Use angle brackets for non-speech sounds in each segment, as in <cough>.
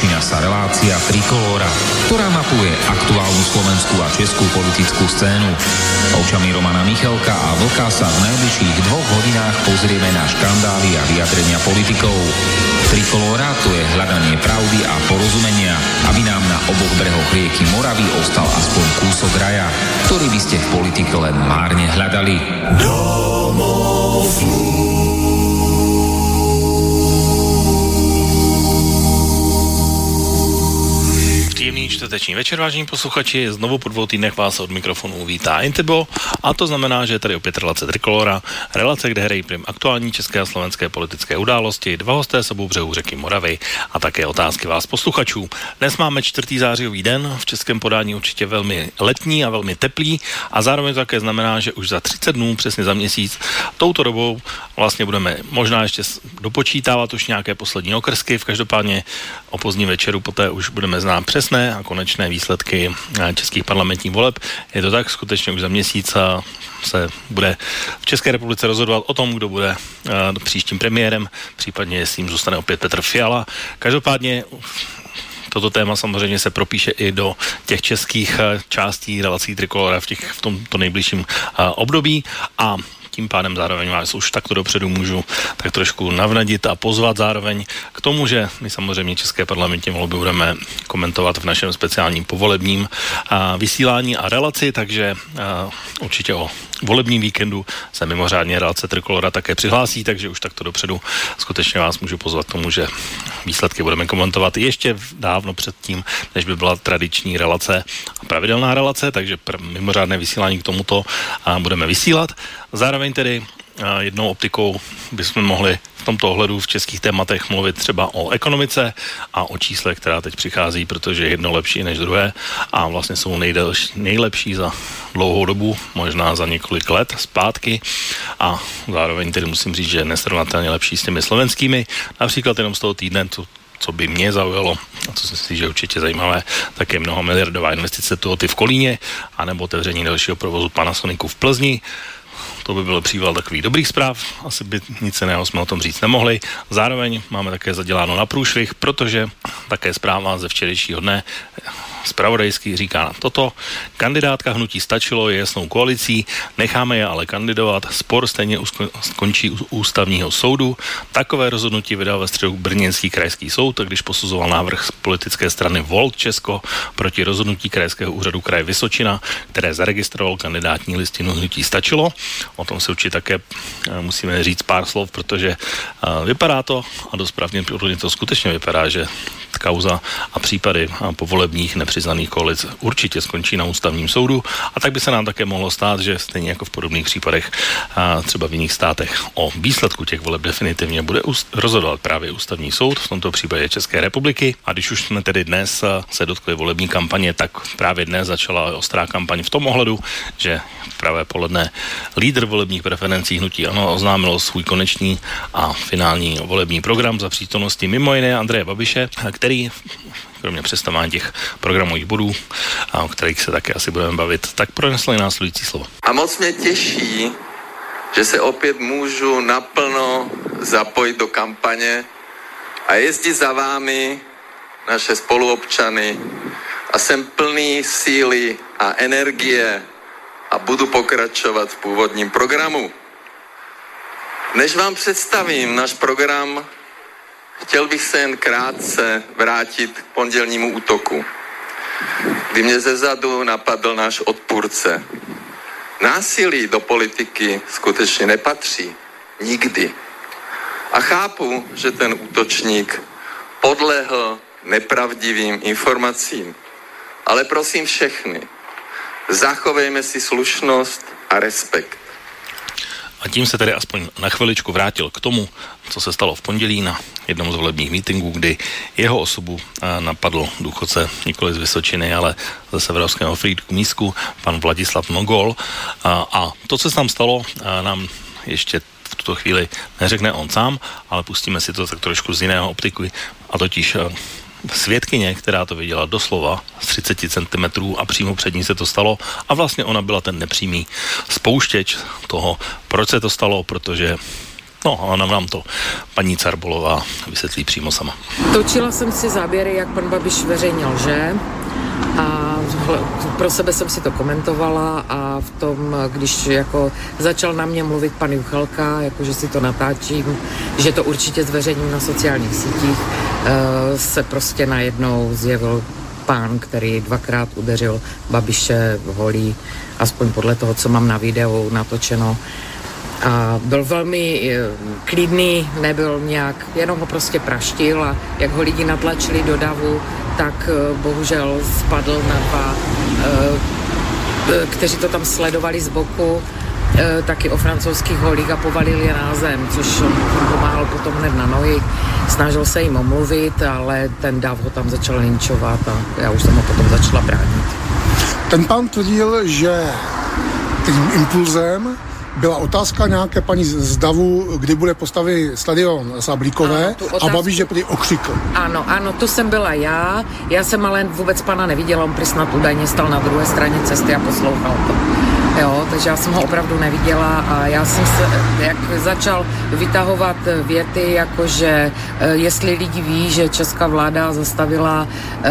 Začína sa relácia Trikolóra, ktorá mapuje aktuálnu slovenskú a českú politickú scénu. Očami Romana Michalka a Vlka sa v najbližších dvoch hodinách pozrieme na škandály a vyjadrenia politikov. Trikolóra to je hľadanie pravdy a porozumenia, aby nám na oboch brehoch rieky Moravy ostal aspoň kúsok raja, ktorý by ste v politike len márne hľadali. Domov Příjemný čtvrteční večer, vážení posluchači. Znovu po dvou týdnech vás od mikrofonu vítá Intebo a to znamená, že je tady opět relace Trikolora, relace, kde hrají prim aktuální české a slovenské politické události, dva hosté sebou břehu řeky Moravy a také otázky vás posluchačů. Dnes máme čtvrtý zářijový den, v českém podání určitě velmi letní a velmi teplý a zároveň také znamená, že už za 30 dnů, přesně za měsíc, touto dobou vlastně budeme možná ještě dopočítávat už nějaké poslední okrsky, v každopádně o pozdní večeru poté už budeme znát přesné a konečné výsledky eh, českých parlamentních voleb. Je to tak, skutečně už za měsíc se bude v České republice rozhodovat o tom, kdo bude uh, příštím premiérem, případně jestli jim zůstane opět Petr Fiala. Každopádně Toto téma samozřejmě se propíše i do těch českých eh, částí relací Trikolora v, těch, v tomto nejbližším období a tím pádem zároveň vás už takto dopředu můžu tak trošku navnadit a pozvat zároveň k tomu, že my samozřejmě České parlamentní volby budeme komentovat v našem speciálním povolebním vysílání a relaci, takže určitě o volebním víkendu se mimořádně relace Trikolora také přihlásí, takže už takto dopředu skutečně vás můžu pozvat k tomu, že výsledky budeme komentovat ještě dávno předtím, než by byla tradiční relace a pravidelná relace, takže mimořádné vysílání k tomuto a budeme vysílat. Zároveň tedy jednou optikou bychom mohli v tomto ohledu v českých tématech mluvit třeba o ekonomice a o čísle, která teď přichází, protože je jedno lepší než druhé a vlastně jsou nejdelší, nejlepší za dlouhou dobu, možná za několik let zpátky a zároveň tedy musím říct, že nesrovnatelně lepší s těmi slovenskými. Například jenom z toho týdne, to co by mě zaujalo, a co si myslím, že je určitě zajímavé, tak je mnoho miliardová investice ty v Kolíně, anebo otevření dalšího provozu Panasonicu v Plzni. To by byl příval takových dobrých zpráv, asi by nic jiného jsme o tom říct nemohli. Zároveň máme také zaděláno na průšvih, protože také zpráva ze včerejšího dne spravodajský říká toto. Kandidátka hnutí stačilo, je jasnou koalicí, necháme je ale kandidovat. Spor stejně skončí u ústavního soudu. Takové rozhodnutí vydal ve středu Brněnský krajský soud, když posuzoval návrh z politické strany Volt Česko proti rozhodnutí krajského úřadu kraje Vysočina, které zaregistroval kandidátní listinu hnutí stačilo. O tom se určitě také eh, musíme říct pár slov, protože eh, vypadá to a dost pravděpodobně to skutečně vypadá, že kauza a případy povolebních nepřiznaných koalic určitě skončí na ústavním soudu a tak by se nám také mohlo stát, že stejně jako v podobných případech a třeba v jiných státech o výsledku těch voleb definitivně bude rozhodovat právě ústavní soud, v tomto případě České republiky. A když už jsme tedy dnes se dotkli volební kampaně, tak právě dnes začala ostrá kampaň v tom ohledu, že pravé poledne lídr volebních preferencí hnutí ano oznámilo svůj konečný a finální volební program za přítomnosti mimo jiné Andreje Babiše, který kromě představání těch programových bodů, a o kterých se také asi budeme bavit, tak pronesli následující slovo. A moc mě těší, že se opět můžu naplno zapojit do kampaně a jezdit za vámi, naše spoluobčany, a jsem plný síly a energie a budu pokračovat v původním programu. Než vám představím náš program, chtěl bych se jen krátce vrátit k pondělnímu útoku, kdy mě ze zadu napadl náš odpůrce. Násilí do politiky skutečně nepatří. Nikdy. A chápu, že ten útočník podlehl nepravdivým informacím. Ale prosím všechny, zachovejme si slušnost a respekt. A tím se tedy aspoň na chviličku vrátil k tomu, co se stalo v pondělí na jednom z volebních mítinků, kdy jeho osobu eh, napadl důchodce nikoli z Vysočiny, ale ze Severovského Frýdku Mísku, pan Vladislav Nogol. A, a to, co se tam stalo, eh, nám ještě v tuto chvíli neřekne on sám, ale pustíme si to tak trošku z jiného optiky, a totiž eh, svědkyně, která to viděla doslova z 30 cm a přímo před ní se to stalo a vlastně ona byla ten nepřímý spouštěč toho, proč se to stalo, protože No, a nám, nám to paní Carbolová vysvětlí přímo sama. Točila jsem si záběry, jak pan Babiš veřejně lže a pro sebe jsem si to komentovala a v tom, když jako začal na mě mluvit pan Juchelka, jako že si to natáčím, že to určitě zveřejním na sociálních sítích, eh, se prostě najednou zjevil pán, který dvakrát udeřil Babiše v holí, aspoň podle toho, co mám na videu natočeno a byl velmi eh, klidný, nebyl nějak, jenom ho prostě praštil a jak ho lidi natlačili do davu, tak eh, bohužel spadl na dva, eh, kteří to tam sledovali z boku, taky o francouzských holích a povalili je na zem, což pomáhal potom hned na nohy. Snažil se jim omluvit, ale ten dav ho tam začal linčovat a já už jsem ho potom začala bránit. Ten pán tvrdil, že tím impulzem byla otázka nějaké paní z Davu, kdy bude postavit stadion Sablíkové ano, a baví, že prý okřikl. Ano, ano, to jsem byla já. Já jsem ale vůbec pana neviděla, on prý snad údajně stal na druhé straně cesty a poslouchal to. Jo, takže já jsem ho opravdu neviděla a já jsem se, jak začal vytahovat věty, jakože eh, jestli lidi ví, že česká vláda zastavila eh,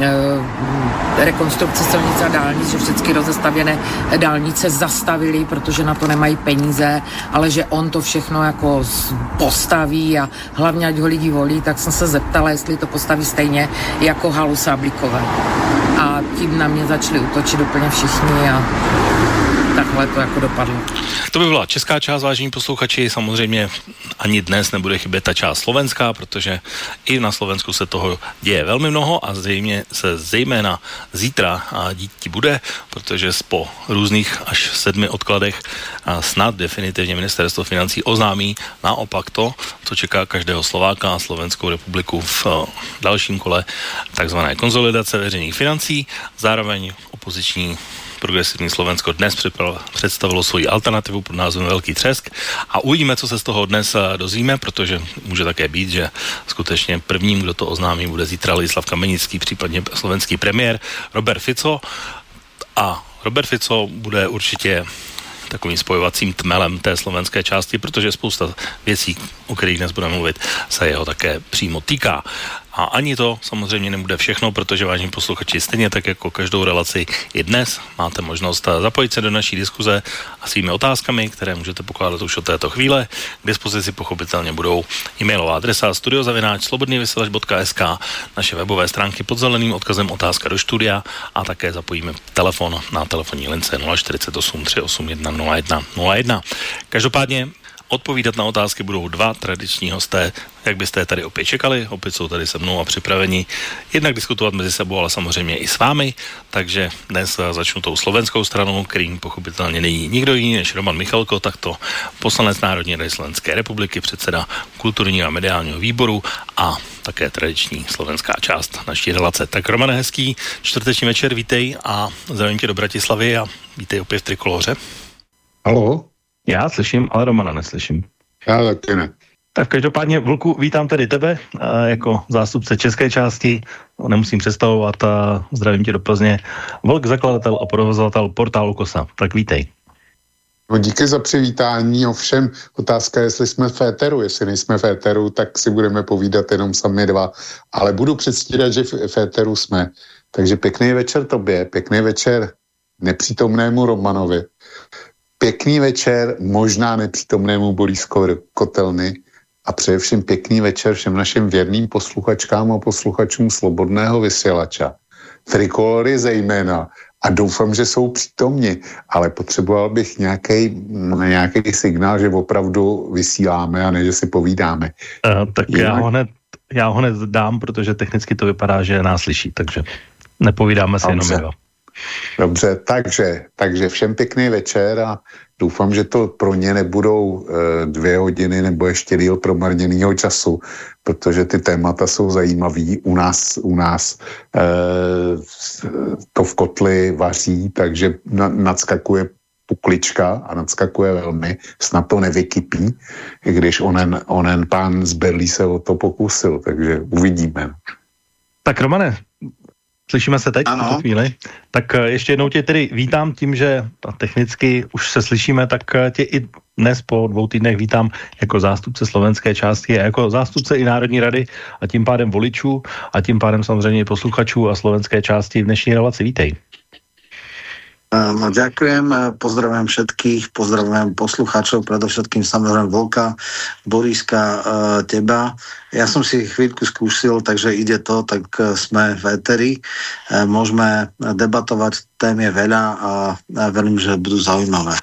eh, rekonstrukci silnic a dálnic, že všechny rozestavěné dálnice zastavili, protože na to nemají peníze, ale že on to všechno jako postaví a hlavně ať ho lidi volí, tak jsem se zeptala, jestli to postaví stejně jako Halu Sáblíkové. A tím na mě začali útočit úplně všichni a takhle to jako dopadlo. To by byla česká část, vážení posluchači. Samozřejmě ani dnes nebude chybět ta část slovenská, protože i na Slovensku se toho děje velmi mnoho a zřejmě se zejména zítra a díti bude, protože po různých až sedmi odkladech snad definitivně ministerstvo financí oznámí naopak to, co čeká každého Slováka a Slovenskou republiku v dalším kole takzvané konzolidace veřejných financí. Zároveň opoziční progresivní Slovensko dnes představilo svoji alternativu pod názvem Velký třesk a uvidíme, co se z toho dnes eh, dozvíme, protože může také být, že skutečně prvním, kdo to oznámí, bude zítra Lislav Kamenický, případně slovenský premiér Robert Fico a Robert Fico bude určitě takovým spojovacím tmelem té slovenské části, protože spousta věcí, o kterých dnes budeme mluvit, se jeho také přímo týká. A ani to samozřejmě nebude všechno, protože vážní posluchači, stejně tak jako každou relaci i dnes máte možnost zapojit se do naší diskuze a svými otázkami, které můžete pokládat už od této chvíle. K dispozici pochopitelně budou e-mailová adresa studiozavináč.slobodnývysílač.sk naše webové stránky pod zeleným odkazem otázka do studia a také zapojíme telefon na telefonní lince 048 381 01 01. Každopádně Odpovídat na otázky budou dva tradiční hosté, jak byste je tady opět čekali. Opět jsou tady se mnou a připraveni jednak diskutovat mezi sebou, ale samozřejmě i s vámi. Takže dnes začnu tou slovenskou stranou, kterým pochopitelně není nikdo jiný než Roman Michalko, takto poslanec Národní rady Slovenské republiky, předseda kulturního a mediálního výboru a také tradiční slovenská část naší relace. Tak Roman, hezký čtvrteční večer, vítej a zdravím tě do Bratislavy a vítej opět v Trikoloře. Halo. Já slyším, ale Romana neslyším. Já taky ne. Tak každopádně, Vlku, vítám tedy tebe jako zástupce české části, nemusím představovat a zdravím tě do Plzně. Vlk, zakladatel a provozovatel portálu KOSA, tak vítej. No díky za přivítání, ovšem otázka je, jestli jsme v éteru. Jestli nejsme v éteru, tak si budeme povídat jenom sami dva. Ale budu předstírat, že v éteru jsme. Takže pěkný večer tobě, pěkný večer nepřítomnému Romanovi Pěkný večer možná nepřítomnému Borisko Kotelny a především pěkný večer všem našim věrným posluchačkám a posluchačům Slobodného vysílača. Trikolory zejména a doufám, že jsou přítomni, ale potřeboval bych nějaký, signál, že opravdu vysíláme a ne, že si povídáme. Uh, tak Jinak... já ho, hned, já ho hned dám, protože technicky to vypadá, že nás slyší, takže nepovídáme se jenom jeho. Dobře, takže, takže všem pěkný večer a doufám, že to pro ně nebudou e, dvě hodiny nebo ještě díl promarněného času, protože ty témata jsou zajímavý. U nás, u nás e, to v kotli vaří, takže na, nadskakuje puklička a nadskakuje velmi, snad to nevykypí, i když onen, onen pán z Berlí se o to pokusil, takže uvidíme. Tak Romane, Slyšíme se teď ano. v chvíli? Tak eh, ještě jednou tě tedy vítám tím, že technicky už se slyšíme, tak eh, tě i dnes po dvou týdnech vítám jako zástupce slovenské části a jako zástupce i Národní rady a tím pádem voličů a tím pádem samozřejmě posluchačů a slovenské části v dnešní relaci. Vítej. No, ďakujem, pozdravujem všetkých, pozdravujem poslucháčov, predovšetkým samozrejme Volka, Boriska, teba. Ja som si chvíľku skúsil, takže ide to, tak sme v eteri. Môžeme debatovať, tém je veľa a verím, že budú zaujímavé.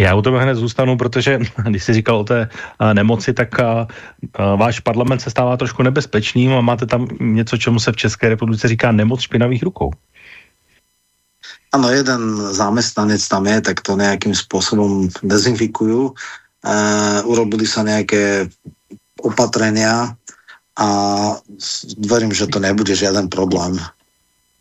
Já u toho hned zůstanu, protože <laughs> když jsi říkal o té nemoci, tak váš parlament se stává trošku nebezpečným a máte tam něco, čemu se v České republice říká nemoc špinavých rukou. Ano, jeden zamestnanec tam je, tak to nejakým spôsobom dezinfikujú. E, urobili sa nejaké opatrenia a verím, že to nebude žiaden problém.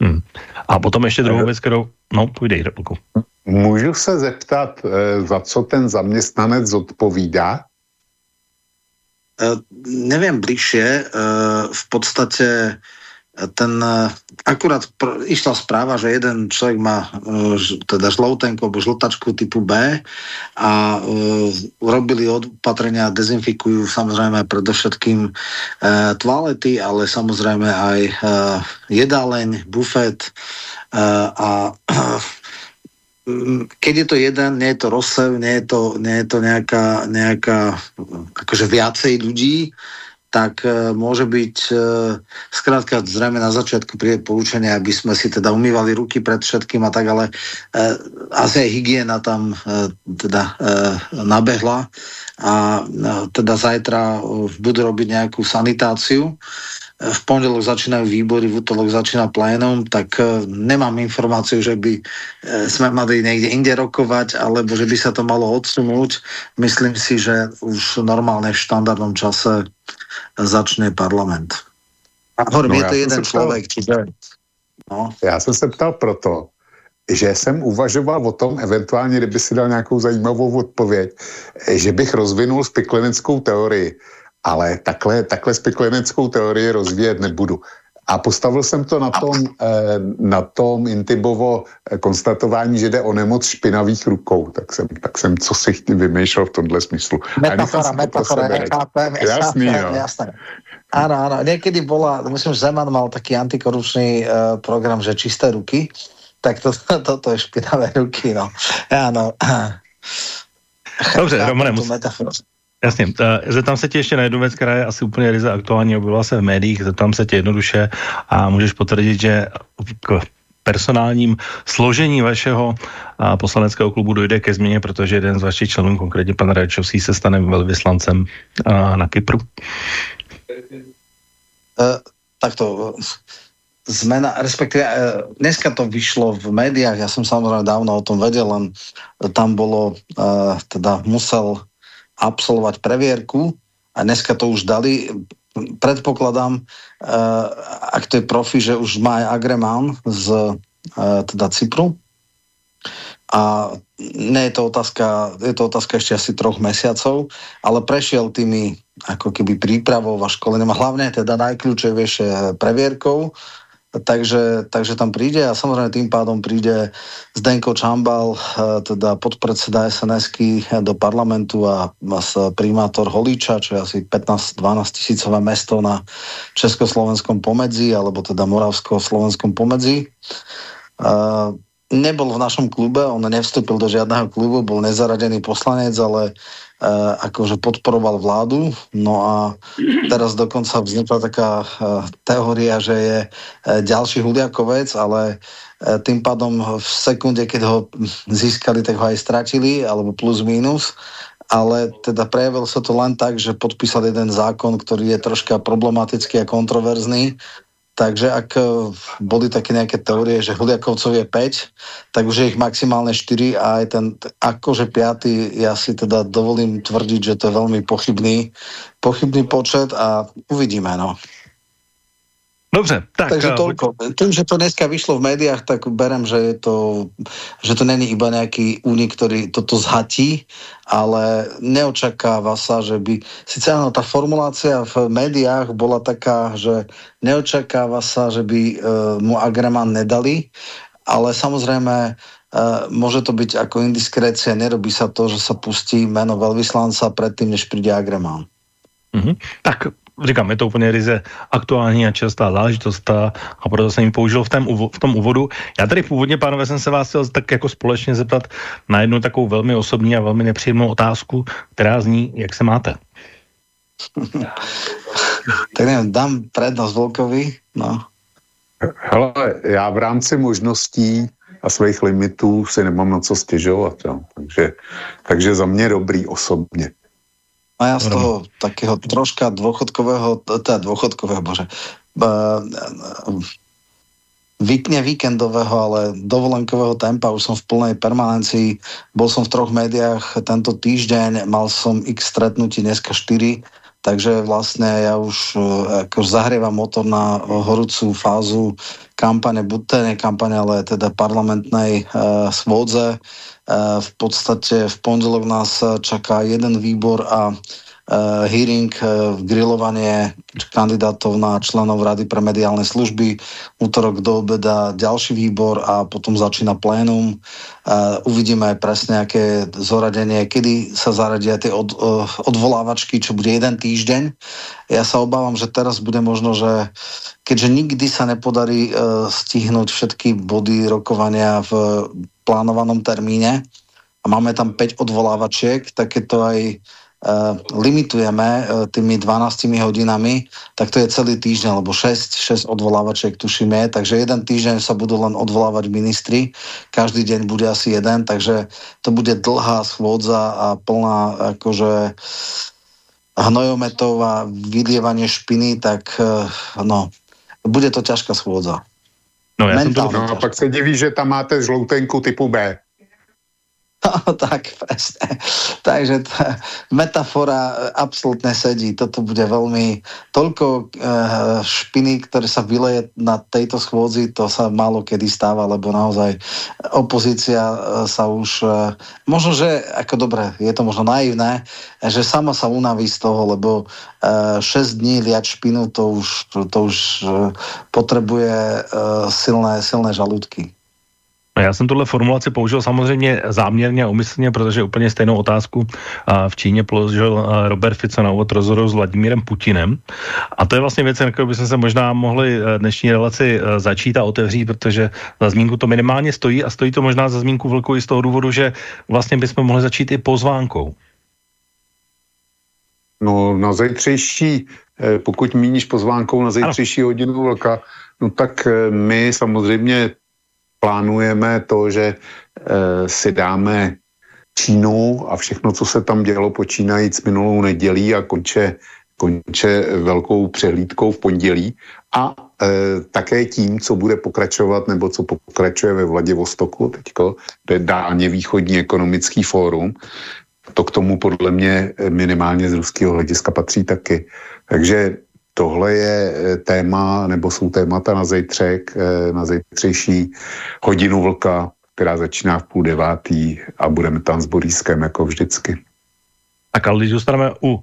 Hmm. A potom ještě druhou věc, kterou... No, půjdej, Rebelku. Můžu se zeptat, e, za co ten zaměstnanec odpovídá? E, nevím bližšie. V podstatě ten eh, akurát pr- išla správa, že jeden človek má uh, teda žloutenku alebo žltačku typu B a uh, robili opatrenia, dezinfikujú samozrejme predovšetkým uh, toalety, ale samozrejme aj uh, jedáleň, bufet uh, a uh, <clears throat> keď je to jeden, nie je to rozsev, nie je to, nie je to nejaká, nejaká akože viacej ľudí, tak e, môže byť zkrátka zrejme na začiatku príde poučenie, aby sme si teda umývali ruky pred všetkým a tak, ale e, asi aj hygiena tam teda nabehla a teda zajtra budú robiť nejakú sanitáciu v pondelok začínajú výbory, v útorok začína plénum, tak nemám informáciu, že by sme mali niekde inde rokovať, alebo že by sa to malo odsunúť. Myslím si, že už normálne v štandardnom čase začne parlament. A hovorím, no, je to jeden člověk, čiže... No. Já jsem se ptal proto, že jsem uvažoval o tom, eventuálně, kdyby si dal nějakou zajímavou odpověď, že bych rozvinul spikleneckou teorii, ale takhle, takhle spikleneckou teorii rozvíjet nebudu. A postavil jsem to na tom, eh, na tom Intibovo eh, konstatování, že jde o nemoc špinavých rukou. Tak jsem, tak jsem co si vymýšlel v tomhle smyslu. Metafora, metafora, nechápem. Jasný, jo. Jasné. Áno, áno. Niekedy bola, myslím, že Zeman mal taký antikorupčný uh, program, že čisté ruky, tak to, <laughs> to, to je špinavé ruky, no. Áno. Dobře, Romane, mus... Jasně, zeptám se tě ještě na jednu věc, která je asi úplně ryze aktuální, objevila se v médiích, zeptám se tě jednoduše a můžeš potvrdit, že k personálním složení vašeho poslaneckého klubu dojde ke změně, protože jeden z vašich členů, konkrétně pan Rajčovský, se stane velvyslancem na Kypru. Uh, takto, zmena, respektíve uh, dneska to vyšlo v médiách, ja som samozrejme dávno o tom vedel, len tam bolo, uh, teda musel absolvovať previerku a dneska to už dali. Predpokladám, uh, ak to je profi, že už má agremán z uh, teda Cypru. A nie je to otázka, je to otázka ešte asi troch mesiacov, ale prešiel tými ako keby prípravou a školením a hlavne teda najkľúčovejšie previerkou takže, takže tam príde a samozrejme tým pádom príde Zdenko Čambal, eh, teda podpredseda sns do parlamentu a primátor Holíča, čo je asi 15-12 tisícové mesto na Československom pomedzi, alebo teda Moravsko-Slovenskom pomedzi. Nebol v našom klube, on nevstúpil do žiadneho klubu, bol nezaradený poslanec, ale uh, akože podporoval vládu. No a teraz dokonca vznikla taká uh, teória, že je uh, ďalší Huliakovec, ale uh, tým pádom v sekunde, keď ho získali, tak ho aj stratili, alebo plus minus ale teda prejavil sa to len tak, že podpísal jeden zákon, ktorý je troška problematický a kontroverzný takže ak eh, boli také nejaké teórie, že Huliakovcov je 5, tak už je ich maximálne 4 a aj ten akože 5, ja si teda dovolím tvrdiť, že to je veľmi pochybný, pochybný počet a uvidíme, no. Dobře, tak... Takže eh, toľko. Tým, že to dneska vyšlo v médiách, tak berem, že, je to, že to není iba nejaký únik, ktorý toto zhatí, ale neočakáva sa, že by... Sice áno, tá formulácia v médiách bola taká, že neočakáva sa, že by uh, mu Agreman nedali, ale samozrejme Uh, môže to byť ako indiskrécia, nerobí sa to, že sa pustí meno veľvyslanca predtým, než príde agremán. Mm-hmm. Tak říkám, je to úplně ryze aktuální a častá záležitost a, a proto jsem ji použil v, tém, v tom úvodu. Já tady původně, pánové, jsem se vás chtěl tak jako společně zeptat na jednu takovou velmi osobní a velmi nepříjemnou otázku, která zní, jak se máte? <laughs> tak nevím, dám prednost Volkovi, no. Hele, já v rámci možností a svých limitů si nemám na co stěžovat, jo. Takže, takže za mě dobrý osobně. A ja z toho takého troška dôchodkového, teda dôchodkového, bože, vykne víkendového, ale dovolenkového tempa, už som v plnej permanencii, bol som v troch médiách tento týždeň, mal som x stretnutí, dneska 4, takže vlastne ja už e, ako zahrievam motor na horúcu fázu kampane, buď ne kampane, ale teda parlamentnej uh, svôdze. Uh, v podstate v pondelok nás čaká jeden výbor a uh, hearing, uh, grillovanie kandidátov na členov Rady pre mediálne služby. Útorok do obeda ďalší výbor a potom začína plénum. Uh, uvidíme aj presne, aké zoradenie, kedy sa zaradia tie od, odvolávačky, čo bude jeden týždeň. Ja sa obávam, že teraz bude možno, že keďže nikdy sa nepodarí stihnúť všetky body rokovania v plánovanom termíne a máme tam 5 odvolávačiek, tak je to aj limitujeme uh, tými 12 hodinami, tak to je celý týždeň, lebo 6, 6 odvolávačiek tušíme, takže jeden týždeň sa budú len odvolávať ministri, každý deň bude asi jeden, takže to bude dlhá schôdza a plná akože hnojometov a vylievanie špiny, tak uh, no, bude to ťažká schôdza. No, ja som to... no a pak se diví, že tam máte žloutenku typu B. No, <laughs> tak presne. Takže tá metafora e, absolútne sedí. Toto bude veľmi... Toľko e, špiny, ktoré sa vyleje na tejto schôdzi, to sa málo kedy stáva, lebo naozaj opozícia e, sa už... Možno, že, ako dobre, je to možno naivné, že sama sa unaví z toho, lebo 6 dní liať špinu, to už, to už potrebuje silné, silné žalúdky. No já jsem tuhle formulaci použil samozřejmě záměrně a umyslně, protože úplně stejnou otázku v Číně položil Robert Fico na úvod rozhovoru s Vladimírem Putinem. A to je vlastně věc, na kterou bychom se možná mohli e, dnešní relaci e, začít a otevřít, protože za zmínku to minimálně stojí a stojí to možná za zmínku velkou i z toho důvodu, že vlastně bychom mohli začít i pozvánkou. No na zítřejší, e, pokud míníš pozvánkou na zítřejší hodinu vlka, no tak my samozřejmě plánujeme to, že e, si dáme Čínu a všechno, co se tam dělo, počínajíc minulou nedělí a konče, konče velkou přehlídkou v pondělí a e, také tím, co bude pokračovat nebo co pokračuje ve Vladivostoku teďko, to je dáně východní ekonomický fórum, to k tomu podle mě minimálně z ruského hlediska patří taky. Takže tohle je eh, téma, nebo jsou témata na zejtřek, eh, na zejtřejší hodinu vlka, která začíná v půl devátý a budeme tam s Borískem jako vždycky. Tak ale když zůstaneme u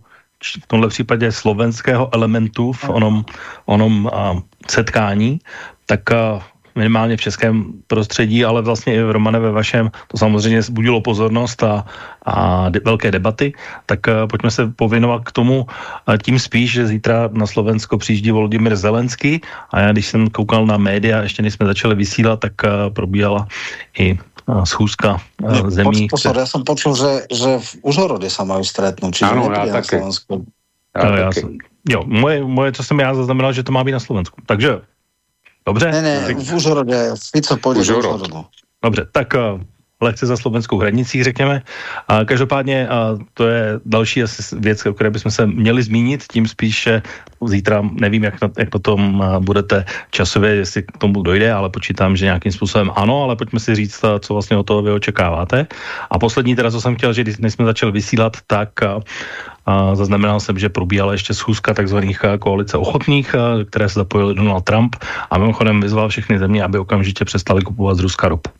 v tomhle případě slovenského elementu v onom, onom a, setkání, tak a, minimálně v českém prostředí, ale vlastně i v Romane ve vašem, to samozřejmě zbudilo pozornost a, a de, velké debaty, tak uh, pojďme se pověnovat k tomu uh, tím spíš, že zítra na Slovensko přijíždí Volodymyr Zelenský a já když jsem koukal na média, ještě než jsme začali vysílat, tak uh, probíhala i schůzka uh, zemí. Poč, pozor, já jsem počul, že, že v Užhorode se mají stretnout, čiže ano, já taky. Já, já taky. Jsem, jo, moje, moje, co jsem já zaznamenal, že to má být na Slovensku. Takže Dobře? Ne, ne, v Užhorode, Fico půjde Užhorod. Dobře, tak uh, lehce za slovenskou hranicí, řekněme. A každopádně a to je další asi věc, o které bychom se měli zmínit, tím spíše zítra nevím, jak, na, jak potom budete časově, jestli k tomu dojde, ale počítám, že nějakým způsobem ano, ale pojďme si říct, co vlastně od toho vy očekáváte. A poslední teda, co jsem chtěl, že když jsme začali vysílat, tak a zaznamenal jsem, že probíhala ještě schůzka takzvaných koalice ochotných, které se zapojil Donald Trump a mimochodem vyzval všechny země, aby okamžitě přestali kupovat z Ruska ropu.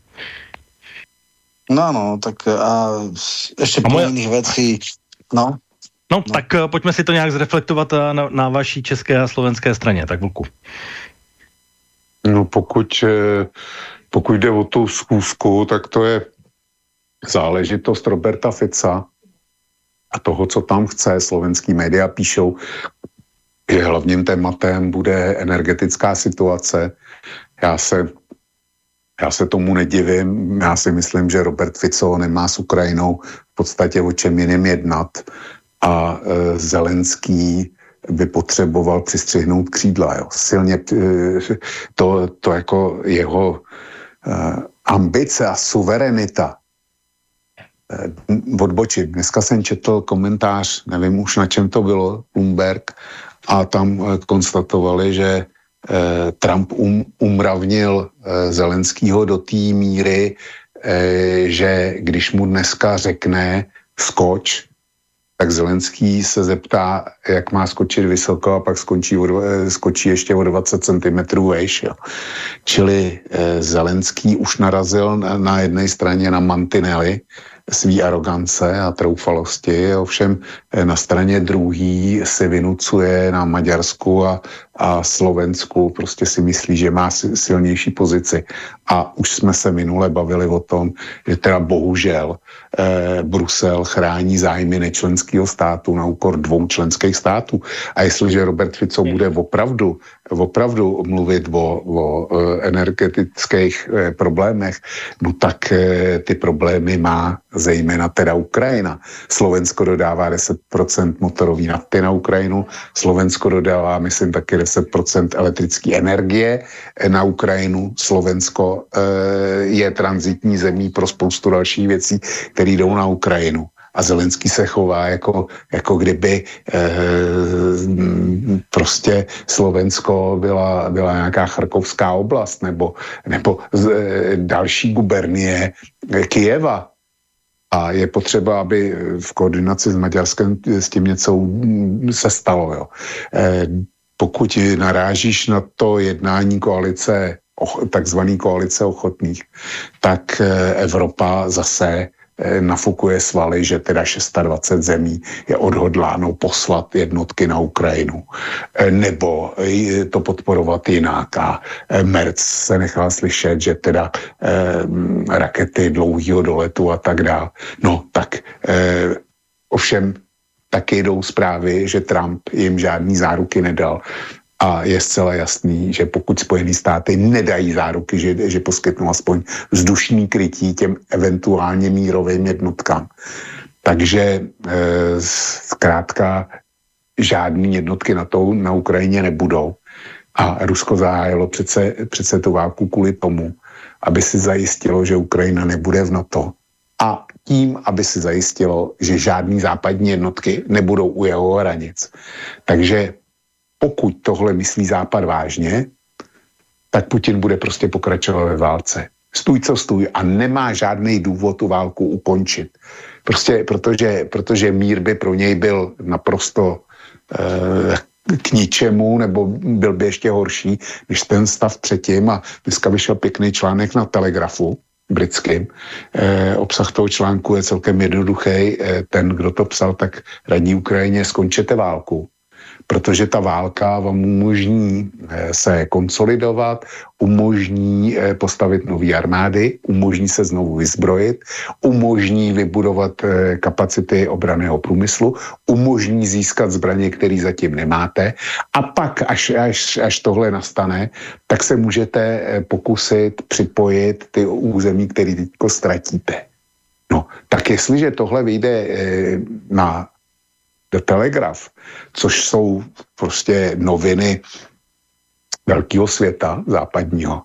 No, no, tak a ještě a moje... jiných věcí, no. No, no, tak uh, pojďme si to nějak zreflektovat uh, na, na vaší české a slovenské straně, tak Vlku. No pokud, eh, pokud jde o tu schůzku, tak to je záležitost Roberta Fica a toho, co tam chce. Slovenský média píšou, že hlavním tématem bude energetická situace. Já se, já se tomu nedivím. Já si myslím, že Robert Fico nemá s Ukrajinou v podstatě o čem jiným jednat. A e, Zelenský by potřeboval přistřihnout křídla. Jo. Silně e, to, to jako jeho e, ambice a suverenita e, odbočit. Dneska jsem četl komentář, nevím už na čem to bylo, Bloomberg, a tam eh, konstatovali, že Trump um, umravnil eh, Zelenskýho do té míry, že když mu dneska řekne skoč, tak Zelenský se zeptá, jak má skočit vysoko a pak skončí o, skočí ještě o 20 cm vejš. Jo. Čili Zelenský už narazil na, na jedné straně na mantinely, svý arogance a troufalosti, ovšem eh, na straně druhý si vynucuje na Maďarsku a, a Slovensku, prostě si myslí, že má silnější pozici. A už jsme se minule bavili o tom, že teda bohužel eh, Brusel chrání zájmy nečlenského státu na úkor dvou členských států. A jestliže Robert Fico bude opravdu opravdu mluvit o, o e, energetických e, problémech, no tak e, ty problémy má zejména teda Ukrajina. Slovensko dodává 10% motorový nafty na Ukrajinu, Slovensko dodává, myslím, taky 10% elektrické energie na Ukrajinu. Slovensko je transitní zemí pro spoustu dalších věcí, které jdou na Ukrajinu a Zelenský se chová jako, jako kdyby eh, prostě Slovensko byla, byla nějaká charkovská oblast nebo, nebo eh, další gubernie Kijeva. A je potřeba, aby v koordinaci s Maďarskem s tím něco se stalo. Jo. Eh, pokud narážíš na to jednání koalice takzvaný koalice ochotných, tak eh, Evropa zase nafukuje svaly, že teda 26 zemí je odhodláno poslat jednotky na Ukrajinu eh, nebo to podporovat jinak. A eh, Merc se nechal slyšet, že teda eh, rakety dlouhého doletu a tak dále. No tak eh, ovšem taky jdou zprávy, že Trump jim žádný záruky nedal a je zcela jasný, že pokud Spojené státy nedají záruky, že, že poskytnou aspoň vzdušný krytí těm eventuálně mírovým jednotkám, takže e, zkrátka žádný jednotky na, to, na Ukrajině nebudou. A Rusko zahájilo přece, přece tu válku kvůli tomu, aby si zajistilo, že Ukrajina nebude v NATO. A tím, aby si zajistilo, že žádný západní jednotky nebudou u jeho hranic. Takže pokud tohle myslí Západ vážně, tak Putin bude prostě pokračovat ve válce. Stůj, co stůj a nemá žádný důvod tu válku ukončit. Prostě, protože, protože mír by pro něj byl naprosto eh, k ničemu, nebo byl by ještě horší, než ten stav předtím. A dneska vyšel pěkný článek na Telegrafu, britským. Eh, obsah toho článku je celkem jednoduchý. Eh, ten, kdo to psal, tak radí Ukrajině, skončete válku protože ta válka vám umožní eh, se konsolidovat, umožní eh, postavit nové armády, umožní se znovu vyzbrojit, umožní vybudovat eh, kapacity obraného průmyslu, umožní získat zbraně, které zatím nemáte a pak, až, až, až tohle nastane, tak se můžete pokusit připojit ty území, které teď ztratíte. No, tak jestliže tohle vyjde na The Telegraph, což jsou prostě noviny velkého světa západního,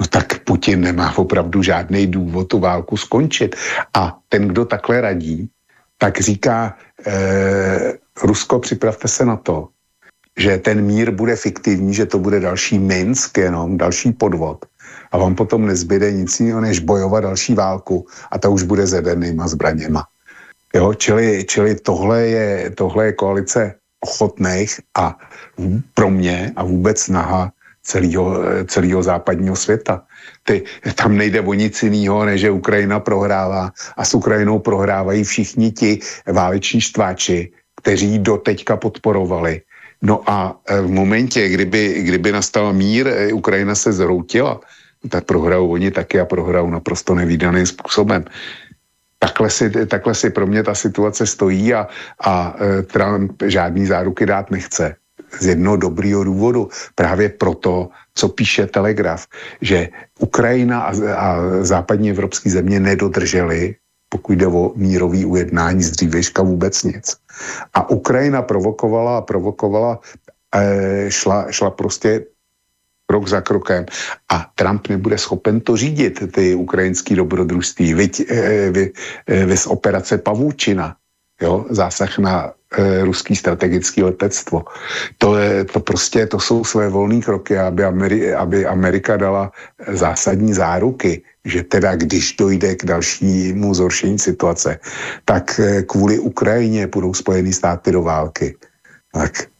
no tak Putin nemá opravdu žádný důvod tu válku skončit. A ten, kdo takhle radí, tak říká, eh, Rusko, připravte se na to, že ten mír bude fiktivní, že to bude další Minsk jenom, další podvod. A vám potom nezbyde nic jiného, než bojovat další válku a ta už bude s zbraněma. Jo, čili, čili tohle, je, tohle je koalice ochotných a pro mě a vůbec snaha celého, celého západního světa. Ty, tam nejde o nic jiného, než že Ukrajina prohrává a s Ukrajinou prohrávají všichni ti váleční štváči, kteří do teďka podporovali No a v momentě, kdyby, kdyby nastal mír, Ukrajina se zhroutila, tak prohrajou oni taky a prohrajou naprosto nevýdaným způsobem. Takhle si, takhle si pro mě ta situace stojí a, a Trump žádný záruky dát nechce z jednoho dobrýho důvodu. Právě proto, co píše Telegraf, že Ukrajina a, a západní evropské země nedodržely, pokud jde o mírový ujednání z dřívějška vůbec nic. A Ukrajina provokovala a provokovala, e, šla, šla prostě krok za krokem a Trump nebude schopen to řídit, ty ukrajinský dobrodružství, vy, e, vy, e, vy z operace Pavůčina, jo, zásah na e, ruský strategický letectvo. To, je, to prostě, to jsou své volné kroky, aby, Ameri, aby Amerika dala zásadní záruky, že teda když dojde k dalšímu zhoršení situace, tak e, kvůli Ukrajině budou Spojené státy do války. Tak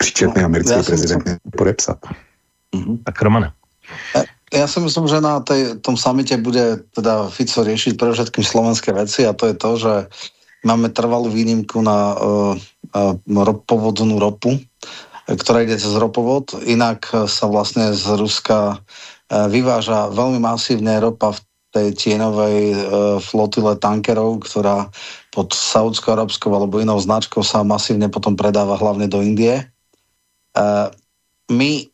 příčetný no, americký prezident podepsat. Mm-hmm. Tak Romane. Ja si myslím, že na tej, tom samite bude teda Fico riešiť pre všetkým slovenské veci a to je to, že máme trvalú výnimku na uh, uh, povodnú ropu, ktorá ide cez ropovod. Inak sa vlastne z Ruska vyváža veľmi masívne ropa v tej tienovej uh, flotile tankerov, ktorá pod saudskou arabskou alebo inou značkou sa masívne potom predáva hlavne do Indie. Uh, my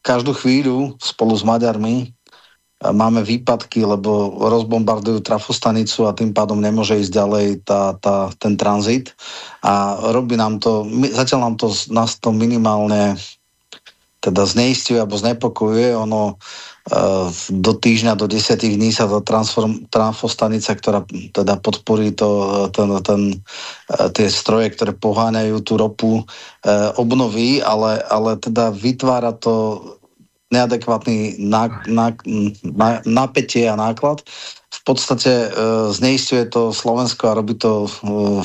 každú chvíľu spolu s Maďarmi máme výpadky, lebo rozbombardujú trafostanicu a tým pádom nemôže ísť ďalej tá, tá, ten tranzit. A robí nám to, zatiaľ nám to, nás to minimálne teda zneistuje alebo znepokojuje. Ono do týždňa, do desiatých dní sa tá transform, trafostanica, ktorá teda podporí to, ten, ten, uh, tie stroje, ktoré poháňajú tú ropu, obnoví, ale, ale teda vytvára to neadekvátny ná, ná, ná, napätie a náklad. V podstate uh, zneistuje to Slovensko a robí to uh,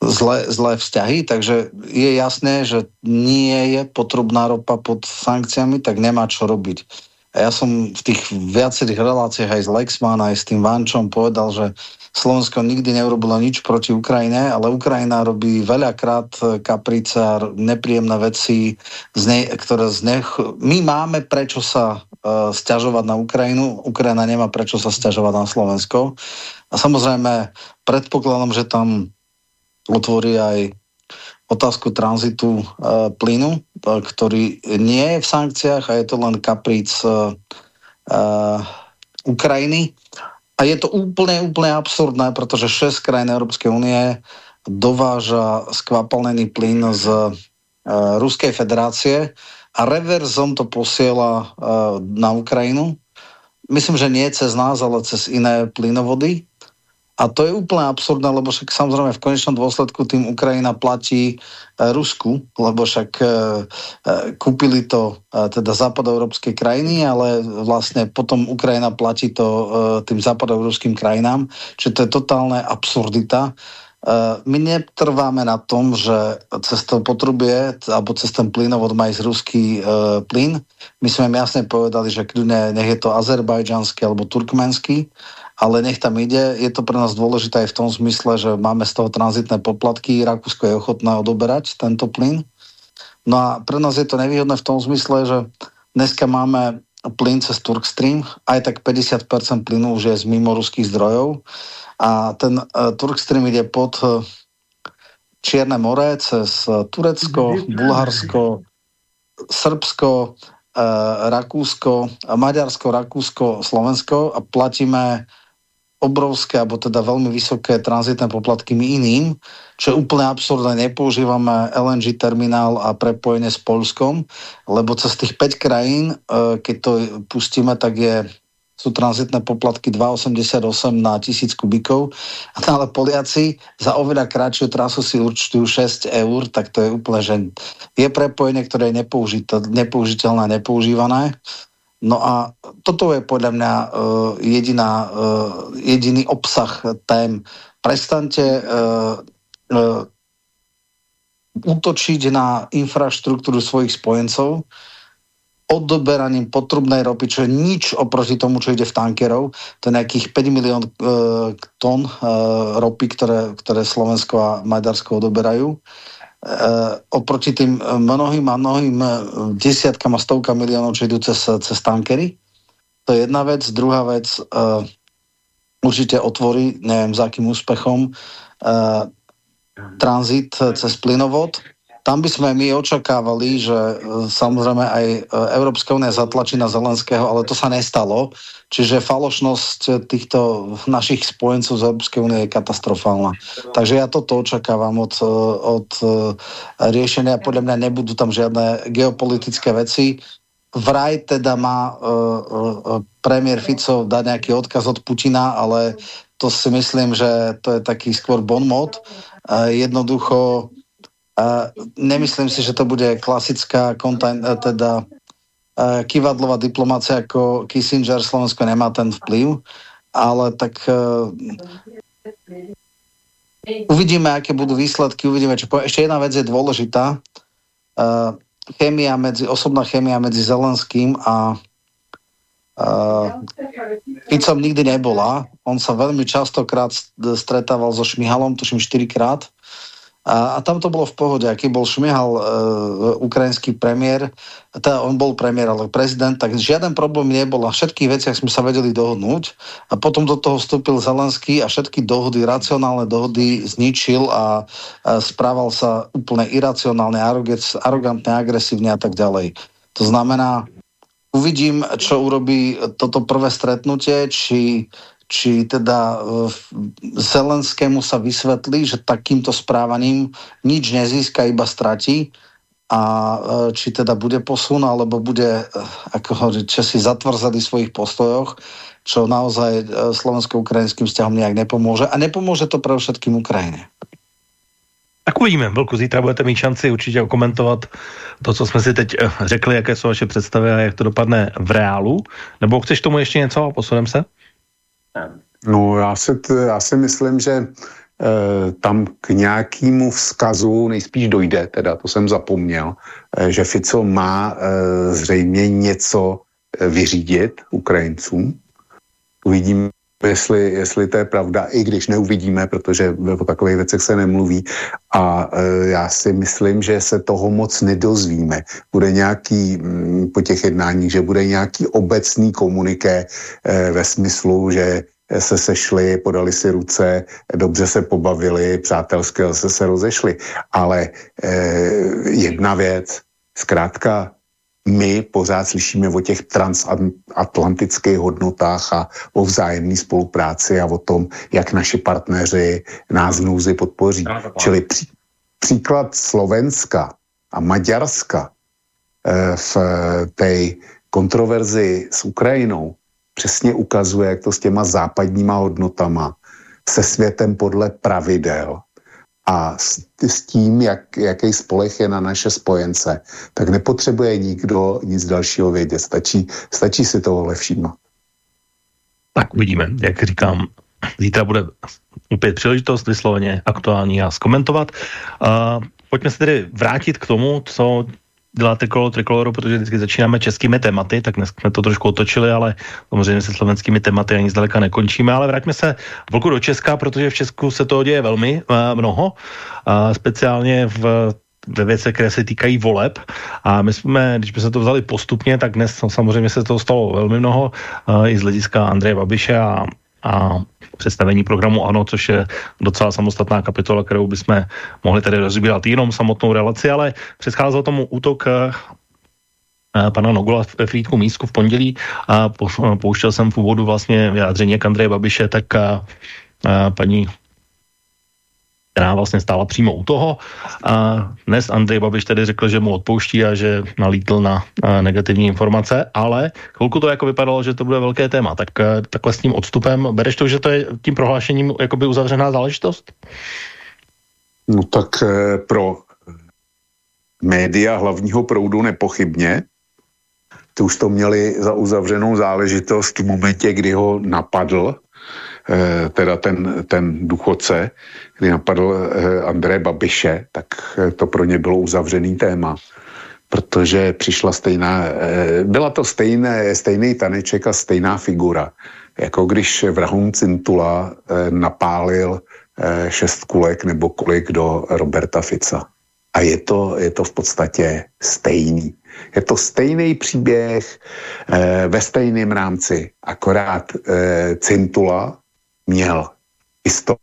zlé, zlé vzťahy, takže je jasné, že nie je potrubná ropa pod sankciami, tak nemá čo robiť. A ja som v tých viacerých reláciách aj s Lexman, aj s tým Vančom povedal, že Slovensko nikdy neurobilo nič proti Ukrajine, ale Ukrajina robí veľakrát e, kaprice a nepríjemné veci, zne, ktoré znech... My máme prečo sa uh, stiažovať na Ukrajinu, Ukrajina nemá prečo sa stiažovať na Slovensko. A samozrejme predpokladám, že tam otvorí aj otázku tranzitu uh, plynu, uh, ktorý nie je v sankciách a je to len kapric uh, uh, Ukrajiny. A je to úplne, úplne absurdné, protože 6 krajín Európskej únie dováža skvapalnený plyn z Ruskej federácie a reverzom to posiela na Ukrajinu. Myslím, že nie cez nás, ale cez iné plynovody. A to je úplne absurdné, lebo však samozrejme v konečnom dôsledku tým Ukrajina platí e, Rusku, lebo však e, e, kúpili to teda západoeurópske krajiny, ale vlastne potom Ukrajina platí to tým západoeurópskym krajinám, čiže to je totálne absurdita. My netrváme na tom, že cez to potrubie alebo cez ten plynovod ísť ruský plyn. My sme jasne povedali, že kľudne nech je to azerbajdžanský alebo turkmenský ale nech tam ide. Je to pre nás dôležité aj v tom zmysle, že máme z toho tranzitné poplatky, Rakúsko je ochotné odoberať tento plyn. No a pre nás je to nevýhodné v tom zmysle, že dneska máme plyn cez Turkstream, aj tak 50% plynu už je z mimoruských zdrojov a ten uh, Turkstream ide pod uh, Čierne more cez uh, Turecko, Bulharsko, Srbsko, uh, Rakúsko, Maďarsko, Rakúsko, Slovensko a platíme obrovské, alebo teda veľmi vysoké tranzitné poplatky my iným, čo je úplne absurdné. Nepoužívame LNG terminál a prepojenie s Polskom, lebo cez tých 5 krajín, e, keď to pustíme, tak je sú tranzitné poplatky 2,88 na tisíc kubikov, <laughs> ale Poliaci za oveľa kratšiu trasu si určujú 6 eur, tak to je úplne, že je prepojenie, ktoré je nepoužiteľné, nepoužívané No a toto je podľa mňa uh, jediná, uh, jediný obsah tém. Prestante uh, uh, útočiť na infraštruktúru svojich spojencov odoberaním potrubnej ropy, čo je nič oproti tomu, čo ide v tankerov. To je nejakých 5 milión uh, tón uh, ropy, ktoré, ktoré Slovensko a Maďarsko odoberajú. Oproti tým mnohým a mnohým desiatkám a stovkám miliónov, čo idú cez, cez tankery. To je jedna vec. Druhá vec, uh, určite otvorí, neviem za akým úspechom, uh, tranzit cez plynovod tam by sme my očakávali, že e, samozrejme aj e, Európska únia zatlačí na Zelenského, ale to sa nestalo. Čiže falošnosť týchto našich spojencov z Európskej únie je katastrofálna. Takže ja toto očakávam od, e, od riešenia. Podľa mňa nebudú tam žiadne geopolitické veci. Vraj teda má premiér Fico dať nejaký odkaz od Putina, ale to si myslím, že to je taký skôr bon mod. Jednoducho nemyslím si, že to bude klasická kontajn, eh, teda uh, kivadlová diplomácia ako Kissinger. Slovensko nemá ten vplyv, ale tak uh, uvidíme, aké budú výsledky, uvidíme, čo povie. Ešte jedna vec je dôležitá. Uh, chemia medzi, osobná chemia medzi Zelenským a uh, Ficom nikdy nebola. On sa veľmi častokrát stretával so Šmihalom, tuším 4 krát. A, a tam to bolo v pohode, aký bol Šmihal e, ukrajinský premiér, teda on bol premiér, ale prezident, tak žiaden problém nebol. A všetkých veciach sme sa vedeli dohodnúť. A potom do toho vstúpil Zelenský a všetky dohody, racionálne dohody zničil a, a správal sa úplne iracionálne, arogantne, agresívne a tak ďalej. To znamená, uvidím, čo urobí toto prvé stretnutie, či či teda eh, Zelenskému sa vysvetlí, že takýmto správaním nič nezíska, iba stratí a eh, či teda bude posun, alebo bude, eh, ako hovorí, Česi zatvrzali v svojich postojoch, čo naozaj slovensko-ukrajinským vzťahom nejak nepomôže. A nepomôže to pre všetkým Ukrajine. Tak uvidíme. Velku zítra budete mít šanci určitě okomentovat to, co jsme si teď řekli, jaké jsou vaše představy a jak to dopadne v reálu. Nebo chceš tomu ještě něco a posunem se? No já si, já si myslím, že e, tam k nějakému vzkazu nejspíš dojde, teda to jsem zapomněl, e, že Fico má e, zřejmě něco vyřídit Ukrajincům. Uvidíme, jestli, jestli to je pravda, i když neuvidíme, protože o takových věcech se nemluví. A e, já si myslím, že se toho moc nedozvíme. Bude nějaký, m, mm, po těch jednáních, že bude nějaký obecný komuniké e, ve smyslu, že se sešli, podali si ruce, dobře se pobavili, přátelské zase se rozešli. Ale e, jedna věc, zkrátka my pořád slyšíme o těch transatlantických hodnotách a o vzájemné spolupráci a o tom, jak naši partneři nás v nouzi podpoří. Čili pří, příklad Slovenska a Maďarska eh, v té kontroverzi s Ukrajinou přesně ukazuje, jak to s těma západníma hodnotama se světem podle pravidel a s, s tím, jak, jaký spolech je na naše spojence, tak nepotřebuje nikdo nic dalšího vědět. Stačí, stačí si tohle všímat. Tak uvidíme, jak říkám, zítra bude opět příležitost vysloveně aktuální a zkomentovat. Uh, pojďme se tedy vrátit k tomu, co dělá Trikolo Trikoloru, protože vždycky začínáme českými tématy, tak dnes jsme to trošku otočili, ale samozřejmě se slovenskými tématy ani zdaleka nekončíme, ale vraťme se vlku do Česka, protože v Česku se toho děje velmi uh, mnoho, uh, speciálně v ve věce, které se týkají voleb. A my jsme, když jsme se to vzali postupně, tak dnes samozřejmě se toho stalo velmi mnoho, uh, i z hlediska Andreje Babiše a, a představení programu ANO, což je docela samostatná kapitola, kterou bychom mohli tady rozbírat jenom samotnou relaci, ale předcházel tomu útok eh, eh, pana Nogula ve Frýdku Mísku v pondělí a pouštěl jsem v úvodu vlastně vyjádření Andreje Babiše, tak eh, a paní která vlastně stála přímo u toho. A dnes Andrej Babiš tedy řekl, že mu odpouští a že nalítl na negativní informace, ale chvilku to jako vypadalo, že to bude velké téma. Tak takhle s tím odstupem, bereš to, že to je tím prohlášením jakoby uzavřená záležitost? No tak eh, pro média hlavního proudu nepochybně. Ty už to měli za uzavřenou záležitost v momentě, kdy ho napadl teda ten, ten důchodce, kdy napadl eh, André Babiše, tak eh, to pro ně bylo uzavřený téma protože přišla stejná, byla to stejné, stejný taneček a stejná figura, jako když vrahům Cintula napálil šest kulek nebo kolik do Roberta Fica. A je to, je to v podstatě stejný. Je to stejný příběh ve stejném rámci, akorát Cintula měl isto,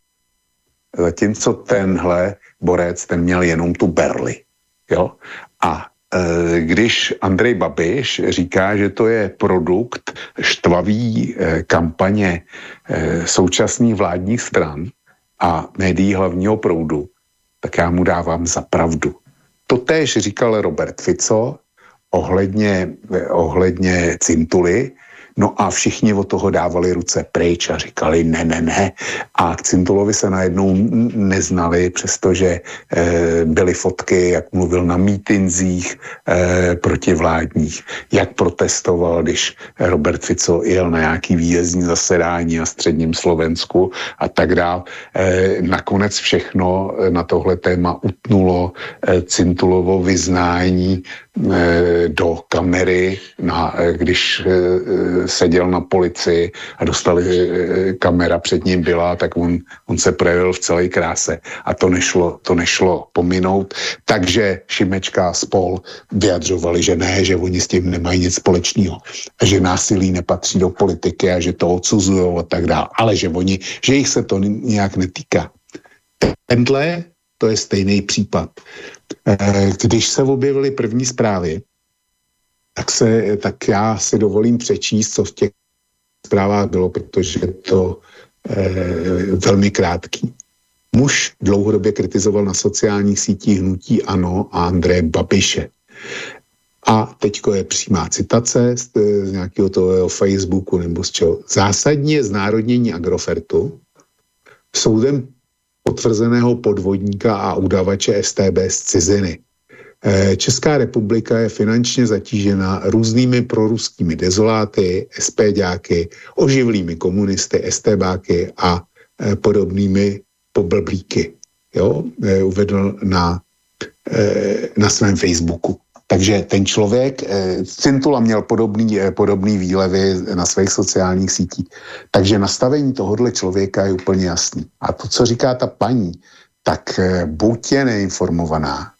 zatímco tenhle borec, ten měl jenom tu berli. Jo? A e, když Andrej Babiš říká, že to je produkt štvavý e, kampaně e, současných vládních stran a médií hlavního proudu, tak já mu dávám za pravdu. To říkal Robert Fico ohledně, ohledně Cintuly, No a všichni od toho dávali ruce pryč a říkali ne, ne, ne. A k Cintulovi se najednou neznali, přestože e, byly fotky, jak mluvil na mítinzích e, protivládních, jak protestoval, když Robert Fico jel na nějaký výjezdní zasedání na středním Slovensku a tak dále. E, nakonec všechno na tohle téma utnulo e, Cintulovo vyznání do kamery, na, e, když e, seděl na policii a dostali eh, kamera před ním byla, tak on, on se projevil v celé kráse a to nešlo, to nešlo pominout. Takže Šimečka a spol vyjadřovali, že ne, že oni s tím nemají nic společného že násilí nepatří do politiky a že to odsuzují a tak dále. Ale že oni, že jich se to nějak netýká. Tenhle to je stejný případ. Eh, když se objevily první zprávy, tak, se, tak já si dovolím přečíst, co v těch zprávách bylo, protože to je velmi krátký. Muž dlouhodobě kritizoval na sociálních sítích hnutí ANO a Andreje Babiše. A teďko je přímá citace z, z nějakého toho Facebooku nebo z čeho. Zásadní je znárodnění Agrofertu soudem potvrzeného podvodníka a udavače STB z ciziny. Eh, Česká republika je finančně zatížena různými proruskými dezoláty, SPďáky, oživlými komunisty, STBáky a eh, podobnými poblblíky. Jo? Eh, uvedl na, na svém Facebooku. Takže ten člověk, Cintula měl podobný, podobný výlevy na svých sociálních sítích. Takže nastavení tohohle člověka je úplně jasný. A to, co říká ta paní, tak buď je neinformovaná,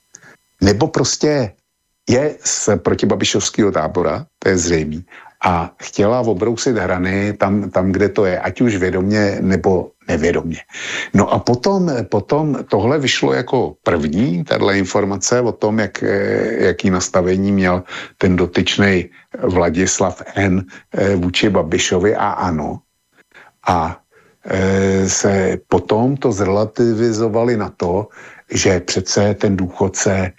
nebo prostě je z protibabišovského tábora, to je zřejmý, a chtěla obrousit hrany tam, tam, kde to je, ať už vědomě nebo nevědomě. No a potom, potom tohle vyšlo jako první, tahle informace o tom, jak, jaký nastavení měl ten dotyčný Vladislav N. Eh, vůči Babišovi a ano. A e, se potom to zrelativizovali na to, že přece ten důchodce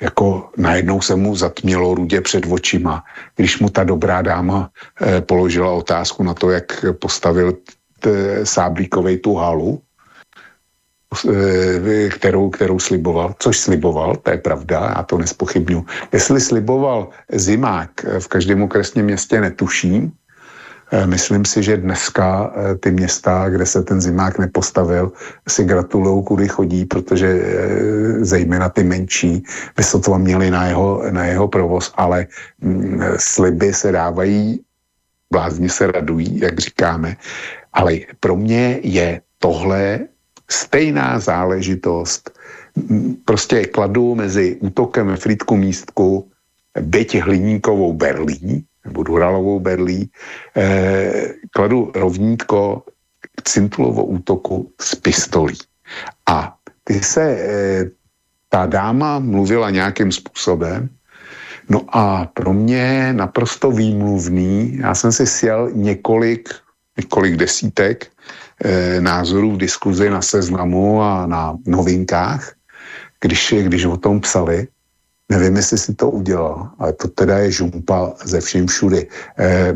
jako najednou se mu zatmělo rudě před očima, když mu ta dobrá dáma eh, položila otázku na to, jak postavil t, Sáblíkovej tu halu, eh, kterou, kterou sliboval, což sliboval, to je pravda, já to nespochybnu. Jestli sliboval zimák v každém okresním městě, netuším, Eh, myslím si, že dneska eh, ty města, kde se ten zimák nepostavil, si gratulují, kudy chodí, protože eh, zejména ty menší by to měli na jeho, na jeho provoz, ale mm, sliby se dávají, blázni se radují, jak říkáme, ale pro mě je tohle stejná záležitost, mm, prostě kladu mezi útokem Frýdku místku, byť hliníkovou Berlí, nebo Duralovou berlí, eh, kladu rovnítko k Cintulovo útoku z pistolí. A ty se, eh, ta dáma mluvila nějakým způsobem, no a pro mě naprosto výmluvný, já jsem si sjel několik, několik desítek eh, názorů v diskuzi na seznamu a na novinkách, když, když o tom psali, Nevím, jestli si to udělal, ale to teda je žumpa ze vším všudy. Eh,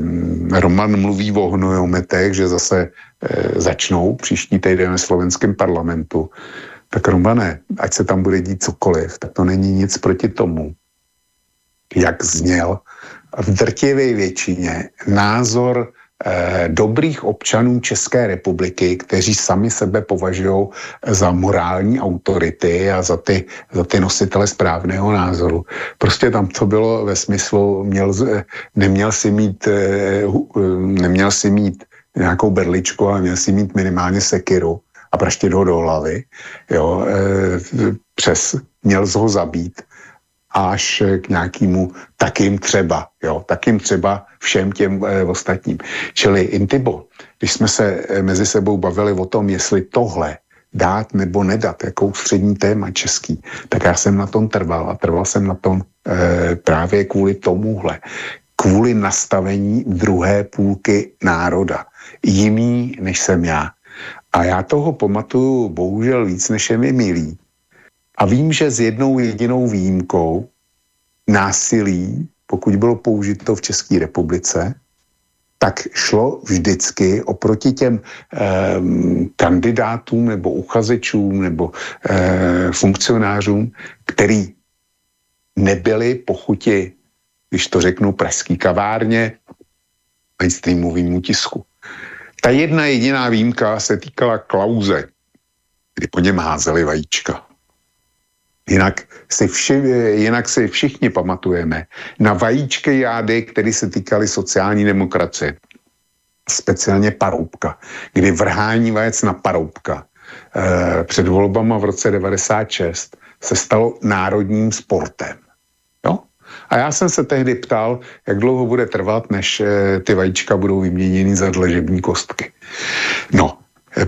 Roman mluví o hnojometech, že zase eh, začnou příští týden ve slovenském parlamentu. Tak Romane, ať se tam bude dít cokoliv, tak to není nic proti tomu, jak zněl v drtivé většině názor dobrých občanů České republiky, kteří sami sebe považují za morální autority a za ty, za ty nositele správného názoru. Prostě tam to bylo ve smyslu, měl, neměl si mít, eh, neměl si mít nějakou berličku, ale měl si mít minimálně sekiru a praštit ho do hlavy. Jo, přes měl ho zabít až k nějakému takým třeba, jo, takým třeba všem těm e, ostatním. Čili Intibo, když jsme se e, mezi sebou bavili o tom, jestli tohle dát nebo nedat jako střední téma český, tak já jsem na tom trval a trval jsem na tom e, právě kvůli tomuhle, kvůli nastavení druhé půlky národa, jiný než jsem já. A já toho pamatuju bohužel víc, než je mi milý. A vím, že s jednou jedinou výjimkou násilí, pokud bylo použito v České republice, tak šlo vždycky oproti těm eh, kandidátům nebo uchazečům nebo eh, funkcionářům, který nebyli pochuti, když to řeknu, pražský kavárně, mainstreamovému tisku. Ta jedna jediná výjimka se týkala Klauze, kdy po něm házeli vajíčka. Jinak si, vši, jinak si všichni pamatujeme na vajíčky jády, které se týkaly sociální demokracie. Speciálně paroubka, kdy vrhání vajec na paroubka eh, před volbama v roce 96 se stalo národním sportem. Jo? A já jsem se tehdy ptal, jak dlouho bude trvat, než eh, ty vajíčka budou vyměněny za dležební kostky. No,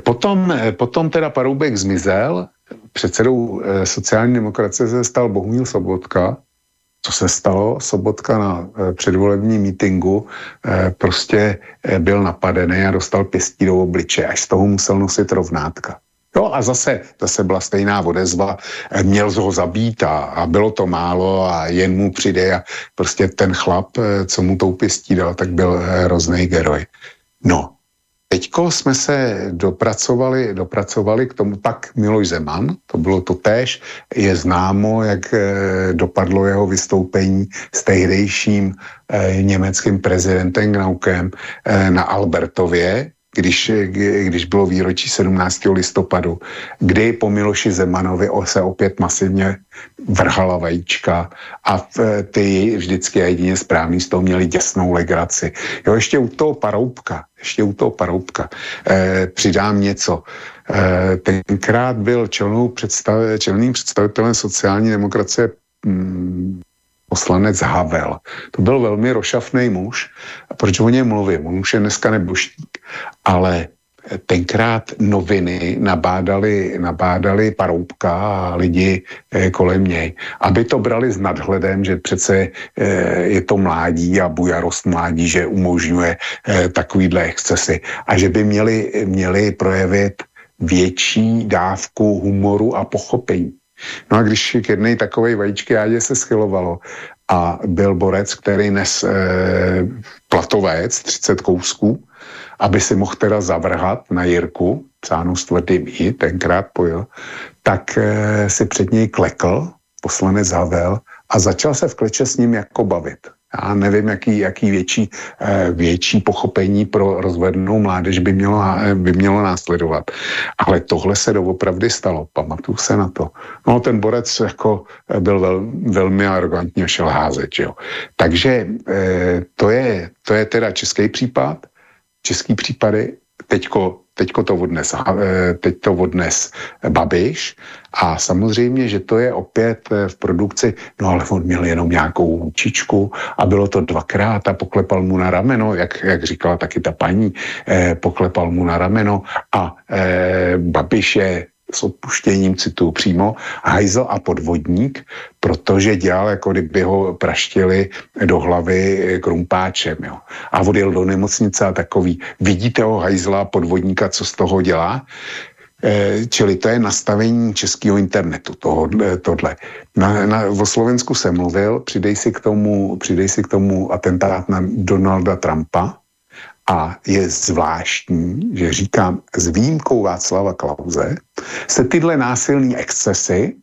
Potom, potom teda Paroubek zmizel předsedou eh, sociální demokracie se stal Bohumíl Sobotka. Co se stalo? Sobotka na eh, předvolebním mítingu eh, prostě byl napadený a dostal pěstí do obliče, až z toho musel nosit rovnátka. Jo a zase, zase byla stejná odezva, měl ho zabít a, a bylo to málo a jen mu přijde a prostě ten chlap, co mu tou pěstí dal, tak byl hrozný geroj. No, Teďko jsme se dopracovali, dopracovali k tomu tak Miloš Zeman, to bylo to též, je známo, jak e, dopadlo jeho vystoupení s tehdejším e, německým prezidentem Gnaukem e, na Albertově, když, když bylo výročí 17. listopadu, kdy po Miloši Zemanovi se opět masivně vrhala vajíčka a ty vždycky jedině správný z toho měli děsnou legraci. Jo, ještě u toho paroubka, ještě u toho paroubka eh, přidám něco. Eh, tenkrát byl čelnou představ, čelným představitelem sociální demokracie hm, poslanec Havel. To byl velmi rošafný muž. A proč o něm mluvím? On už je dneska neboštík. Ale tenkrát noviny nabádali, nabádali Paroubka a lidi eh, kolem něj, aby to brali s nadhledem, že přece eh, je to mládí a bujarost mládí, že umožňuje eh, takovýhle excesy a že by měli, měli projevit větší dávku humoru a pochopení. No a když k jedné takové vajíčky jádě se schylovalo a byl borec, který nes e, platovec, 30 kousků, aby si mohl teda zavrhat na Jirku, psánu s tvrdým i, tenkrát pojil, tak e, si před něj klekl poslanec Havel a začal se v kleče s ním jako bavit. Já nevím, jaký, jaký větší, eh, větší pochopení pro rozvedenou mládež by mělo, eh, by mělo následovat. Ale tohle se doopravdy stalo, pamatuju se na to. No ten borec jako eh, byl vel, velmi arrogantně šel házet, jo. Takže to je, to je teda český případ, český případy, teďko teďko to odnes, eh, teď to odnes Babiš. A samozřejmě, že to je opět eh, v produkci, no ale on měl jenom nějakou hůčičku a bylo to dvakrát a poklepal mu na rameno, jak, jak říkala taky ta paní, eh, poklepal mu na rameno a eh, Babiš je s odpuštěním citu přímo, hajzl a podvodník, protože dělal, jako kdyby ho praštili do hlavy krumpáčem. Jo. A odjel do nemocnice a takový, vidíte ho hajzla a podvodníka, co z toho dělá? E, čili to je nastavení českého internetu, toho, tohle. Na, na, o Slovensku jsem mluvil, přidej si, k tomu, přidej si k tomu atentát na Donalda Trumpa, a je zvláštní, že říkám s výjimkou Václava Klauze, se tyhle násilné excesy,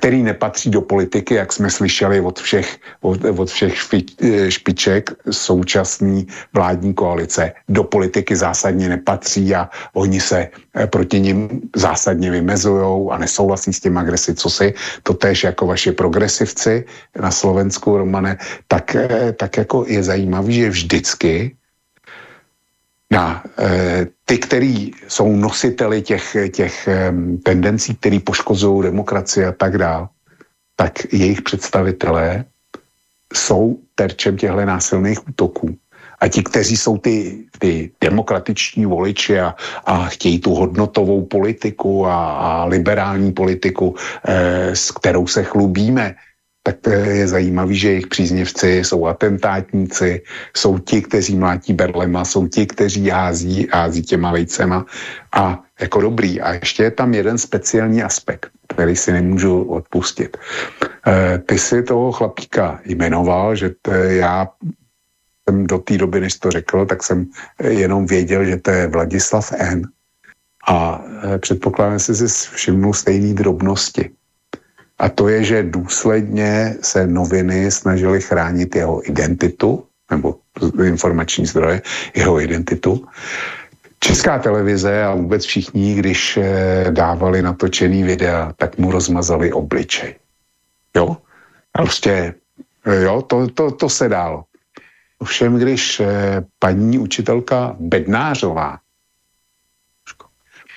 který nepatří do politiky, jak jsme slyšeli od všech, od, od všech špi, špiček současné vládní koalice, do politiky zásadně nepatří a oni se eh, proti ním zásadně vymezují a nesouhlasí s tím agresi, co si, to tež jako vaše progresivci na Slovensku, Romane, tak, eh, tak jako je zajímavý, že vždycky na eh, ty, kteří jsou nositeli těch, těch eh, tendencí, které poškozují demokracii a tak dále, tak jejich představitelé jsou terčem těchto násilných útoků. A ti, kteří jsou ty, ty demokratiční voliči a, a chtějí tu hodnotovou politiku a, a liberální politiku, eh, s kterou se chlubíme, tak je zajímavý, že jejich příznivci jsou atentátníci, jsou ti, kteří mlátí berlema, jsou ti, kteří hází, hází těma vejcema a jako dobrý. A ještě je tam jeden speciální aspekt, který si nemůžu odpustit. E, ty si toho chlapíka jmenoval, že to já jsem do té doby, než to řekl, tak jsem jenom věděl, že to je Vladislav N. A e, předpokládám, že si všimnul stejné drobnosti. A to je, že důsledně se noviny snažily chránit jeho identitu, nebo informační zdroje, jeho identitu. Česká televize a vůbec všichni, když eh, dávali natočený videa, tak mu rozmazali obličej. Jo? Prostě, eh, jo, to, to, to se dalo. Ovšem, když eh, paní učitelka Bednářová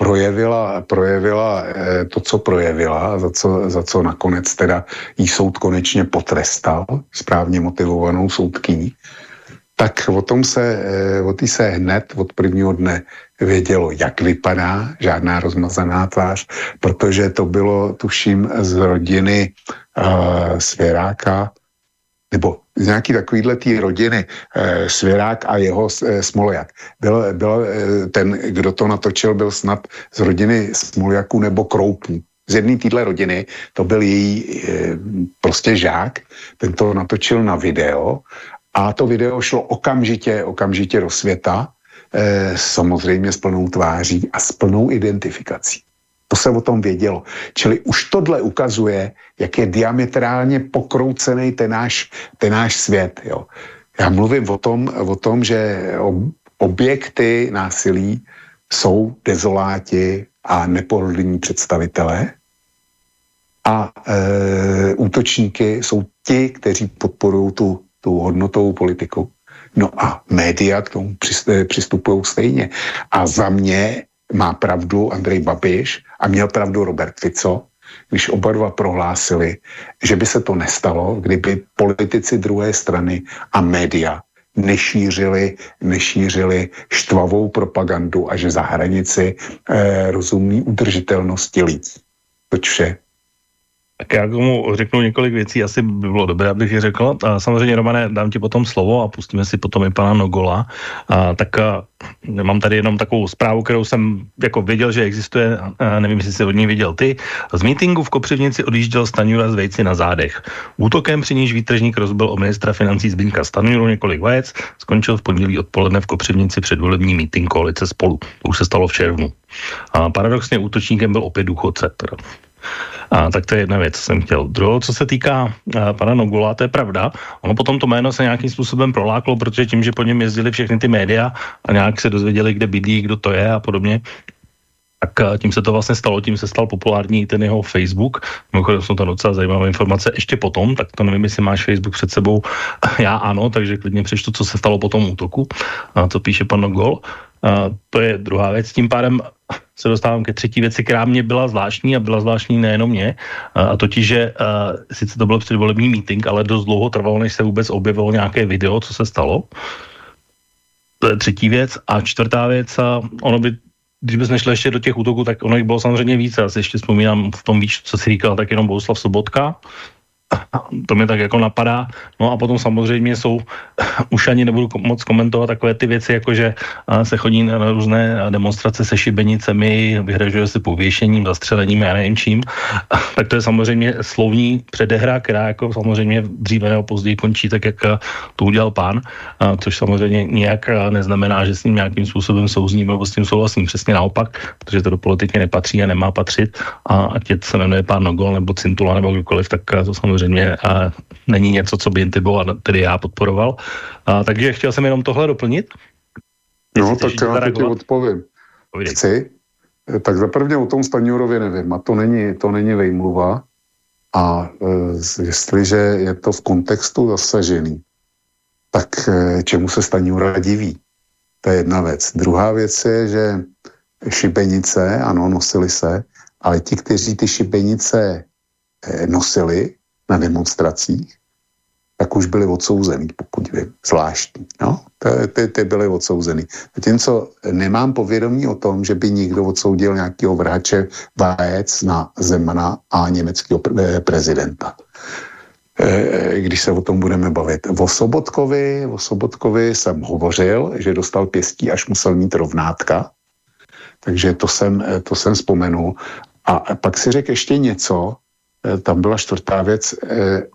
projevila, projevila eh, to, co projevila, za co, za co nakonec teda jí soud konečně potrestal, správně motivovanou soudkyní, tak o tom se, eh, o tý se hned od prvního dne vědělo, jak vypadá, žádná rozmazaná tvář, protože to bylo, tuším, z rodiny uh, Svěráka, nebo z nějaký takovýhle té rodiny e, Svěrák a jeho e, Smoljak. Byl, byl e, ten, kdo to natočil, byl snad z rodiny Smoljaků nebo Kroupů. Z jedné téhle rodiny, to byl její e, prostě žák, ten to natočil na video a to video šlo okamžitě, okamžitě do světa, e, samozřejmě s plnou tváří a s plnou identifikací. To se o tom vědělo. Čili už tohle ukazuje, jak je diametrálně pokroucený ten náš, ten náš svět. Jo. Já mluvím o tom, o tom, že objekty násilí jsou dezoláti a nepohodlní představitelé a e, útočníky jsou ti, kteří podporují tu, tu hodnotovou politiku. No a média k tomu přistupují stejně. A za mě má pravdu Andrej Babiš a měl pravdu Robert Fico, když oba dva prohlásili, že by se to nestalo, kdyby politici druhé strany a média nešířili, nešířili štvavou propagandu a že za hranici eh, rozumní udržitelnosti lidí. Toť vše. Tak já k tomu řeknu několik věcí, asi by bylo dobré, abych je řekl. A samozřejmě, Romane, dám ti potom slovo a pustíme si potom i pana Nogola. A, tak a, mám tady jenom takovou zprávu, kterou jsem jako věděl, že existuje, a nevím, jestli jsi od ní viděl ty. Z mítingu v Kopřivnici odjížděl Stanjura z vejci na zádech. Útokem při níž výtržník rozbil o ministra financí Zbínka Stanjuru několik vajec, skončil v pondělí odpoledne v Kopřivnici předvolební míting koalice spolu. To už se stalo v červnu. A paradoxně útočníkem byl opět důchodce. Teda. A, tak to je jedna věc, co jsem chtěl. Druhou, co se týká a, pana Nogula, to je pravda. Ono potom to jméno se nějakým způsobem proláklo, protože tím, že po něm jezdili všechny ty média a nějak se dozvěděli, kde bydlí, kdo to je a podobně, tak tím se to vlastně stalo, tím se stal populární ten jeho Facebook. Mimochodem jsou to docela zajímavé informace. Ještě potom, tak to nevím, jestli máš Facebook před sebou. <laughs> Já ano, takže klidně přečtu, co se stalo po tom útoku. A to píše pan Nogol. To je druhá věc. Tím pádem se dostávám ke třetí věci, která mě byla zvláštní a byla zvláštní nejenom mě. A totiž, že sice to byl předvolební meeting, ale dost dlouho trvalo, než se vůbec objevilo nějaké video, co se stalo. To je třetí věc. A čtvrtá věc, a ono by když bys nešli ještě do těch útoků, tak ono jich bylo samozřejmě více. Já si ještě vzpomínám v tom víš, co si říkal, tak jenom Bohuslav Sobotka, <laughs> to mě tak jako napadá. No a potom samozřejmě jsou, <laughs> už ani nebudu moc komentovat takové ty věci, jako že se chodí na různé demonstrace se šibenicemi, vyhražuje se pověšením, zastřelením, já nevím čím. <laughs> Tak to je samozřejmě slovní předehra, která jako samozřejmě dříve nebo později končí tak, jak to udělal pán, což samozřejmě nějak neznamená, že s ním nějakým způsobem souzním nebo s tím souhlasím. Přesně naopak, protože to do politiky nepatří a nemá patřit. A ať se jmenuje pán Nogol nebo Cintula nebo kdokoliv, tak to samozřejmě samozřejmě a není něco, co by Intibo a tedy já podporoval. A, takže chtěl jsem jenom tohle doplnit. No, tak já na to odpovím. Povídej. Chci. Tak zaprvé o tom Staňurově nevím a to není, to není vejmluva. A e, jestliže je to v kontextu zasažený, tak e, čemu se Staňura diví? To je jedna věc. Druhá věc je, že šibenice, ano, nosily se, ale ti, kteří ty šibenice eh, nosili na demonstracích, tak už byli odsouzený, pokud vím, zvláštní. No, ty, ty byly odsouzený. Zatímco nemám povědomí o tom, že by někdo odsoudil nějakého vrhače vajec na Zemana a německého eh, prezidenta. Eh, když se o tom budeme bavit. O Sobotkovi, o Sobotkovi jsem hovořil, že dostal pěstí, až musel mít rovnátka, takže to jsem, eh, to jsem vzpomenul. A pak si řekl ještě něco, tam byla čtvrtá věc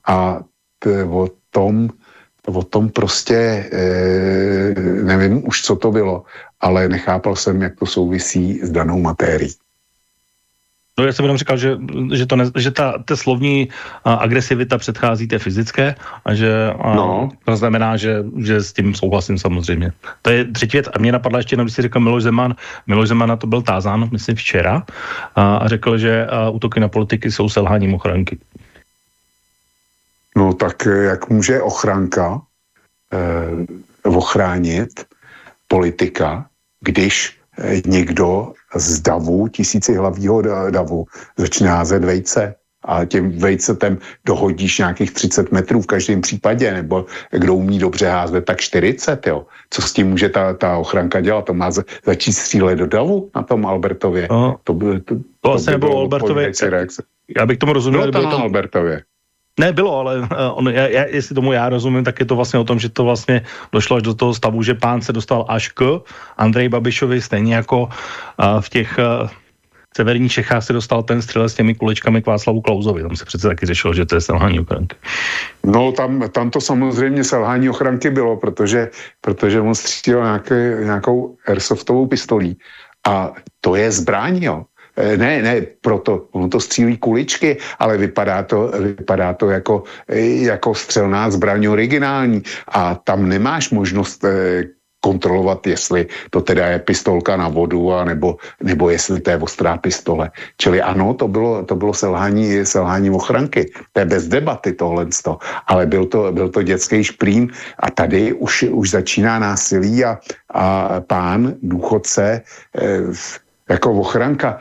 a o tom, o tom prostě nevím už, co to bylo, ale nechápal jsem, jak to souvisí s danou matérií. No já jsem jenom říkal, že, že, to ne, že ta, ta slovní a, agresivita předchází té fyzické a že a, no. to znamená, že, že s tím souhlasím samozřejmě. To je třetí věc. A mě napadla ještě, když si řekl Miloš Zeman, Miloš Zeman na to byl tázán, myslím včera, a, a řekl, že a, útoky na politiky jsou selháním ochranky. No tak eh, jak může ochranka eh, ochránit politika, když někdo z davu, tisíci hlavního davu, začne házet vejce a tím vejcetem dohodíš nějakých 30 metrů v každém případě, nebo kdo umí dobře házet, tak 40, jo. Co s tím může ta, ta ochranka dělat? To má začít střílet do davu na tom Albertově? No, to by, to, to, to asi nebylo Albertově. Já bych tomu rozuměl. Bylo to na Albertově. Ne, bylo, ale uh, on, já, já, jestli tomu já rozumím, tak je to vlastně o tom, že to vlastně došlo až do toho stavu, že pán se dostal až k Andrej Babišovi, stejně jako uh, v těch uh, severních Čechách se dostal ten střelec s těmi kulečkami k Václavu Klauzovi. Tam se přece taky řešilo, že to je selhání ochranky. No tam, tam to samozřejmě selhání ochranky bylo, protože, protože on střílel nějaké, nějakou airsoftovou pistolí. A to je zbraň, jo. Eh, ne, ne, proto, ono to střílí kuličky, ale vypadá to, vypadá to jako, eh, jako střelná zbraň originální a tam nemáš možnost eh, kontrolovat, jestli to teda je pistolka na vodu, a nebo, nebo jestli to je ostrá pistole. Čili ano, to bylo, to bylo selhání, selhání ochranky. To je bez debaty tohle. Ale byl to, byl to dětský šprým a tady už, už začíná násilí a, a pán, důchodce, eh, jako ochranka,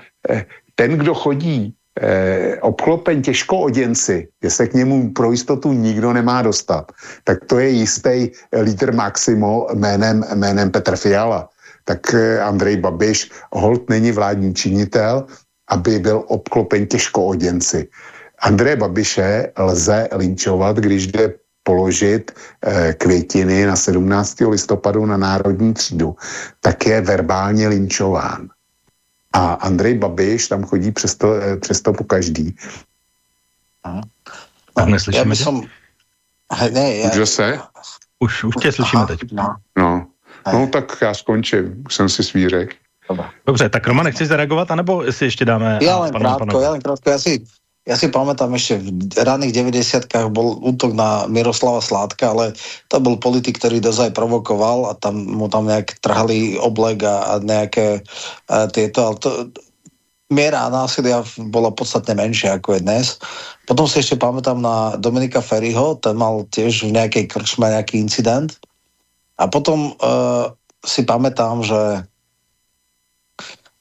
ten, kdo chodí eh, obklopen těžkooděnci, že se k němu pro jistotu nikdo nemá dostat, tak to je jistý lídr Maximo jménem, jménem Petr Fiala. Tak eh, Andrej Babiš hold není vládní činitel, aby byl obklopen těžkooděnci. Andreje Babiše lze linčovat, když jde položit eh, květiny na 17. listopadu na Národní třídu, tak je verbálně linčován. A Andrej Babiš tam chodí přesto, eh, přesto po každý. Aha. Tak neslyšíme já som... Ne, já... Už se? Už, už tě slyšíme Aha, teď. No. No. no, tak já skončím. Už jsem si svírek. Dobře, tak Roman, nechceš zareagovat, anebo jestli ještě dáme... Já len krátko, já len krátko. Já si ja si pamätám ešte v raných 90 bol útok na Miroslava Sládka, ale to bol politik, ktorý dozaj provokoval a tam mu tam nejak trhali oblek a, a nejaké a tieto, ale to, miera násilia bola podstatne menšia ako je dnes. Potom si ešte pamätám na Dominika Ferryho, ten mal tiež v nejakej krčme nejaký incident. A potom uh, si pamätám, že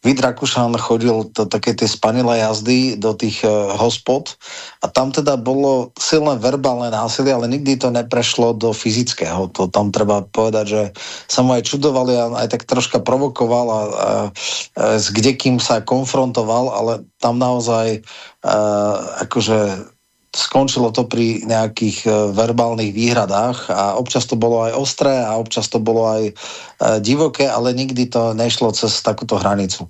Vít Rakušan chodil do také tie spanilé jazdy do tých uh, hospod a tam teda bolo silné verbálne násilie, ale nikdy to neprešlo do fyzického. To tam treba povedať, že sa mu aj čudovali a aj tak troška provokoval a, a, a s kdekým sa konfrontoval, ale tam naozaj uh, akože skončilo to pri nejakých uh, verbálnych výhradách a občas to bolo aj ostré a občas to bolo aj uh, divoké, ale nikdy to nešlo cez takúto hranicu.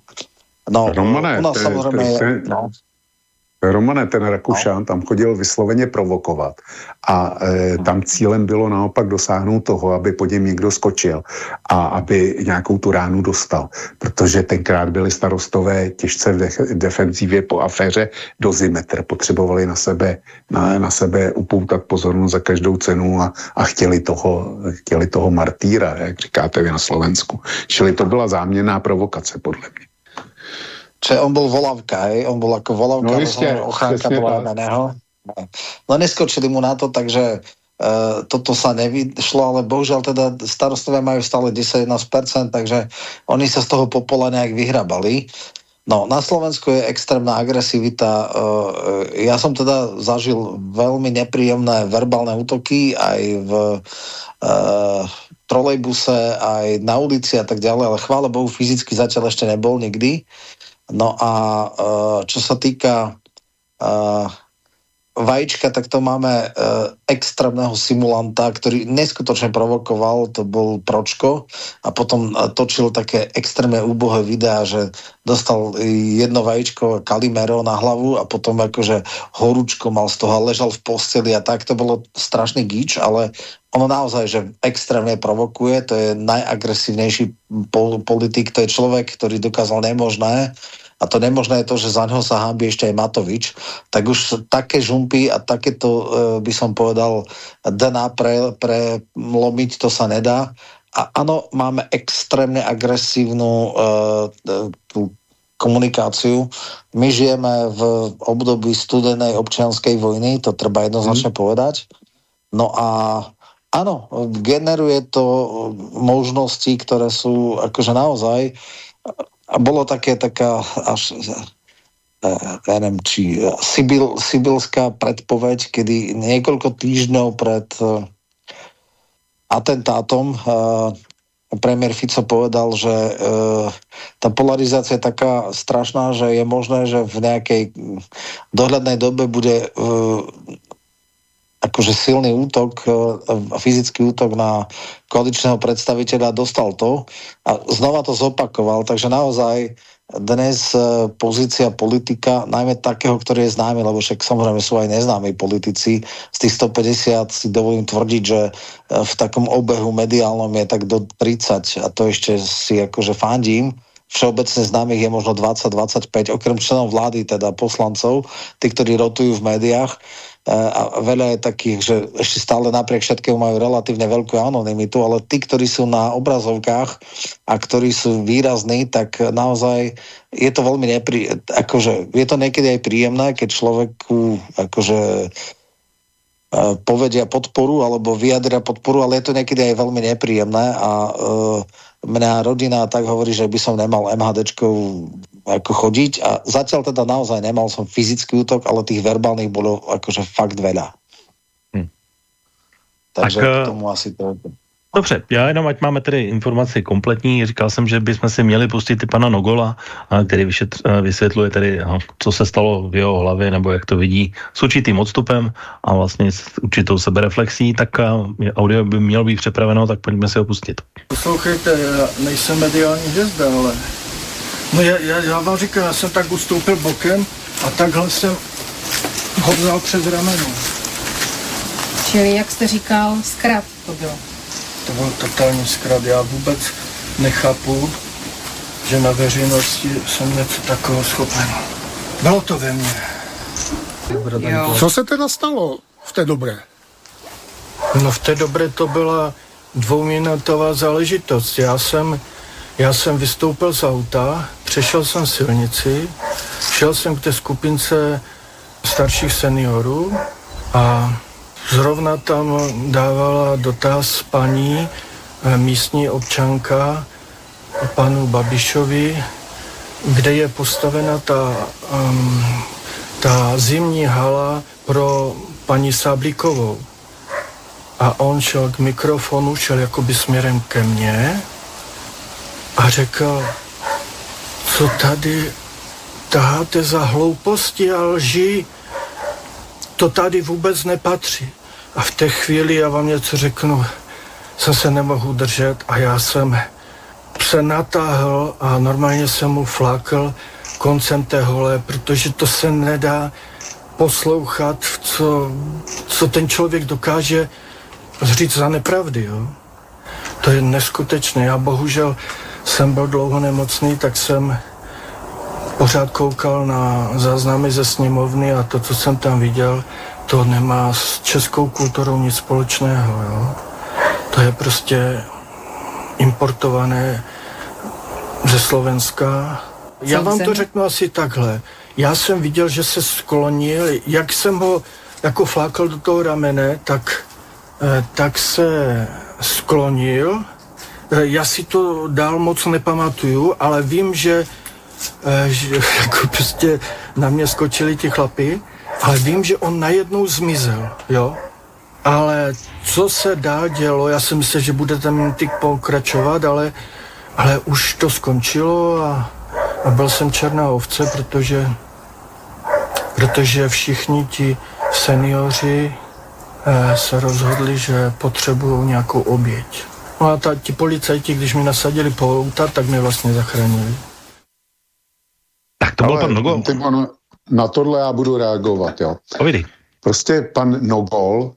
No, Romane, u nás samozrejme je... No. Romane, ten Rakušan tam chodil vysloveně provokovat a e, tam cílem bylo naopak dosáhnout toho, aby po něm někdo skočil a aby nějakou tu ránu dostal, protože tenkrát byli starostové těžce v de- defenzívě po aféře dozimetr, potřebovali na sebe, na, na sebe upoutat pozornost za každou cenu a, a chtěli, toho, chtěli toho martýra, jak říkáte vy na Slovensku. Čili to byla záměrná provokace, podle mě. Čiže on bol volavka, hej? On bol ako volavka, no, jistě, ochránka bola na neho. No neskočili mu na to, takže toto sa nevyšlo, ale bohužiaľ teda starostovia majú stále 10-11%, takže oni sa z toho popola nejak vyhrabali. No, na Slovensku je extrémna agresivita. Ja som teda zažil veľmi nepríjemné verbálne útoky aj v trolejbuse, aj na ulici a tak ďalej, ale chvála Bohu fyzicky zatiaľ ešte nebol nikdy. No a čo sa týka vajíčka, tak to máme e, extrémného simulanta, ktorý neskutočne provokoval, to bol Pročko a potom e, točil také extrémne úbohé videá, že dostal jedno vajíčko Kalimero na hlavu a potom akože horúčko mal z toho a ležal v posteli a tak, to bolo strašný gíč, ale ono naozaj, že extrémne provokuje, to je najagresívnejší politik, to je človek, ktorý dokázal nemožné a to nemožné je to, že za neho sa hábi ešte aj Matovič, tak už také žumpy a takéto, e, by som povedal, dna pre, prelomiť, to sa nedá. A ano, máme extrémne agresívnu uh, komunikáciu. My žijeme v období studenej občianskej vojny, to treba jednoznačne mm. povedať. No a áno, generuje to možnosti, ktoré sú akože naozaj a bolo také taká až e, ja neviem, či Sibyl, Sibylská predpoveď, kedy niekoľko týždňov pred e, atentátom premiér Fico povedal, že tá polarizácia je taká strašná, že je možné, že v nejakej dohľadnej dobe bude akože silný útok, e, fyzický útok na koaličného predstaviteľa, dostal to a znova to zopakoval, takže naozaj dnes e, pozícia politika, najmä takého, ktorý je známy, lebo však samozrejme sú aj neznámi politici, z tých 150 si dovolím tvrdiť, že e, v takom obehu mediálnom je tak do 30 a to ešte si akože fandím, všeobecne známych je možno 20-25, okrem členov vlády, teda poslancov, tí, ktorí rotujú v médiách a veľa je takých, že ešte stále napriek všetkému majú relatívne veľkú anonymitu, ale tí, ktorí sú na obrazovkách a ktorí sú výrazní, tak naozaj je to veľmi neprí... akože je to niekedy aj príjemné, keď človeku akože e, povedia podporu alebo vyjadria podporu, ale je to niekedy aj veľmi nepríjemné a uh, mňa rodina tak hovorí, že by som nemal MHDčkou ako chodiť a zatiaľ teda naozaj nemal som fyzický útok, ale tých verbálnych bolo akože fakt veľa. Hm. Takže tak, k tomu asi to... Dobře, já jenom, ať máme tedy informaci kompletní, říkal jsem, že bychom si měli pustit i pana Nogola, který vyšetř, vysvětluje tedy, co se stalo v jeho hlavě, nebo jak to vidí s určitým odstupem a vlastně s určitou sebereflexí, tak audio by mělo být připraveno, tak pojďme si ho pustit. Poslouchejte, já nejsem mediální hvězda, ale no já, já, já vám říkám, já jsem tak ustoupil bokem a takhle jsem ho vzal přes rameno. Čili, jak jste říkal, zkrat to bylo to byl totální zkrat. Já vůbec nechápu, že na veřejnosti jsem něco takového schopen. Bylo to ve mně. Jo. Co se teda stalo v té dobré? No v té dobré to byla dvouminutová záležitost. Já jsem, já jsem vystoupil z auta, přešel jsem silnici, šel jsem k té skupince starších seniorů a Zrovna tam dávala dotaz paní eh, místní občanka panu Babišovi, kde je postavena ta, um, ta zimní hala pro paní Sáblíkovou. A on šel k mikrofonu, šel jakoby směrem ke mně a řekl, co tady taháte za hlouposti a lži, to tady vůbec nepatří. A v té chvíli já vám něco řeknu, jsem se nemohu držet a já jsem se natáhl a normálně jsem mu flákl koncem té hole, protože to se nedá poslouchat, co, co ten člověk dokáže říct za nepravdy. Jo? To je neskutečné. Já bohužel jsem byl dlouho nemocný, tak jsem pořád koukal na záznamy ze sněmovny a to, co jsem tam viděl, to nemá s českou kulturou nic společného. Jo? To je prostě importované ze Slovenska. Já vám to řeknu asi takhle. Já jsem viděl, že se sklonil, jak jsem ho jako flákal do toho ramene, tak tak se sklonil. Já si to dál moc nepamatuju, ale vím, že, že <laughs> jako prostě na mě skočili ti chlapy, ale vím, že on najednou zmizel, jo. Ale co se dál dělo, já si myslím, že bude ten tyk pokračovat, ale, ale už to skončilo a, a byl jsem černá ovce, protože, protože všichni ti seniori eh, se rozhodli, že potřebují nějakou oběť. No a ta, ti policajti, když mi nasadili pouta, tak mě vlastně zachránili. Tak to byl pan Nogo. Na tohle já budu reagovat, jo. Povídej. Prostě pan Nogol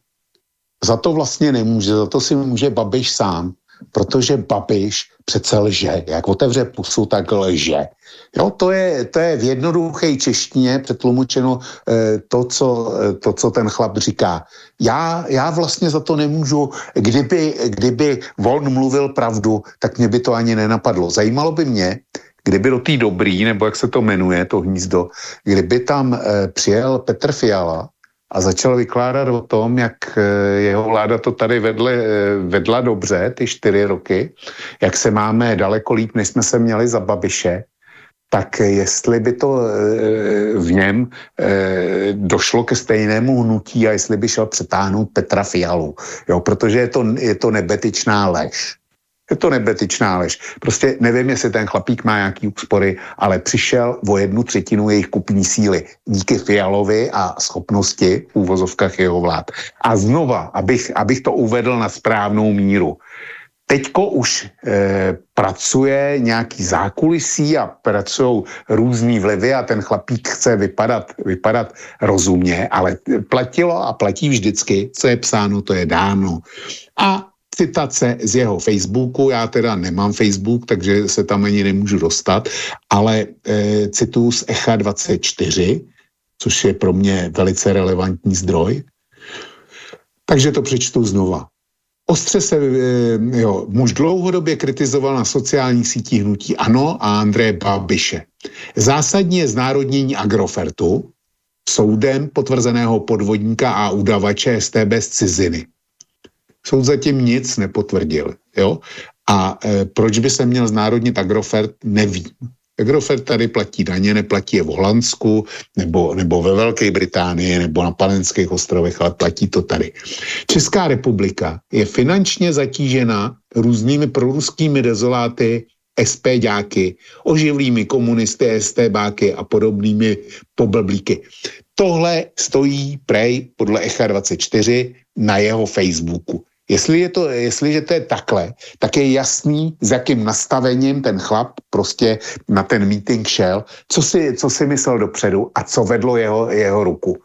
za to vlastně nemůže, za to si může Babiš sám, protože Babiš přece lže. Jak otevře pusu, tak lže. Jo, to je, to je v jednoduché češtině přetlumočeno eh, to, co, eh, to, co ten chlap říká. Já, já vlastně za to nemůžu, kdyby, kdyby on mluvil pravdu, tak mě by to ani nenapadlo. Zajímalo by mě, kdyby do té dobrý, nebo jak se to jmenuje, to hnízdo, kdyby tam eh, přijel Petr Fiala, a začal vykládat o tom, jak eh, jeho vláda to tady vedle, eh, vedla dobře ty čtyři roky, jak se máme daleko líp, než jsme se měli za Babiše, tak jestli by to v něm došlo ke stejnému hnutí a jestli by šel přetáhnout Petra Fialu, jo, protože je to, je to nebetičná lež. Je to nebetyčná lež. Prostě nevím, jestli ten chlapík má nějaký úspory, ale přišel o jednu třetinu jejich kupní síly díky Fialovi a schopnosti v úvozovkách jeho vlád. A znova, abych, abych to uvedl na správnou míru. Teďko už e, pracuje nějaký zákulisí a pracují různý vlivy a ten chlapík chce vypadat, vypadat rozumně, ale platilo a platí vždycky, co je psáno, to je dáno. A citace z jeho Facebooku, já teda nemám Facebook, takže se tam ani nemůžu dostat, ale e, cituju z Echa 24, což je pro mě velice relevantní zdroj. Takže to přečtu znova. Ostře se, e, jo, muž dlouhodobě kritizoval na sociálních sítích hnutí ANO a Andreje Babiše. Zásadní je znárodnění Agrofertu, soudem potvrzeného podvodníka a udavače STB z ciziny. Soud zatím nic nepotvrdil. Jo? A e, proč by se měl znárodnit Agrofert, nevím. Agrofert tady platí daně, neplatí je v Holandsku, nebo, nebo ve Velké Británii, nebo na Panenských ostrovech, ale platí to tady. Česká republika je finančně zatížena různými proruskými dezoláty, SPďáky, oživlými komunisty, STBáky a podobnými poblblíky. Tohle stojí prej podle Echa 24 na jeho Facebooku. Jestli je to, jestliže to je takhle, tak je jasný, s jakým nastavením ten chlap prostě na ten meeting šel, co si, co si myslel dopředu a co vedlo jeho, jeho ruku.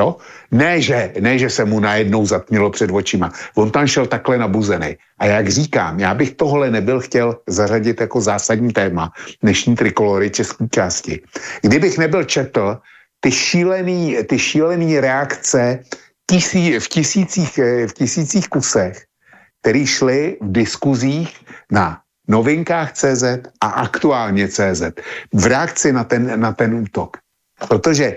Jo? Ne, že, ne, že se mu najednou zatmělo před očima. On tam šel takhle nabuzený. A jak říkám, já bych tohle nebyl chtěl zařadit jako zásadní téma dnešní trikolory české části. Kdybych nebyl četl ty šílený, ty šílený reakce tisí, v, tisících, eh, v tisících kusech, který šly v diskuzích na novinkách CZ a aktuálně CZ v reakci na ten, na ten útok. Protože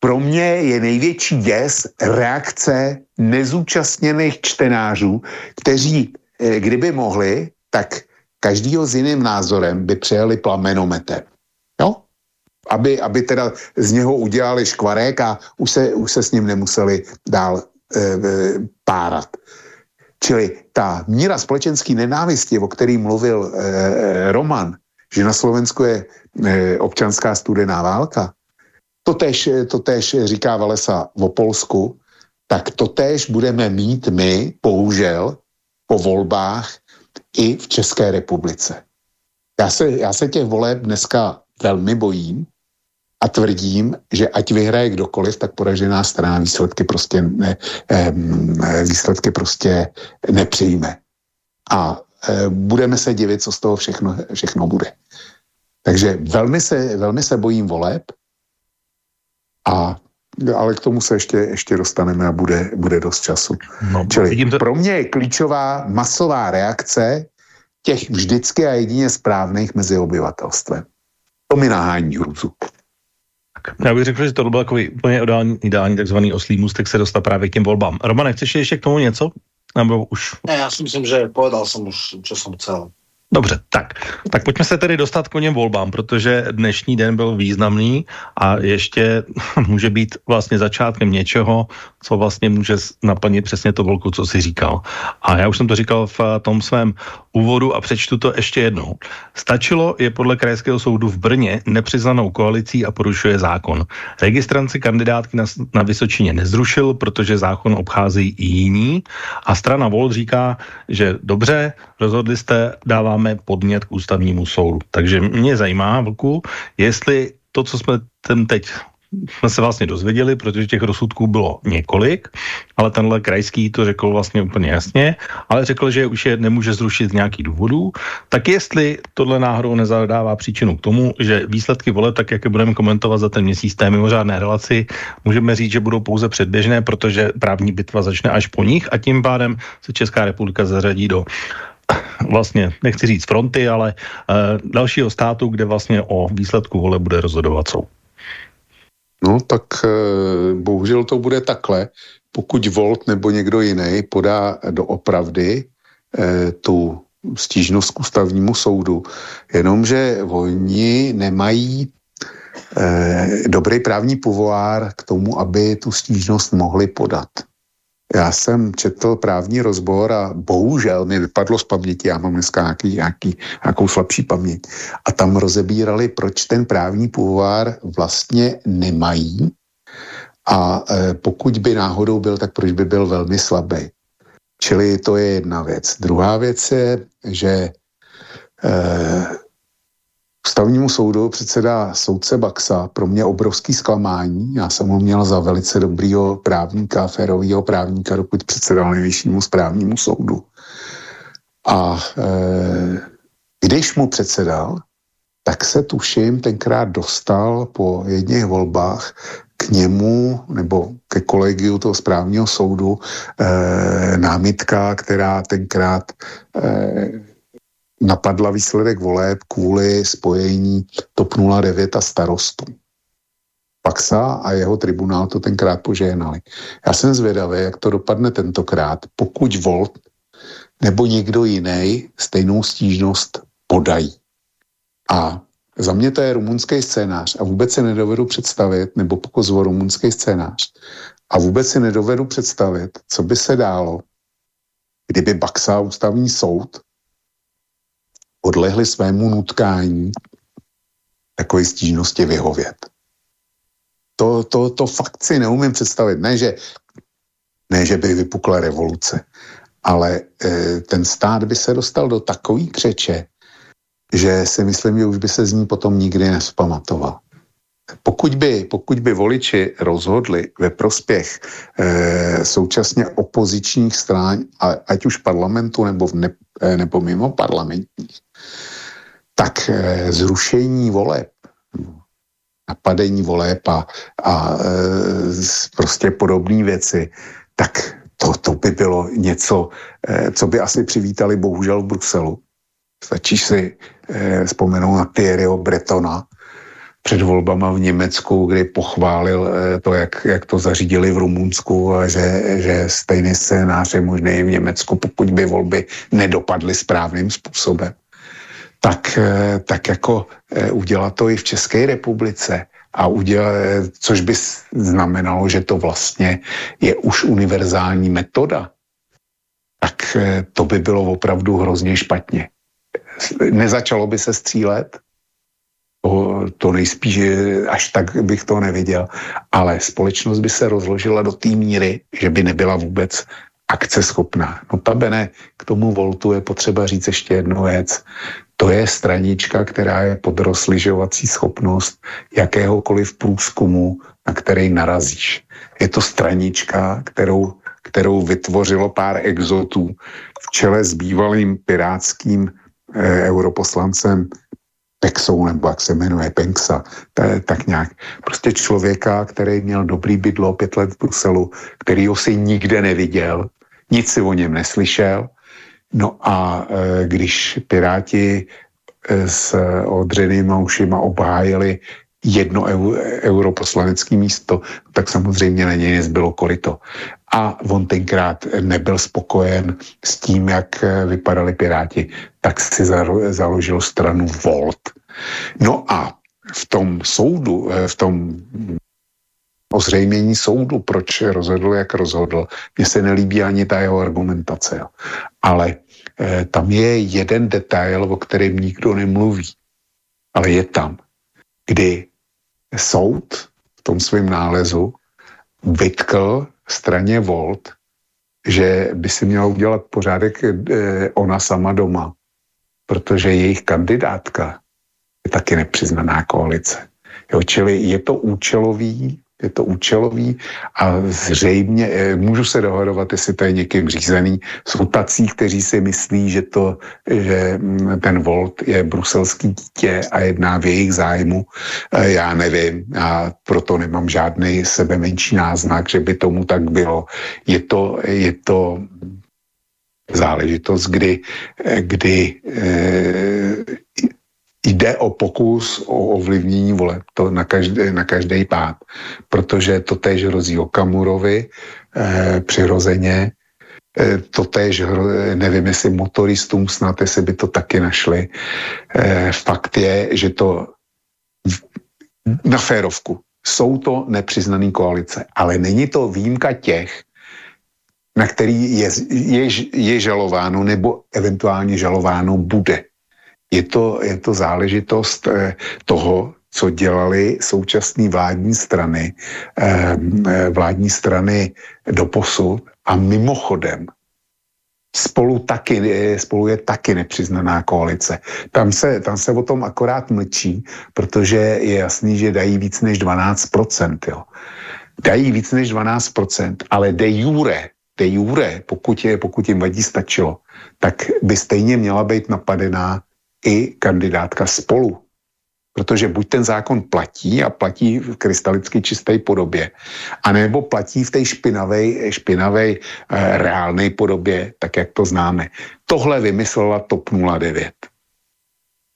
pro mě je největší děs reakce nezúčastněných čtenářů, kteří, eh, kdyby mohli, tak každýho s jiným názorem by přijeli plamenometem. Aby, aby teda z něho udělali škvarek a už se, už se s ním nemuseli dál e, e, párat. Čili ta míra společenské nenávisti, o který mluvil e, Roman, že na Slovensku je e, občanská studená válka, to tež, to tež říká Valesa o Polsku, tak to tež budeme mít my, bohužel, po volbách i v České republice. Já se, já se těch voleb dneska velmi bojím, a tvrdím, že ať vyhraje kdokoliv, tak poražená strana výsledky prostě, ne, výsledky prostě nepřijme. A e, budeme se divit, co z toho všechno, všechno bude. Takže velmi se, velmi se bojím voleb, a, ale k tomu se ještě, ještě dostaneme a bude, bude dost času. No, Čili to... pro mě je klíčová masová reakce těch vždycky a jedině správných mezi obyvatelstvem. To mi nahání hruzu. Já bych řekl, že to byl takový úplně ideální, ideální takzvaný oslý můstek se dostat právě k těm volbám. Romane, chceš ještě k tomu něco? Nebo už? Ne, já si myslím, že povedal jsem už, co jsem chcel. Dobře, tak. Tak pojďme se tedy dostat k něm volbám, protože dnešní den byl významný a ještě <laughs> může být vlastně začátkem něčeho, co vlastně může naplnit přesně to volku, co si říkal. A já už jsem to říkal v tom svém úvodu a přečtu to ještě jednou. Stačilo je podle Krajského soudu v Brně nepřiznanou koalicí a porušuje zákon. Registranci kandidátky na, na Vysočině nezrušil, protože zákon obcházejí i jiní a strana Volt říká, že dobře, rozhodli jste, dáváme podnět k ústavnímu soudu. Takže mě zajímá, Vlku, jestli to, co jsme ten teď jsme se vlastně dozvěděli, protože těch rozsudků bylo několik, ale tenhle krajský to řekl vlastně úplně jasně, ale řekl, že už je nemůže zrušit z nějakých důvodů. Tak jestli tohle náhodou nezadává příčinu k tomu, že výsledky vole, tak jak je budeme komentovat za ten měsíc té mimořádné relaci, můžeme říct, že budou pouze předběžné, protože právní bitva začne až po nich a tím pádem se Česká republika zařadí do vlastně, nechci říct fronty, ale uh, dalšího státu, kde vlastně o výsledku vole bude rozhodovat soud. No tak uh, bohužel to bude takhle. Pokud Volt nebo někdo jiný podá do opravdy uh, tu stížnost k ústavnímu soudu, jenomže oni nemají dobrý právní povolár k tomu, aby tu stížnost mohli podat. Já jsem četl právní rozbor a bohužel mi vypadlo z paměti, já mám dneska nějaký, nějaký, nějakou slabší paměť. A tam rozebírali, proč ten právní půvár vlastně nemají a e, pokud by náhodou byl, tak proč by byl velmi slabý. Čili to je jedna věc. Druhá věc je, že e, Ústavnímu soudu předseda soudce Baxa pro mě obrovský zklamání. Já jsem ho měl za velice dobrýho právníka, férovýho právníka, dokud předsedal nejvyššímu správnímu soudu. A e, když mu předsedal, tak se tuším tenkrát dostal po jedných volbách k němu nebo ke kolegiu toho správního soudu e, námitka, která tenkrát e, napadla výsledek voleb kvůli spojení TOP 09 a starostu. Paxa a jeho tribunál to tenkrát požehnali. Já jsem zvědavý, jak to dopadne tentokrát, pokud Volt nebo někdo jiný stejnou stížnost podají. A za mě to je rumunský scénář a vůbec si nedovedu představit, nebo pokud zvo rumunský scénář, a vůbec si nedovedu představit, co by se dálo, kdyby Baxa ústavní soud podlehli svému nutkání takové stížnosti vyhovět. To, to, to fakt si neumím představit. Ne, že, ne, že by vypukla revoluce, ale e, ten stát by se dostal do takový křeče, že si myslím, že už by se z ní potom nikdy nespamatoval. Pokud by, pokud by voliči rozhodli ve prospěch e, současně opozičních stran, ať už parlamentu nebo, v ne, e, nebo mimo parlamentních, tak e, zrušení voleb, napadení voleb a, a e, prostě podobné věci, tak to, to by bylo něco, e, co by asi přivítali bohužel v Bruselu. Stačí si e, vzpomenout na Thierryho Bretona, před volbama v Německu, kdy pochválil eh, to, jak, jak to zařídili v Rumunsku a že, že stejný scénář je možný v Německu, pokud by volby nedopadly správným způsobem. Tak, eh, tak jako eh, udělat to i v České republice a udělat, což by znamenalo, že to vlastně je už univerzální metoda, tak to by bylo opravdu hrozně špatně. Nezačalo by se střílet, to, nejspíš, až tak bych to neviděl, ale společnost by se rozložila do té míry, že by nebyla vůbec akceschopná. Notabene k tomu Voltu je potřeba říct ještě jednu věc. To je stranička, která je pod rozližovací schopnost jakéhokoliv průzkumu, na který narazíš. Je to stranička, kterou, kterou vytvořilo pár exotů v čele s bývalým pirátským eh, europoslancem Pexou, nebo jak se jmenuje, Penksa, tak nějak. Prostě člověka, který měl dobrý bydlo pět let v Bruselu, který ho si nikde neviděl, nic si o něm neslyšel. No a e, když Piráti e, s odřenýma ušima obhájili jedno europoslanecký místo, tak samozřejmě na něj nezbylo kolito. A on tenkrát nebyl spokojen s tím, jak vypadali Piráti, tak si založil stranu Volt. No a v tom soudu, v tom ozřejmění soudu, proč rozhodl, jak rozhodl. Mně se nelíbí ani ta jeho argumentace. Ale e, tam je jeden detail, o kterém nikdo nemluví. Ale je tam, kdy soud v tom svém nálezu vytkl straně Volt, že by si měla udělat pořádek e, ona sama doma, protože jejich kandidátka je taky nepřiznaná koalice. Jo, čili je to účelový je to účelový a zřejmě, eh, můžu se dohodovat, jestli to je někým řízený, jsou tací, kteří si myslí, že, to, že mm, ten Volt je bruselský dítě a jedná v jejich zájmu. Eh, já nevím, a proto nemám žádný sebe menší náznak, že by tomu tak bylo. Je to, je to záležitost, kdy, eh, kdy jde o pokus o ovlivnění voleb, to na každý, na každý pád, protože to též hrozí Okamurovi eh, přirozeně, eh, to též, nevím, jestli motoristům snad, jestli by to taky našli. Eh, fakt je, že to na férovku. Jsou to nepřiznané koalice, ale není to výjimka těch, na který je, je, je žalováno nebo eventuálně žalováno bude je to, je to záležitost eh, toho, co dělali současné vládní strany, eh, eh, vládní strany do posud a mimochodem spolu, taky, spolu je taky nepřiznaná koalice. Tam se, tam se o tom akorát mlčí, protože je jasný, že dají víc než 12%. Jo. Dají víc než 12%, ale de jure, de jure, pokud, je, pokud jim vadí stačilo, tak by stejně měla být napadená i kandidátka spolu. Protože buď ten zákon platí a platí v krystalicky čisté podobě, anebo platí v té špinavej, špinavej e, reálné podobě, tak jak to známe. Tohle vymyslela TOP 09.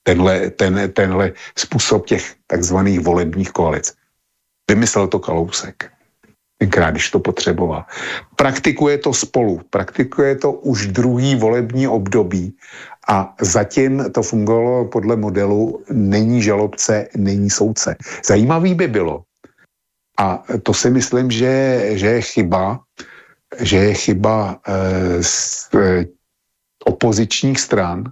Tenhle, ten, tenhle způsob těch takzvaných volebních koalic. Vymyslel to Kalousek. Tenkrát, když to potřeboval. Praktikuje to spolu. Praktikuje to už druhý volební období a zatím to fungovalo podle modelu není žalobce, není soudce. Zajímavý by bylo, a to si myslím, že, že je chyba, že je chyba e, z e, opozičních stran,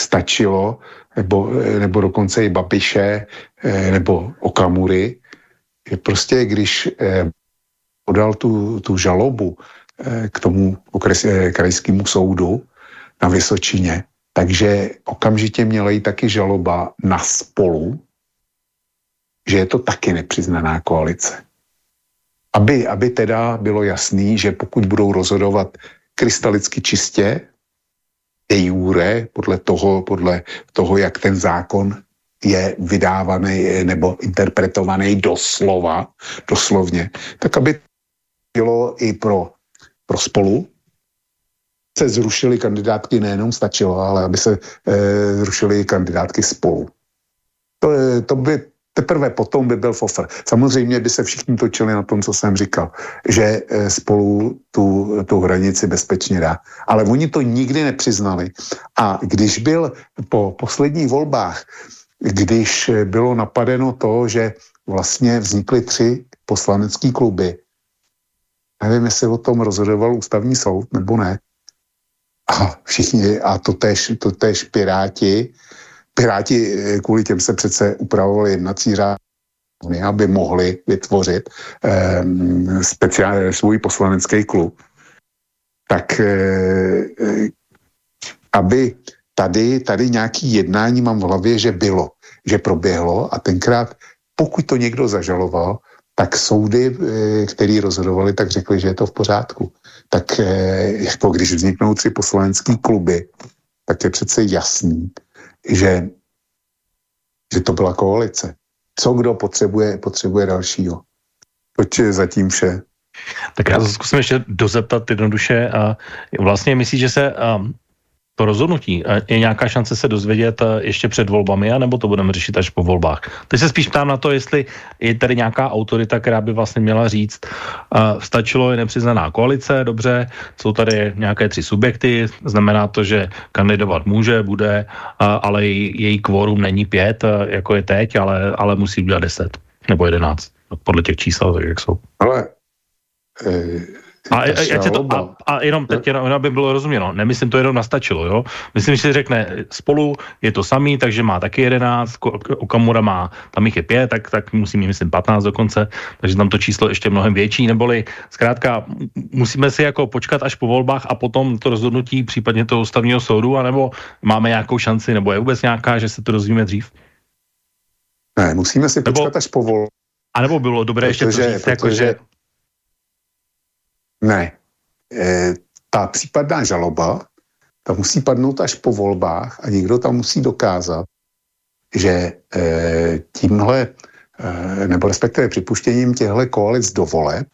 stačilo, nebo, nebo dokonce i Babiše, e, nebo Okamury, že prostě když e, podal tu, tu žalobu e, k tomu okres, e, krajskému soudu na Vysočině, takže okamžitě měla jít taky žaloba na spolu, že je to taky nepřiznaná koalice. Aby, aby teda bylo jasný, že pokud budou rozhodovat krystalicky čistě, de jure, podle toho, podle toho, jak ten zákon je vydávaný nebo interpretovaný doslova, doslovně, tak aby bylo i pro, pro spolu, se zrušily kandidátky, nejenom stačilo, ale aby se e, zrušily kandidátky spolu. To, to by teprve potom by byl fofr. Samozřejmě by se všichni točili na tom, co jsem říkal, že e, spolu tu, tu hranici bezpečně dá. Ale oni to nikdy nepřiznali. A když byl po posledních volbách, když bylo napadeno to, že vlastně vznikly tři poslanecké kluby, nevím, jestli o tom rozhodoval ústavní soud nebo ne, a všichni, a to tež, to tež Piráti, Piráti eh, kvůli těm se přece upravovali jednací řád aby mohli vytvořit eh, speciálně svůj poslanecký klub, tak eh, eh, aby tady, tady nějaký jednání mám v hlavě, že bylo, že proběhlo a tenkrát, pokud to někdo zažaloval, tak soudy, eh, který rozhodovali, tak řekli, že je to v pořádku. Tak eh, jako když vzniknou tři poslanecké kluby, tak je přece jasný, že, že to byla koalice. Co kdo potřebuje, potřebuje dalšího. Toť je zatím vše. Tak já zkusím ještě dozeptat jednoduše. A vlastně myslíš, že se to rozhodnutí, je nějaká šance se dozvědět ještě před volbami, anebo to budeme řešit až po volbách? Teď se spíš ptám na to, jestli je tady nějaká autorita, která by vlastně měla říct, uh, stačilo je nepřiznaná koalice, dobře, jsou tady nějaké tři subjekty, znamená to, že kandidovat může, bude, uh, ale její, její kvórum není pět, uh, jako je teď, ale, ale musí udělat deset nebo jedenáct, podle těch čísel, tak jak jsou. Ale e a, a, a, to, a, a jenom teď jenom, aby bylo rozuměno, nemyslím to jenom nastačilo, jo. Myslím, že si řekne spolu, je to samý, takže má taky 11, Okamura má, tam jich je pět, tak, tak musí mít, myslím, 15 dokonce, takže tam to číslo ještě mnohem větší, neboli zkrátka musíme si jako počkat až po volbách a potom to rozhodnutí případně toho ústavního soudu, anebo máme nějakou šanci, nebo je vůbec nějaká, že se to rozvíme dřív? Ne, musíme si počkat nebo, až po volbách. A nebo bylo dobré protože, ještě to říct, protože, jako, že ne. E, ta případná žaloba, ta musí padnout až po volbách a někdo tam musí dokázat, že e, tímhle, e, nebo respektive připuštěním těchto koalic do voleb,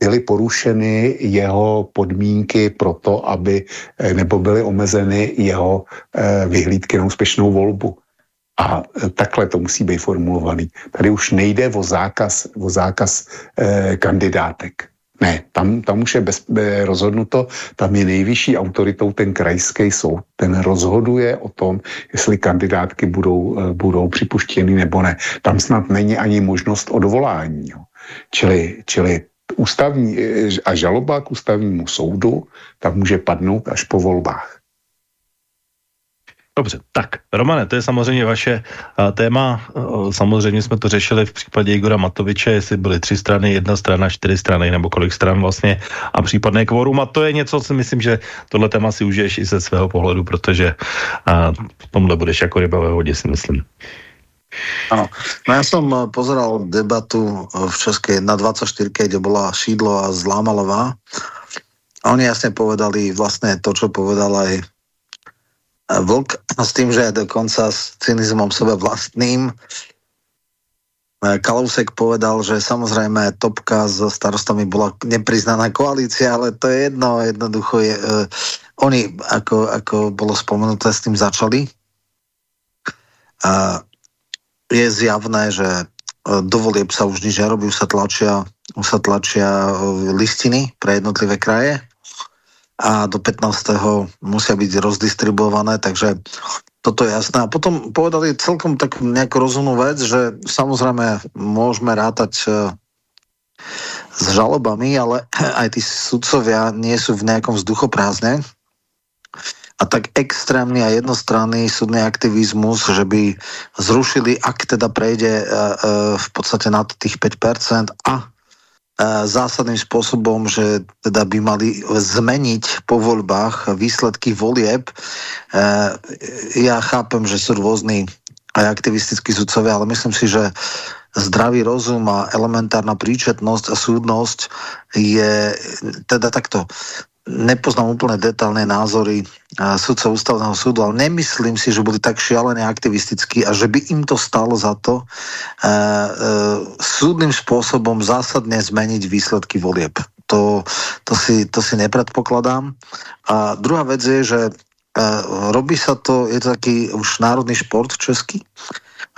byly porušeny jeho podmínky pro to, aby, e, nebo byly omezeny jeho e, vyhlídky na úspěšnou volbu. A e, takhle to musí být formulovaný. Tady už nejde o zákaz, o zákaz eh, kandidátek. Ne, tam, tam už je bez, be, rozhodnuto, tam je nejvyšší autoritou ten krajský soud. Ten rozhoduje o tom, jestli kandidátky budou, eh, budou připuštěny nebo ne. Tam snad není ani možnost odvolání. Jo. Čili, čili ústavní eh, a žaloba k ústavnímu soudu tam může padnout až po volbách. Dobře, tak Romane, to je samozřejmě vaše uh, téma. Uh, samozřejmě jsme to řešili v případě Igora Matoviče, jestli byly tři strany, jedna strana, čtyři strany nebo kolik stran vlastně a případné kvorum. A to je něco, co myslím, že tohle téma si užiješ i ze svého pohledu, protože uh, v tomhle budeš jako ryba ve vodě, si myslím. Ano. No ja som pozeral debatu v Českej na 24, kde bola Šídlo a Zlámalová. A oni jasne povedali vlastne to, čo povedal aj Vlk s tým, že dokonca s cynizmom sebe vlastným. Kalousek povedal, že samozrejme topka so starostami bola nepriznaná koalícia, ale to je jedno, jednoducho je, uh, oni, ako, ako bolo spomenuté, s tým začali. Uh, je zjavné, že e, do volieb sa už nič nerobí, už sa tlačia, už sa tlačia e, listiny pre jednotlivé kraje a do 15. musia byť rozdistribuované, takže toto je jasné. A potom povedali celkom tak nejakú rozumnú vec, že samozrejme môžeme rátať e, s žalobami, ale aj tí sudcovia nie sú v nejakom vzduchoprázdne. A tak extrémny a jednostranný súdny aktivizmus, že by zrušili, ak teda prejde uh, uh, v podstate na tých 5% a zásadným spôsobom, že teda by mali zmeniť po voľbách výsledky volieb. Ja chápem, že sú rôzni aj aktivistickí sudcovia, ale myslím si, že zdravý rozum a elementárna príčetnosť a súdnosť je teda takto nepoznám úplne detálne názory sudcov ústavného súdu, ale nemyslím si, že boli tak šialené aktivistickí a že by im to stalo za to e, e, súdnym spôsobom zásadne zmeniť výsledky volieb. To, to, si, to si nepredpokladám. A druhá vec je, že e, robí sa to, je to taký už národný šport český,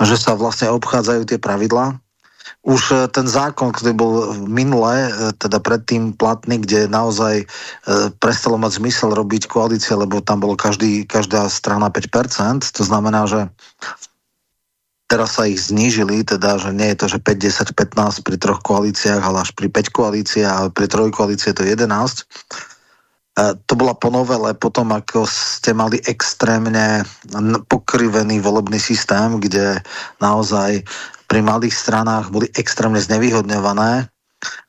že sa vlastne obchádzajú tie pravidlá už eh, ten zákon, ktorý bol minulé, eh, teda predtým platný, kde naozaj eh, prestalo mať zmysel robiť koalície, lebo tam bolo každý, každá strana 5%, to znamená, že teraz sa ich znížili, teda, že nie je to, že 5, 10, 15 pri troch koalíciách, ale až pri 5 koalíciách a pri troj koalície to 11. To bola po novele potom, ako ste mali extrémne pokrivený volebný systém, kde naozaj pri malých stranách boli extrémne znevýhodňované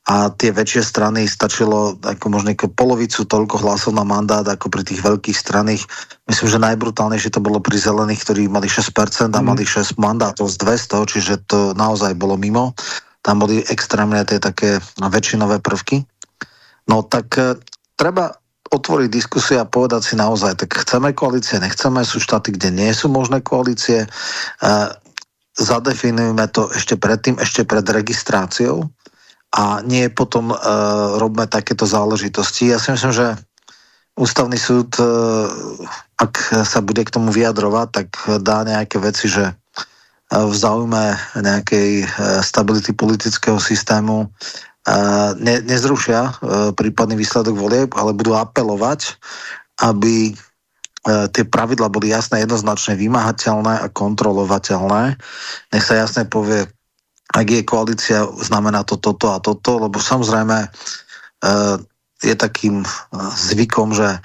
a tie väčšie strany stačilo ako možno ako polovicu toľko hlasov na mandát ako pri tých veľkých straných. Myslím, že najbrutálnejšie to bolo pri zelených, ktorí mali 6% a mm. mali 6 mandátov z 200, čiže to naozaj bolo mimo. Tam boli extrémne tie také väčšinové prvky. No tak e, treba otvoriť diskusiu a povedať si naozaj, tak chceme koalície, nechceme, sú štáty, kde nie sú možné koalície. E, zadefinujme to ešte predtým, ešte pred registráciou a nie potom uh, robme takéto záležitosti. Ja si myslím, že ústavný súd, e, ak sa bude k tomu vyjadrovať, tak dá nejaké veci, že e, v záujme nejakej stability politického systému ne, nezrušia prípadný výsledok volieb, ale budú apelovať, aby tie pravidla boli jasné, jednoznačne vymahateľné a kontrolovateľné. Nech sa jasne povie, ak je koalícia, znamená to toto a toto, lebo samozrejme je takým zvykom, že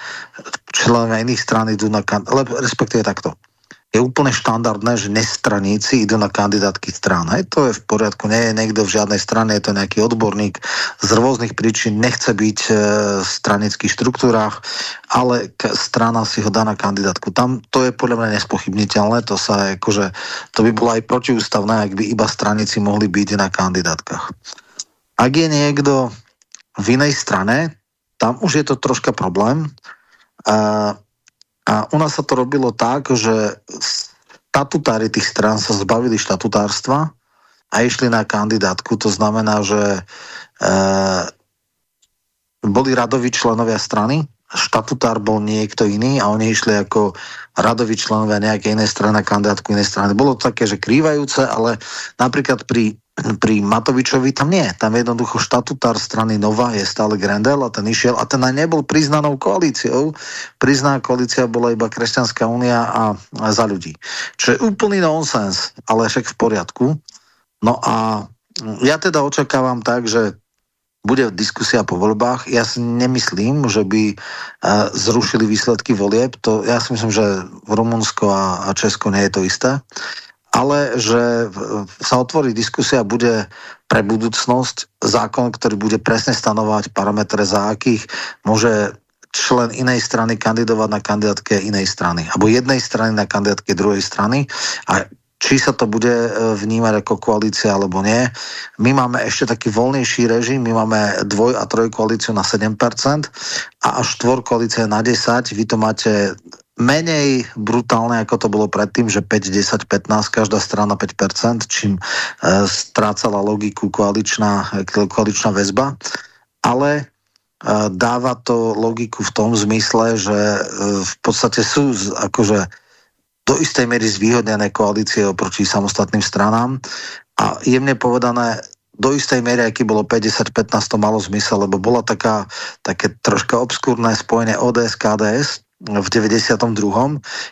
členovia iných strany idú na kandidátky, respektíve takto je úplne štandardné, že nestraníci idú na kandidátky strán. Hej, to je v poriadku, nie je niekto v žiadnej strane, je to nejaký odborník z rôznych príčin, nechce byť e, v stranických štruktúrách, ale strana si ho dá na kandidátku. Tam to je podľa mňa nespochybniteľné, to sa akože, to by bolo aj protiústavné, ak by iba stranici mohli byť na kandidátkach. Ak je niekto v inej strane, tam už je to troška problém. Uh, a u nás sa to robilo tak, že statutári tých strán sa zbavili štatutárstva a išli na kandidátku. To znamená, že e, boli radoví členovia strany, štatutár bol niekto iný a oni išli ako radoví členovia nejakej inej strany kandidátku inej strany. Bolo to také, že krývajúce, ale napríklad pri <clears throat> pri Matovičovi tam nie. Tam jednoducho štatutár strany Nova je stále Grendel a ten išiel a ten aj nebol priznanou koalíciou. Priznaná koalícia bola iba Kresťanská únia a, a za ľudí. Čo je úplný nonsens, ale však v poriadku. No a ja teda očakávam tak, že bude diskusia po voľbách. Ja si nemyslím, že by uh, zrušili výsledky volieb. To, ja si myslím, že v Rumunsko a, Česko nie je to isté. Ale že sa otvorí diskusia bude pre budúcnosť zákon, ktorý bude presne stanovať parametre, za akých môže člen inej strany kandidovať na kandidátke inej strany. Alebo jednej strany na kandidátke druhej strany. A či sa to bude e, vnímať ako koalícia alebo nie. My máme ešte taký voľnejší režim, my máme dvoj a troj koalíciu na 7% a až štvor koalícia na 10. Vy to máte menej brutálne, ako to bolo predtým, že 5, 10, 15, každá strana 5%, čím e, strácala logiku koaličná, koaličná väzba. Ale e, dáva to logiku v tom zmysle, že e, v podstate sú akože do istej miery zvýhodnené koalície oproti samostatným stranám a jemne povedané do istej miery, aký bolo 50-15, to malo zmysel, lebo bola taká, také troška obskúrne spojenie ODS-KDS, v 92.,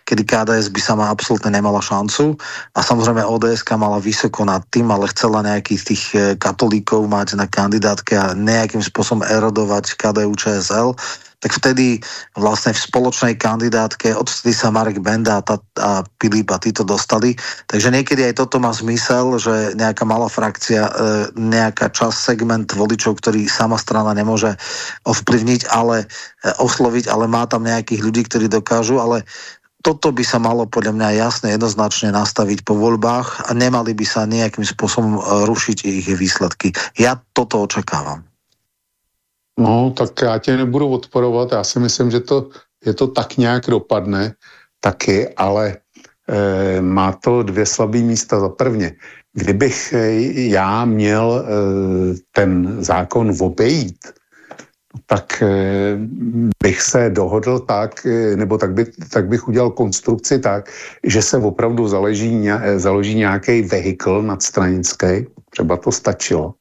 kedy KDS by sama absolútne nemala šancu a samozrejme ODS mala vysoko nad tým, ale chcela nejakých tých e, katolíkov mať na kandidátke a nejakým spôsobom erodovať KDU ČSL tak vtedy vlastne v spoločnej kandidátke, odvtedy sa Marek Benda a, a Pilip a títo dostali. Takže niekedy aj toto má zmysel, že nejaká malá frakcia, e, nejaká časť, segment voličov, ktorý sama strana nemôže ovplyvniť, ale e, osloviť, ale má tam nejakých ľudí, ktorí dokážu, ale toto by sa malo podľa mňa jasne, jednoznačne nastaviť po voľbách a nemali by sa nejakým spôsobom e, rušiť ich výsledky. Ja toto očakávam. No, tak já tě nebudu odporovat, já si myslím, že to, je to tak nějak dopadne taky, ale e, má to dvě slabé místa. Za prvně, kdybych e, já měl e, ten zákon obejít, tak e, bych se dohodl tak, e, nebo tak, by, tak bych udělal konstrukci tak, že se opravdu založí, založí nějaký vehikl nadstranický, třeba to stačilo,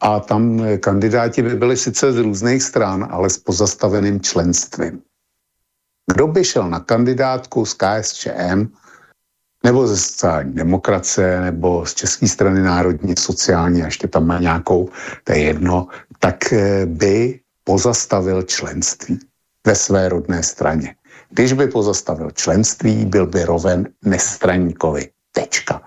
a tam kandidáti by byli sice z různých stran, ale s pozastaveným členstvím. Kdo by šel na kandidátku z KSČM, nebo ze sociální demokracie, nebo z České strany národní sociální, a ještě tam má nějakou, to je jedno, tak eh, by pozastavil členství ve své rodné straně. Když by pozastavil členství, byl by roven nestraníkovi. Tečka.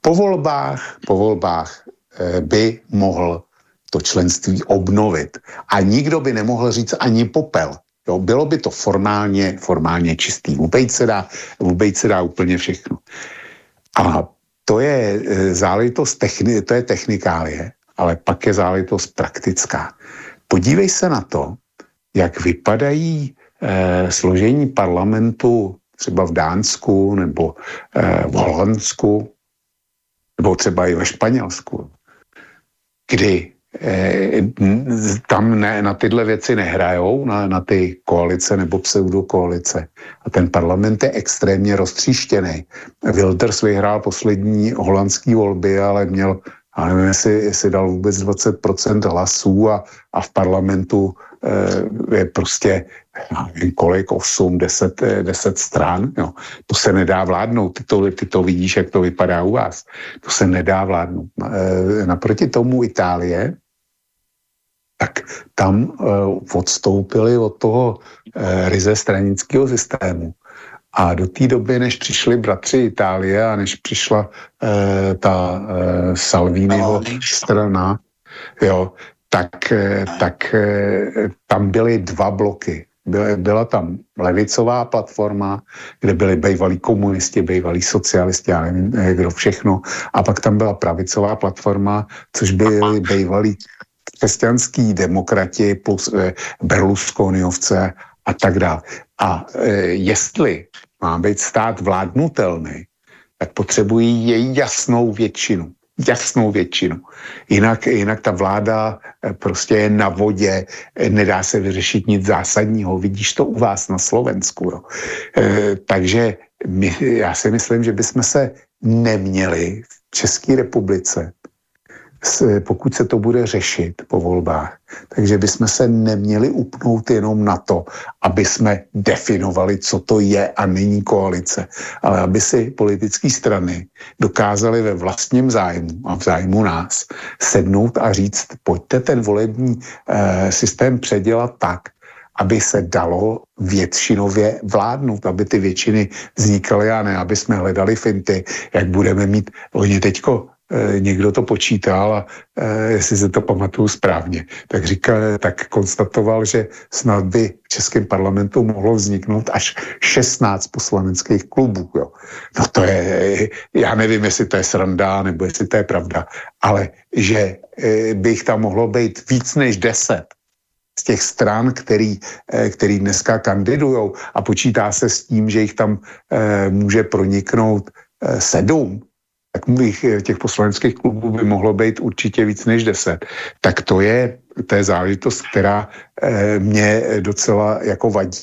Po volbách, po volbách eh, by mohl to členství obnovit. A nikdo by nemohl říct ani popel. Jo, bylo by to formálně, formálně čistý. Vůbec se dá, vůbec se dá úplně všechno. A to je e, záležitost, techni, to je technikálie, ale pak je záležitost praktická. Podívej se na to, jak vypadají eh, složení parlamentu třeba v Dánsku nebo eh, v Holandsku, nebo třeba i ve Španělsku, kdy tam ne, na tyhle věci nehrajou, na, na ty koalice nebo pseudokoalice. A ten parlament je extrémně roztříštěný. Wilders vyhrál poslední holandský volby, ale měl, a nevím, jestli, jestli dal vůbec 20% hlasů a, a v parlamentu eh, je prostě nevím kolik, 8, 10, 10 stran. Jo. To se nedá vládnout. Ty to, ty to vidíš, jak to vypadá u vás. To se nedá vládnout. Eh, naproti tomu Itálie, tak tam uh, odstoupili od toho uh, ryze stranického systému. A do té doby, než přišli bratři Itálie a než přišla uh, ta uh, Salviniho strana, jo, tak, uh, tak uh, tam byly dva bloky. Byla, byla tam levicová platforma, kde byli bývalí komunisti, bývalí socialisti, já nevím, kdo všechno. A pak tam byla pravicová platforma, což byli bývalí křesťanský demokrati plus eh, Berlusconiovce a tak dále. A eh, jestli má být stát vládnutelný, tak potřebují její jasnou většinu. Jasnou většinu. Jinak, jinak ta vláda eh, prostě je na vodě, nedá se vyřešit nic zásadního. Vidíš to u vás na Slovensku. Jo. E, takže my, já si myslím, že bychom se neměli v České republice pokud se to bude řešit po volbách, takže bychom se neměli upnout jenom na to, aby jsme definovali, co to je a není koalice, ale aby si politické strany dokázali ve vlastním zájmu a v zájmu nás sednout a říct, pojďte ten volební eh, systém předělat tak, aby se dalo většinově vládnout, aby ty většiny vznikaly a ne, aby jsme hledali finty, jak budeme mít, oni teďko Eh, někdo to počítal a e, jestli se to pamatuju správně, tak říkal, tak konstatoval, že snad by v Českém parlamentu mohlo vzniknout až 16 poslaneckých klubů. Jo. No to je, já nevím, jestli to je sranda, nebo jestli to je pravda, ale že e, bych tam mohlo být víc než 10 z těch stran, který, který dneska kandidujou a počítá se s tím, že jich tam může proniknout sedm, tak mých eh, těch poslaneckých klubů by mohlo být určitě víc než deset. Tak to je, to je záležitost, která e, mě docela jako vadí.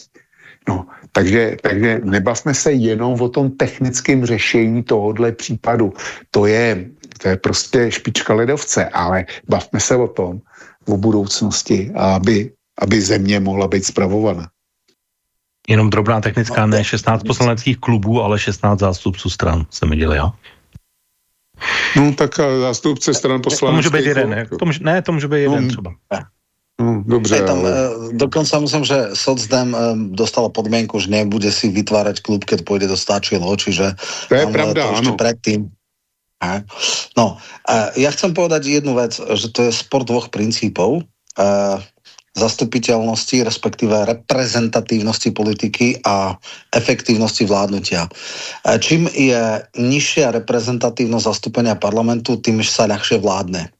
No, takže, takže nebavme se jenom o tom technickém řešení tohohle případu. To je, to je prostě špička ledovce, ale bavme se o tom, o budoucnosti, aby, aby země mohla být zpravovaná. Jenom drobná technická, ne 16 poslaneckých klubů, ale 16 zástupců stran se mi dělá. jo? No tak zástupce stran poslaneckých... To může být jeden, ne? To může, ne, to může být jeden no, třeba. No, dobře, tam, ale... Eh, dokonca myslím, že Socdem eh, dostala podmienku, že nebude si vytvárať klub, keď pôjde do stačilo, čiže... To je tam, eh, pravda, to áno. Predtým. No, ja chcem povedať jednu vec, že to je sport dvoch princípov zastupiteľnosti, respektíve reprezentatívnosti politiky a efektívnosti vládnutia. Čím je nižšia reprezentatívnosť zastúpenia parlamentu, tým sa ľahšie vládne.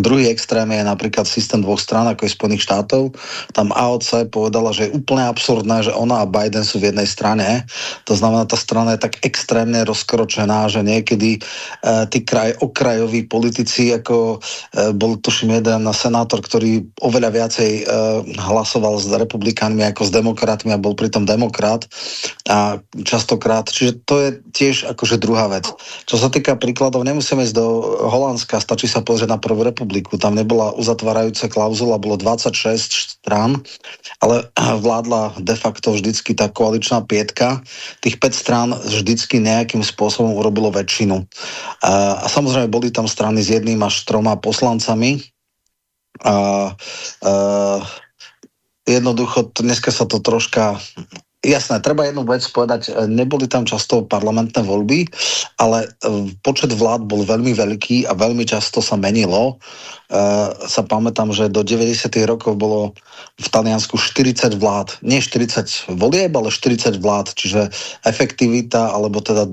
Druhý extrém je napríklad systém dvoch strán, ako je Spojených štátov. Tam AOC povedala, že je úplne absurdné, že ona a Biden sú v jednej strane. To znamená, tá strana je tak extrémne rozkročená, že niekedy e, tí kraj, okrajoví politici, ako e, bol tuším jeden senátor, ktorý oveľa viacej e, hlasoval s republikánmi ako s demokratmi a bol pritom demokrat. A častokrát, čiže to je tiež akože druhá vec. Čo sa týka príkladov, nemusíme ísť do Holandska, stačí sa pozrieť na prvú republiku republiku. Tam nebola uzatvárajúca klauzula, bolo 26 strán, ale <clears throat> vládla de facto vždycky tá koaličná pietka. Tých 5 strán vždycky nejakým spôsobom urobilo väčšinu. A, samozrejme boli tam strany s jedným až troma poslancami. A, a jednoducho dneska sa to troška Jasné, treba jednu vec povedať, e, neboli tam často parlamentné voľby, ale e, počet vlád bol veľmi veľký a veľmi často sa menilo. Uh, sa pamätám, že do 90. rokov bolo v Taliansku 40 vlád. Nie 40 volieb, ale 40 vlád. Čiže efektivita, alebo teda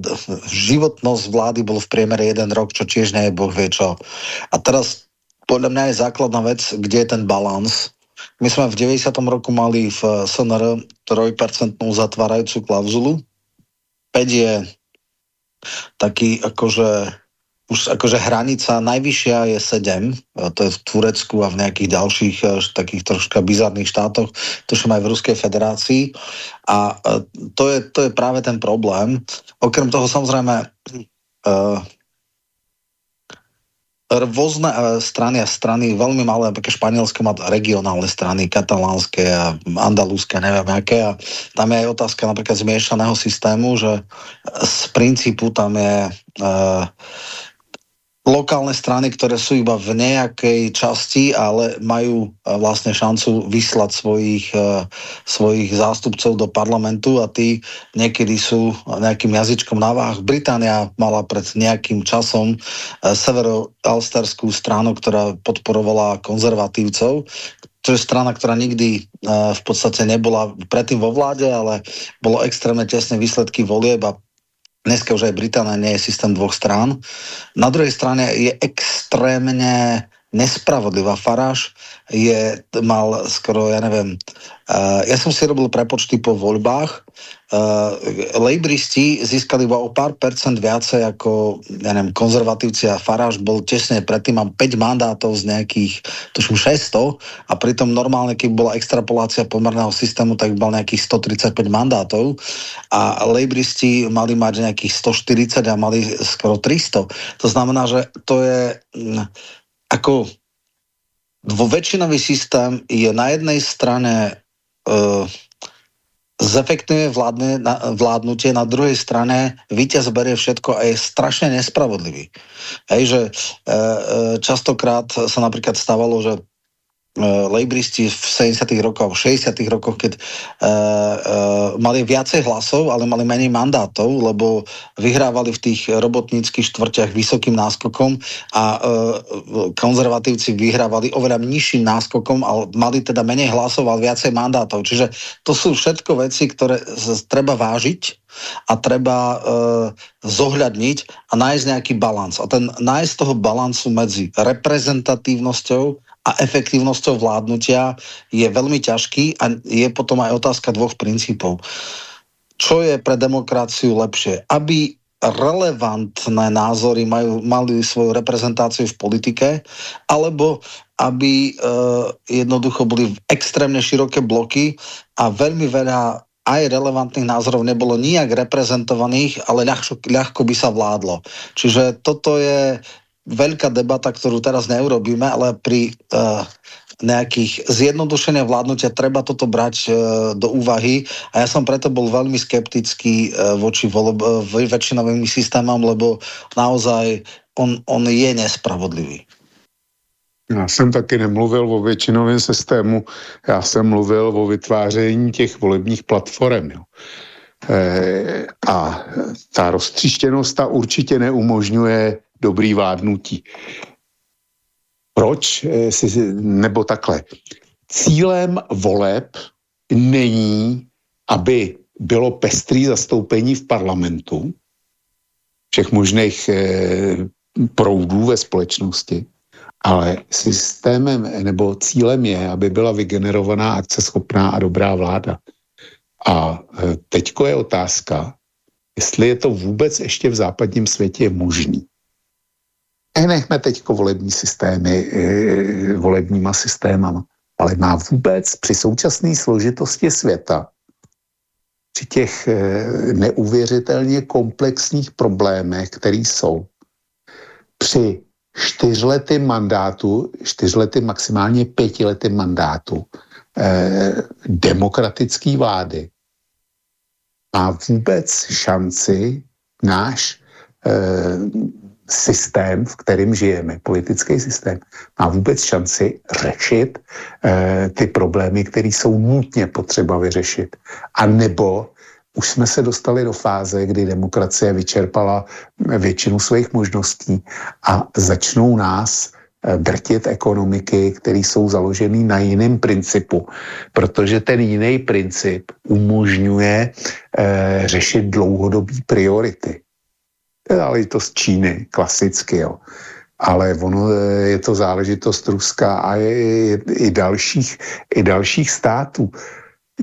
životnosť vlády bol v priemere jeden rok, čo tiež nie je boh vie čo. A teraz podľa mňa je základná vec, kde je ten balans my sme v 90. roku mali v SNR 3% zatvárajúcu klauzulu. 5 je taký akože už akože hranica najvyššia je 7, to je v Turecku a v nejakých ďalších takých troška bizarných štátoch, tuším aj v Ruskej federácii. A to je, to je práve ten problém. Okrem toho samozrejme uh, rôzne eh, strany a strany, veľmi malé, také Španielsko má regionálne strany, katalánske a andalúske, neviem aké. A tam je aj otázka napríklad zmiešaného systému, že z princípu tam je uh, lokálne strany, ktoré sú iba v nejakej časti, ale majú eh, vlastne šancu vyslať svojich, eh, svojich zástupcov do parlamentu a tí niekedy sú nejakým jazyčkom na váh. Británia mala pred nejakým časom eh, severo-alsterskú stranu, ktorá podporovala konzervatívcov, to je strana, ktorá nikdy v podstate nebola predtým vo vláde, ale bolo extrémne tesné výsledky volieb a Dneska už aj Británia nie je systém dvoch strán. Na druhej strane je extrémne nespravodlivá. Faráš je, mal skoro, ja neviem, uh, ja som si robil prepočty po voľbách, uh, lejbristi získali iba o pár percent viacej ako ja neviem, konzervatívci a Faráš bol tesne predtým, mám 5 mandátov z nejakých, tuším 600 a pritom normálne, keď bola extrapolácia pomerného systému, tak bol nejakých 135 mandátov a lejbristi mali mať nejakých 140 a mali skoro 300. To znamená, že to je mm, ako dvoväčšinový systém je na jednej strane uh, zefektuje vládne, na, vládnutie, na druhej strane víťaz berie všetko a je strašne nespravodlivý. Hej, že e, častokrát sa napríklad stávalo, že uh, lejbristi v 70. rokoch, v 60. rokoch, keď uh, uh, mali viacej hlasov, ale mali menej mandátov, lebo vyhrávali v tých robotníckých štvrťach vysokým náskokom a uh, konzervatívci vyhrávali oveľa nižším náskokom, ale mali teda menej hlasov, ale viacej mandátov. Čiže to sú všetko veci, ktoré treba vážiť a treba uh, zohľadniť a nájsť nejaký balans. A ten nájsť toho balancu medzi reprezentatívnosťou a efektívnosťou vládnutia je veľmi ťažký a je potom aj otázka dvoch princípov. Čo je pre demokraciu lepšie? Aby relevantné názory majú, mali svoju reprezentáciu v politike, alebo aby e, jednoducho boli extrémne široké bloky a veľmi veľa aj relevantných názorov nebolo nijak reprezentovaných, ale ľahko, ľahko by sa vládlo. Čiže toto je veľká debata, ktorú teraz neurobíme, ale pri uh, nejakých zjednodušenia vládnutia treba toto brať uh, do úvahy a ja som preto bol veľmi skeptický uh, voči volob, uh, väčšinovým systémom, lebo naozaj on, on je nespravodlivý. Já jsem taky nemluvil o většinovém systému, já jsem mluvil o vytváření těch volebních platform. Jo. E, a ta roztříštěnost ta určitě neumožňuje dobrý vládnutí. Proč? Eh, nebo takhle. Cílem voleb není, aby bylo pestrý zastoupení v parlamentu všech možných eh, proudů ve společnosti, ale systémem nebo cílem je, aby byla vygenerovaná akceschopná a dobrá vláda. A eh, teďko je otázka, jestli je to vůbec ještě v západním světě možný. Nechme teď volební systémy, eh, volebníma systémama, ale má vůbec při současné složitosti světa, při těch eh, neuvěřitelně komplexních problémech, které jsou, při čtyřletým mandátu, čtyřletým maximálně pětiletým mandátu eh, demokratické vlády, má vůbec šanci náš eh, systém, v kterém žijeme, politický systém, má vůbec šanci řešit eh, ty problémy, které jsou nutně potřeba vyřešit. A nebo už jsme se dostali do fáze, kdy demokracie vyčerpala většinu svých možností a začnou nás eh, drtit ekonomiky, které jsou založeny na jiném principu, protože ten jiný princip umožňuje eh, řešit dlouhodobé priority záležitost Číny, klasicky, jo. Ale ono eh, je to záležitost Ruska a je, je, i, dalších, i dalších států.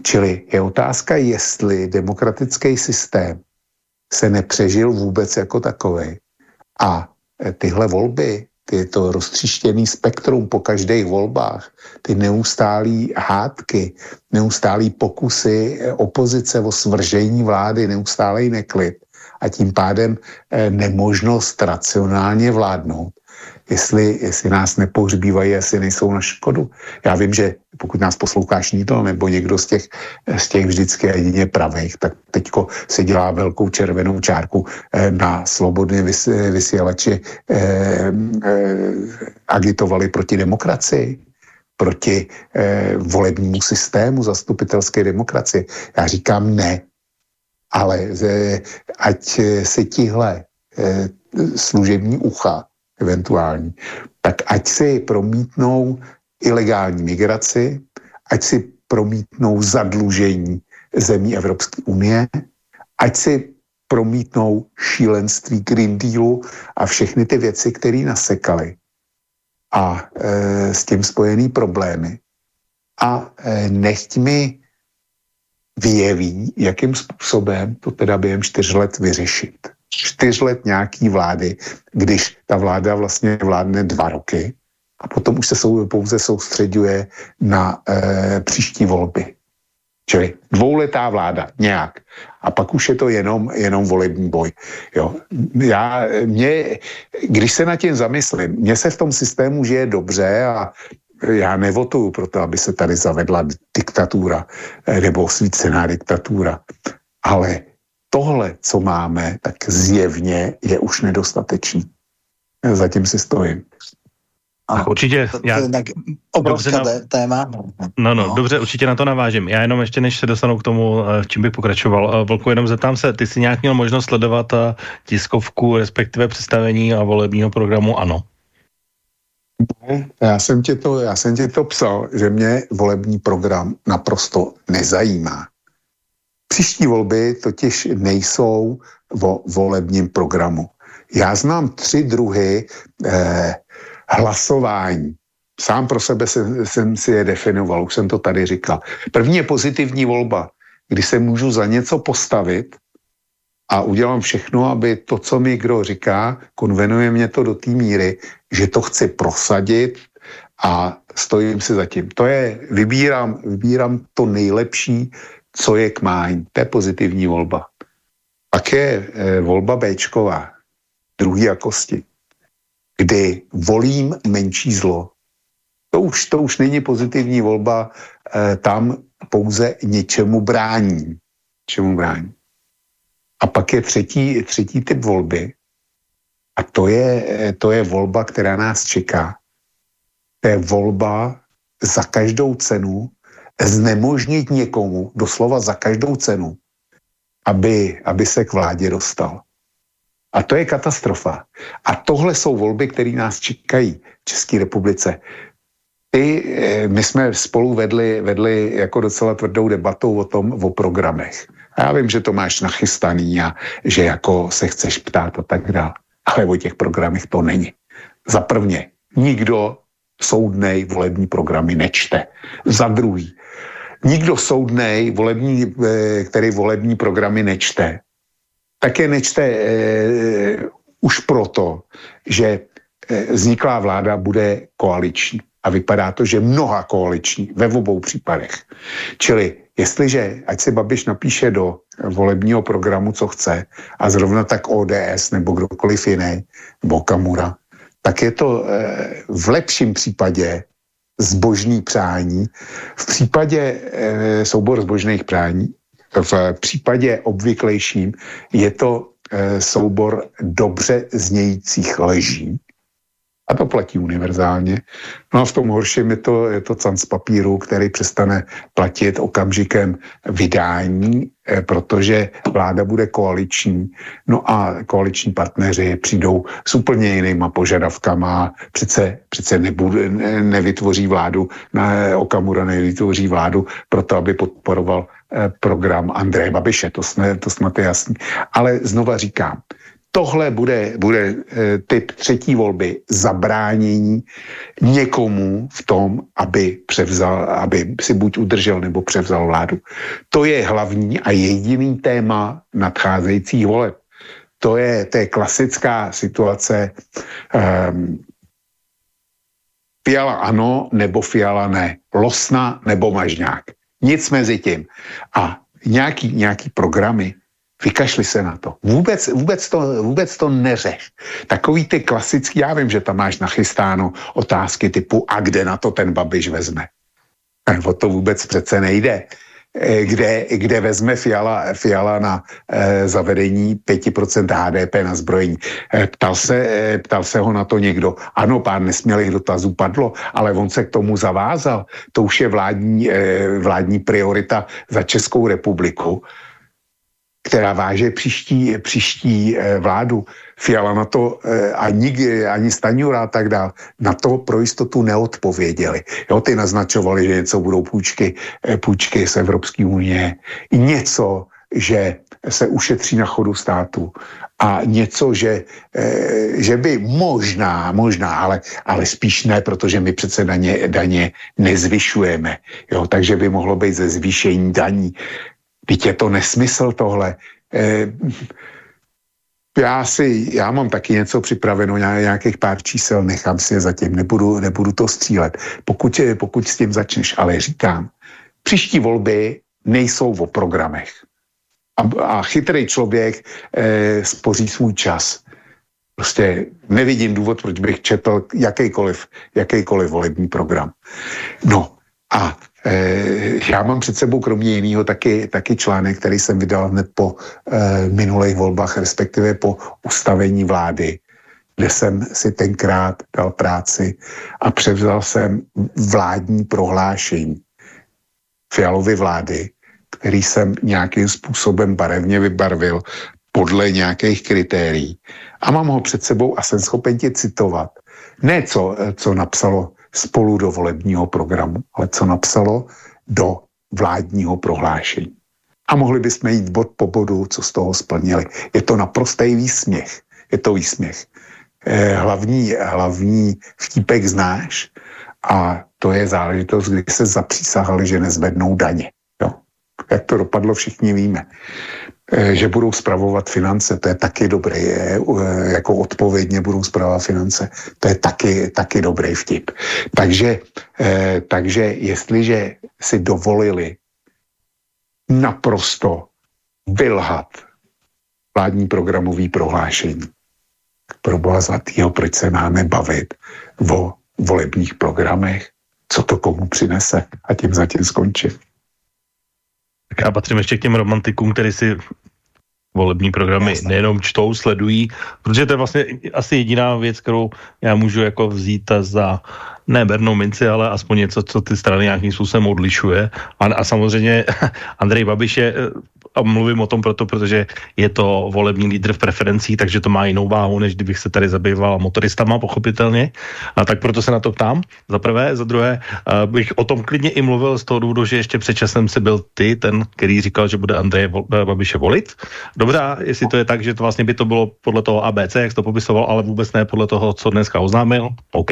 Čili je otázka, jestli demokratický systém se nepřežil vůbec jako takový a tyhle volby, ty to roztříštěný spektrum po každých volbách, ty neustálý hádky, neustálý pokusy opozice o svržení vlády, neustálý neklid a tím pádem nemožnost racionálně vládnout, jestli, jestli nás nepohřbívají, jestli nejsou na škodu. Já vím, že pokud nás poslouchá Šnídl nebo někdo z těch, z těch vždycky jedině pravých, tak teďko se dělá velkou červenou čárku eh, na svobodné vys, vysílači eh, eh, agitovali proti demokracii proti eh, volebnímu systému zastupitelské demokracie. Já říkám ne, ale eh, ať se tihle eh, služební ucha eventuální, tak ať si promítnou ilegální migraci, ať si promítnou zadlužení zemí Evropské unie, ať si promítnou šílenství Green Dealu a všechny ty věci, které nasekaly a e, s tím spojený problémy. A e, nechť mi vyjeví, jakým způsobem to teda během čtyř let vyřešit čtyř let nějaký vlády, když ta vláda vlastně vládne dva roky a potom už se sou, pouze soustředuje na e, příští volby. Čili dvouletá vláda nějak. A pak už je to jenom, jenom volební boj. Jo. Já, mě, když se na tím zamyslím, mně se v tom systému žije dobře a já nevotuju pro to, aby se tady zavedla diktatura eh, nebo osvícená diktatura. Ale tohle, co máme, tak zjevně je už nedostatečný. Zatím si stojím. A určitě. To, to já, je obrovské na, téma. No, no, no, dobře, určitě na to navážím. Já jenom ještě, než se dostanu k tomu, eh, čím bych pokračoval. Eh, Volku, jenom zeptám se, ty jsi nějak měl možnost sledovat tiskovku, respektive představení a volebního programu ANO? Já jsem ti to, já jsem ti to psal, že mě volební program naprosto nezajímá. Příští volby totiž nejsou vo volebním programu. Já znám tři druhy eh, hlasování. Sám pro sebe jsem, jsem si je definoval, už jsem to tady říkal. První je pozitivní volba, kdy se můžu za něco postavit a udělám všechno, aby to, co mi kdo říká, konvenuje mě to do té míry, že to chci prosadit a stojím si za tím. To je, vybírám, vybírám to nejlepší, co je k mání. To je pozitivní volba. Pak je e, volba Bčková, druhý jakosti, kdy volím menší zlo. To už, to už není pozitivní volba, e, tam pouze něčemu brání. Čemu brání. A pak je třetí, třetí typ volby, a to je, to je volba, která nás čeká. To je volba za každou cenu znemožnit někomu doslova za každou cenu, aby, aby se k vládě dostal. A to je katastrofa. A tohle jsou volby, které nás čekají v České republice. Ty, eh, my jsme spolu vedli, vedli jako docela tvrdou debatou o tom, o programech. A já vím, že to máš nachystaný a že jako se chceš ptát a tak dále. Ale o těch programech to není. Za prvně, nikdo soudnej volební programy nečte. Za druhý, nikdo soudnej, volební, eh, který volební programy nečte, také nečte e, už proto, že e, vzniklá vláda bude koaliční. A vypadá to, že mnoha koaliční ve obou případech. Čili jestliže, ať si Babiš napíše do volebního programu, co chce, a zrovna tak ODS nebo kdokoliv jiný, nebo Kamura, tak je to e, v lepším případě zbožný přání. V případě e, soubor zbožných přání, v případě obvyklejším je to e, soubor dobře znějících leží, a to platí univerzálně. No a v tom horším je to, je to can z papíru, který přestane platit okamžikem vydání, eh, protože vláda bude koaliční. No a koaliční partneři přijdou s úplně jinýma požadavkama. Přece, přece nebude, ne, nevytvoří vládu, ne, Okamura nevytvoří vládu proto, aby podporoval eh, program Andreje Babiše. To, jsme, to snad je jasný. Ale znova říkám, tohle bude, bude eh, typ třetí volby zabránění někomu v tom, aby převzal, aby si buď udržel nebo převzal vládu. To je hlavní a jediný téma nadcházejících voleb. to je, to je klasická situace um, Fiala ano nebo Fiala ne. Losna nebo Mažňák. Nic mezi tím. A nějaký, nějaký programy, vykašli se na to. Vůbec, vůbec, to, vůbec to neřeš. Takový ty klasický, já vím, že tam máš nachystáno otázky typu a kde na to ten Babiš vezme. O to vůbec přece nejde. Eh, kde, kde vezme Fiala, Fiala na e, zavedení 5% HDP na zbrojení. E, ptal, se, e, ptal se ho na to někdo. Ano, pár nesmělých dotazů padlo, ale on se k tomu zavázal. To už je vládní, e, vládní priorita za Českou republiku která váže příští, příští eh, vládu. Fiala na to eh, ani, ani Staňura a tak dál, na to pro jistotu neodpověděli. Jo, ty naznačovali, že něco budou půjčky, eh, půjčky z Evropské unie, něco, že se ušetří na chodu státu a něco, že, že by možná, možná, ale, ale spíš ne, protože my přece daně, daně nezvyšujeme. Jo, takže by mohlo být ze zvýšení daní. Teď je to nesmysl tohle. Eh, já si, já mám taky něco připraveno, nějakých pár čísel, nechám si je zatím, nebudu, nebudu to střílet, pokud, pokud s tím začneš, ale říkám, příští volby nejsou o programech. A, a chytrý člověk eh, spoří svůj čas. Prostě nevidím důvod, proč bych četl jakýkoliv, jakýkoliv volební program. No a Eh, já mám před sebou kromě jiného taky, taky článek, který jsem vydal hned po eh, minulých volbách, respektive po ustavení vlády, kde jsem si tenkrát dal práci a převzal jsem vládní prohlášení Fialovy vlády, který jsem nějakým způsobem barevně vybarvil podle nějakých kritérií. A mám ho před sebou a jsem schopen tě citovat. Ne co, co napsalo spolu do volebního programu, ale co napsalo do vládního prohlášení. A mohli bychom jít bod po bodu, co z toho splnili. Je to naprostý výsměch. Je to výsměch. Eh, hlavní, hlavní vtípek znáš a to je záležitost, kdy se zapřísahali, že nezvednou daně. Jak to dopadlo, všichni víme. Eh, že budou spravovat finance, to je taky dobré, je, eh, jako odpovědně budou spravovat finance, to je taky, taky dobrý vtip. Takže, eh, takže jestliže si dovolili naprosto vylhat vládní programový prohlášení, pro boha zlatýho, proč se máme bavit o volebních programech, co to komu přinese a tím zatím skončím. Tak já patřím ještě k těm romantikům, který si volební programy Jasne. nejenom čtou, sledují, protože to je vlastně asi jediná věc, kterou já můžu jako vzít za ne bernou minci, ale aspoň něco, co ty strany nějakým způsobem odlišuje. A, a samozřejmě <laughs> Andrej Babiš je a mluvím o tom proto, protože je to volební lídr v preferencí, takže to má jinou váhu, než kdybych se tady zabýval motoristama, pochopitelně. A tak proto se na to ptám, za prvé. Za druhé bych o tom klidně i mluvil z toho důvodu, že ještě před časem si byl ty, ten, který říkal, že bude Andreje Babiše volit. Dobrá, jestli to je tak, že to vlastně by to bylo podle toho ABC, jak jsi to popisoval, ale vůbec ne podle toho, co dneska oznámil. OK,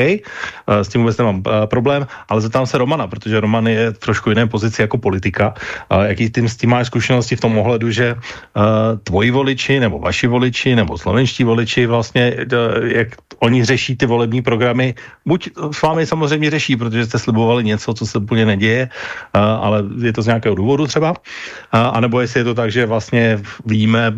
s tím vůbec nemám problém, ale zeptám se Romana, protože Roman je trošku jiné pozici jako politika. Jaký tím s tím máš zkušenosti v tom ohledu, že uh, tvoji voliči, nebo vaši voliči, nebo slovenští voliči vlastně, uh, jak oni řeší ty volební programy, buď s vámi samozřejmě řeší, protože jste slibovali něco, co se úplně neděje, uh, ale je to z nějakého důvodu třeba, uh, anebo jestli je to tak, že vlastně víme,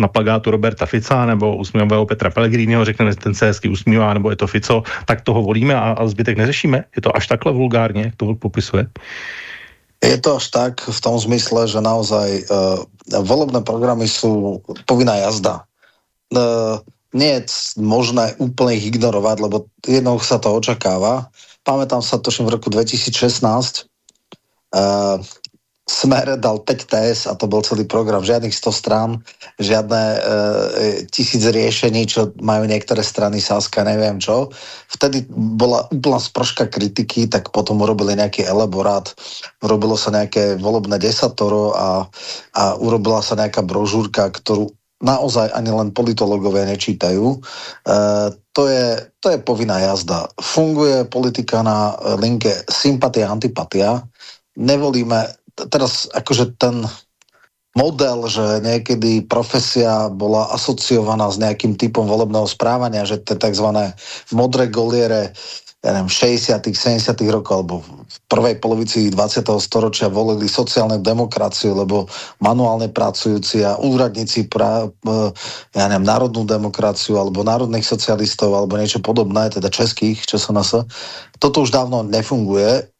na plagátu Roberta Fica nebo usmívavého Petra Pellegriniho, řekne, ten se hezky usmívá, nebo je to Fico, tak toho volíme a, a zbytek neřešíme. Je to až takhle vulgárně, jak to popisuje? Je to až tak v tom zmysle, že naozaj uh, volebné programy sú povinná jazda. Uh, nie je možné úplne ich ignorovať, lebo jednou sa to očakáva. Pamätám sa, toším v roku 2016, uh, Smer dal 5 TS a to bol celý program. Žiadnych 100 strán, žiadne e, tisíc riešení, čo majú niektoré strany Saska, neviem čo. Vtedy bola úplná sprška kritiky, tak potom urobili nejaký elaborát, urobilo sa nejaké volebné desatoro a, a urobila sa nejaká brožúrka, ktorú naozaj ani len politológovia nečítajú. E, to, je, to je povinná jazda. Funguje politika na linke sympatia, antipatia. Nevolíme teraz akože ten model, že niekedy profesia bola asociovaná s nejakým typom volebného správania, že to tzv. modré goliere ja neviem, 60 70 rokov alebo v prvej polovici 20. storočia volili sociálnu demokraciu, lebo manuálne pracujúci a úradníci pra, e, ja neviem, národnú demokraciu alebo národných socialistov alebo niečo podobné, teda českých, čo sa nás... Toto už dávno nefunguje.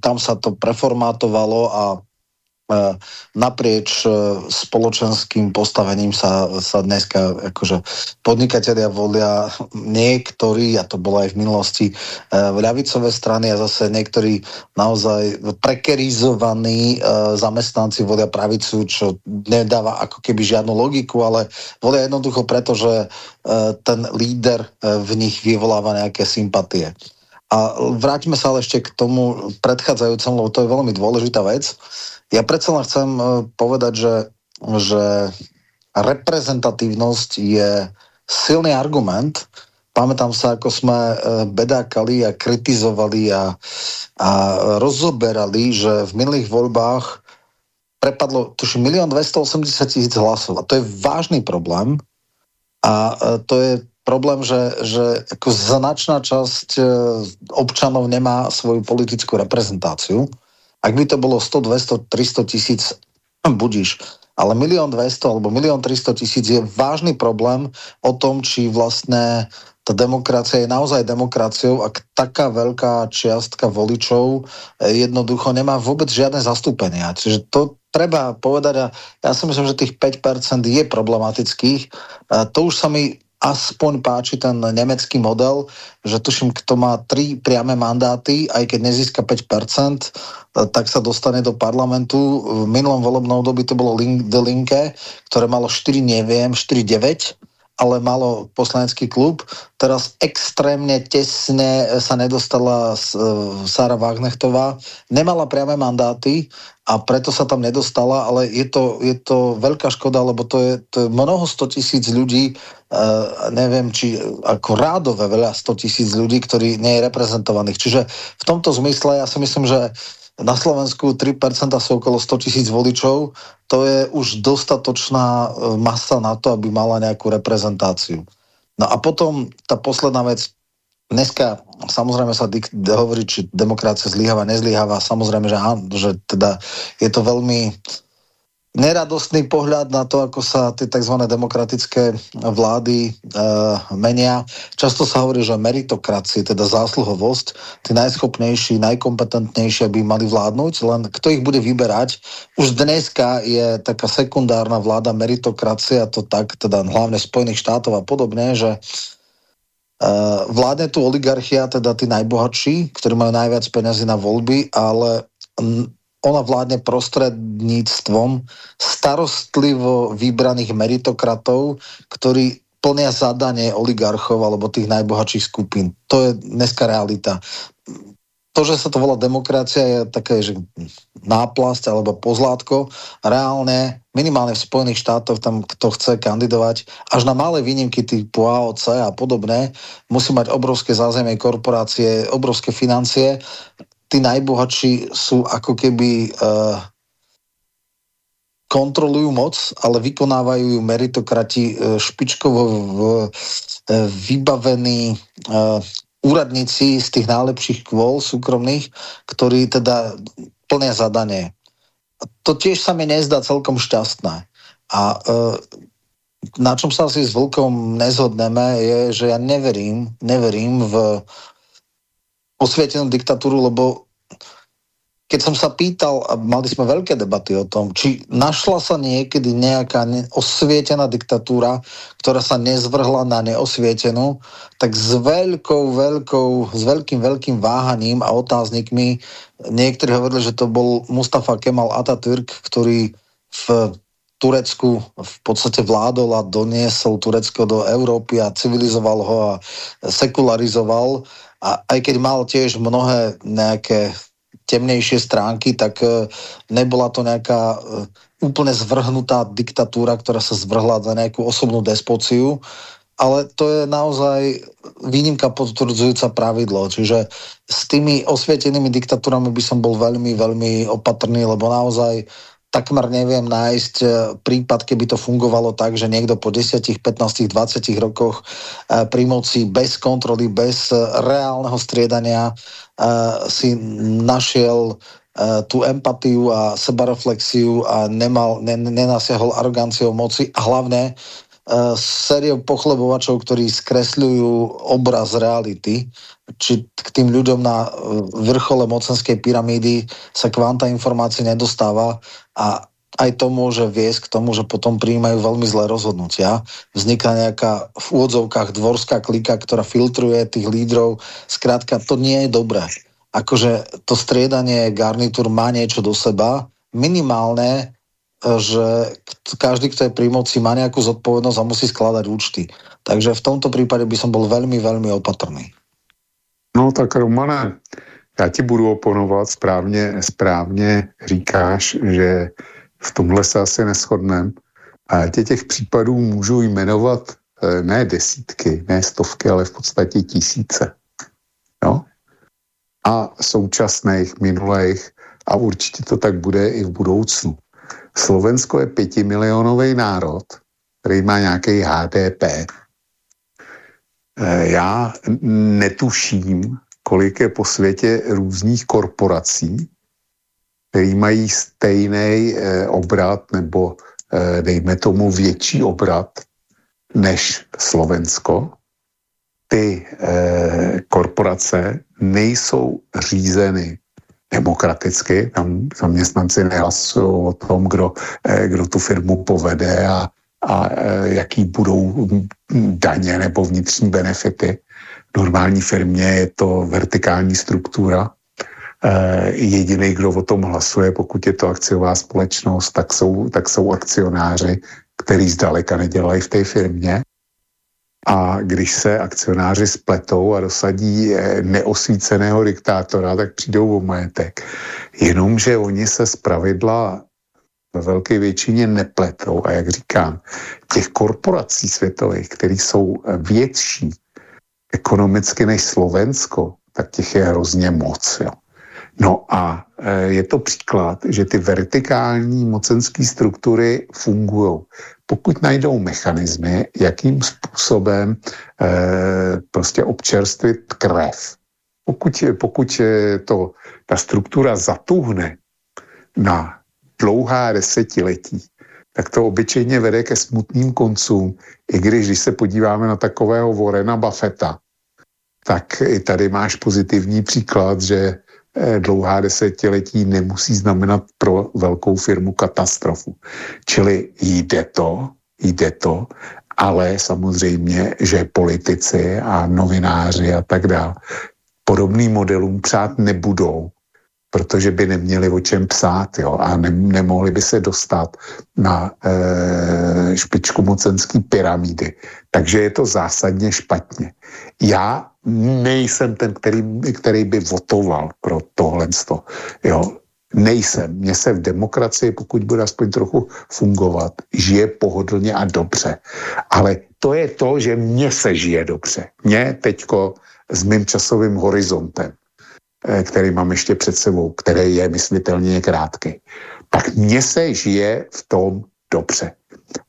Tam sa to preformátovalo a Eh, naprieč eh, spoločenským postavením sa, sa dneska akože podnikatelia volia niektorí, a to bolo aj v minulosti, eh, ľavicové strany a zase niektorí naozaj prekerizovaní zamestnanci volia pravicu, čo nedáva ako keby žiadnu logiku, ale volia jednoducho preto, že ten líder v nich vyvoláva nejaké sympatie. A vráťme sa ale ešte k tomu predchádzajúcemu, lebo to je veľmi dôležitá vec. Ja predsa len chcem e, povedať, že, že reprezentatívnosť je silný argument. Pamätám sa, ako sme e, bedákali a kritizovali a, a rozoberali, že v minulých voľbách prepadlo tuším 1 280 tisíc hlasov. A to je vážný problém. A e, to je problém, že, že ako značná časť občanov nemá svoju politickú reprezentáciu. Ak by to bolo 100, 200, 300 tisíc, budíš. Ale milión 200 alebo milión 300 tisíc je vážny problém o tom, či vlastne ta demokracia je naozaj demokraciou, ak taká veľká čiastka voličov eh, jednoducho nemá vôbec žiadne zastúpenia. Čiže to treba povedať a ja si myslím, že tých 5% je problematických. A to už sa mi aspoň páči ten nemecký model, že tuším, kto má tri priame mandáty, aj keď nezíska 5%, tak sa dostane do parlamentu. V minulom volebnom období to bolo Link, The Linke, ktoré malo 4, neviem, 4-9 ale malo poslanecký klub. Teraz extrémne tesne sa nedostala Sara Wagnechtová. Nemala priame mandáty a preto sa tam nedostala, ale je to, je to veľká škoda, lebo to je, to je mnoho 100 tisíc ľudí, uh, neviem, či ako rádové veľa 100 tisíc ľudí, ktorí nie je reprezentovaných. Čiže v tomto zmysle ja si myslím, že na Slovensku 3% sú okolo 100 tisíc voličov, to je už dostatočná e, masa na to, aby mala nejakú reprezentáciu. No a potom tá posledná vec, dneska samozrejme sa hovorí, či demokracia zlyháva, nezlyháva, samozrejme, že, že teda je to veľmi neradostný pohľad na to, ako sa tie tzv. demokratické vlády e, menia. Často sa hovorí, že meritokracie, teda zásluhovosť, tí najschopnejší, najkompetentnejší by mali vládnuť, len kto ich bude vyberať. Už dneska je taká sekundárna vláda meritokracia, to tak, teda hlavne Spojených štátov a podobne, že Uh, vládne tu oligarchia, teda tí najbohatší, ktorí majú najviac peniazy na voľby, ale ona vládne prostredníctvom starostlivo vybraných meritokratov, ktorí plnia zadanie oligarchov alebo tých najbohatších skupín. To je dneska realita. To, že sa to volá demokracia, je také, že náplasť alebo pozlátko. Reálne, minimálne v Spojených štátoch, tam kto chce kandidovať, až na malé výnimky typu AOC a podobné, musí mať obrovské zázemie korporácie, obrovské financie tí najbohatší sú ako keby uh, kontrolujú moc, ale vykonávajú ju meritokrati uh, špičkovo v, uh, vybavení uh, úradníci z tých najlepších kvôl súkromných, ktorí teda plnia zadanie. To tiež sa mi nezdá celkom šťastné. A uh, na čom sa asi s Vlkom nezhodneme, je, že ja neverím, neverím v osvietenú diktatúru, lebo keď som sa pýtal, a mali sme veľké debaty o tom, či našla sa niekedy nejaká osvietená diktatúra, ktorá sa nezvrhla na neosvietenú, tak s veľkou, veľkou, s veľkým, veľkým váhaním a otáznikmi niektorí hovorili, že to bol Mustafa Kemal Atatürk, ktorý v Turecku v podstate vládol a doniesol Turecko do Európy a civilizoval ho a sekularizoval a aj keď mal tiež mnohé nejaké temnejšie stránky, tak e, nebola to nejaká e, úplne zvrhnutá diktatúra, ktorá sa zvrhla za nejakú osobnú despociu, ale to je naozaj výnimka potvrdzujúca pravidlo. Čiže s tými osvietenými diktatúrami by som bol veľmi, veľmi opatrný, lebo naozaj takmer neviem nájsť e, prípad, keby to fungovalo tak, že niekto po 10, 15, 20 rokoch e, pri moci bez kontroly, bez reálneho striedania si našiel tú empatiu a sebareflexiu a nemal, nenasiahol aroganciou moci a hlavne sériou pochlebovačov, ktorí skresľujú obraz reality, či k tým ľuďom na e, vrchole mocenskej pyramídy sa kvanta informácií nedostáva a aj to môže viesť k tomu, že potom prijímajú veľmi zlé rozhodnutia. Vzniká nejaká v úvodzovkách dvorská klika, ktorá filtruje tých lídrov. Skrátka, to nie je dobré. Akože to striedanie garnitúr má niečo do seba, minimálne že každý, kto je pri moci, má nejakú zodpovednosť a musí skladať účty. Takže v tomto případě by som bol veľmi, veľmi opatrný. No tak Romane, já ti budu oponovat, správně, správně říkáš, že v tomhle se asi neschodneme. A já tě těch případů můžu jmenovat eh, ne desítky, ne stovky, ale v podstatě tisíce. No? A současných, minulých a určitě to tak bude i v budoucnu. Slovensko je pětimilionový národ, který má nějaký HDP. Eh, já netuším, kolik je po světě různých korporací, který mají stejný eh, obrat nebo eh, dejme tomu větší obrat než Slovensko. Ty korporace nejsou řízeny demokraticky, tam zaměstnanci nehlasují o tom, kdo, kdo tu firmu povede a, a eh, jaký budou daně nebo vnitřní benefity. V normální firmě je to vertikální struktura. Eh, jediný, kdo o tom hlasuje, pokud je to akciová společnost, tak jsou, tak jsou akcionáři, který zdaleka nedělají v té firmě. A když se akcionáři spletou a dosadí eh, neosvíceného diktátora, tak přijdou o majetek. Jenomže oni se z ve velké většině nepletou. A jak říkám, těch korporací světových, které jsou větší ekonomicky než Slovensko, tak těch je hrozně moc. Jo. No a e, je to příklad, že ty vertikální mocenské struktury fungují. Pokud najdou mechanismy, jakým způsobem e, prostě občerstvit krev. Pokud, pokud to, ta struktura zatuhne na dlouhá desetiletí, tak to obyčejně vede ke smutným koncům, i když, když se podíváme na takového Warrena Buffetta, tak i tady máš pozitivní příklad, že Eh, dlouhá desetiletí nemusí znamenat pro velkou firmu katastrofu. Čili jde to, jde to, ale samozřejmě, že politici a novináři a tak dále podobným modelům přát nebudou, protože by neměli o čem psát jo, a ne, nemohli by se dostat na e, špičku mocenský pyramidy. Takže je to zásadně špatně. Já nejsem ten, který, který by votoval pro tohle. Jo. Nejsem. Mně se v demokracii, pokud bude aspoň trochu fungovat, žije pohodlně a dobře. Ale to je to, že mně se žije dobře. Mně teďko s mým časovým horizontem, který mám ještě před sebou, který je myslitelně krátký, tak mně se žije v tom dobře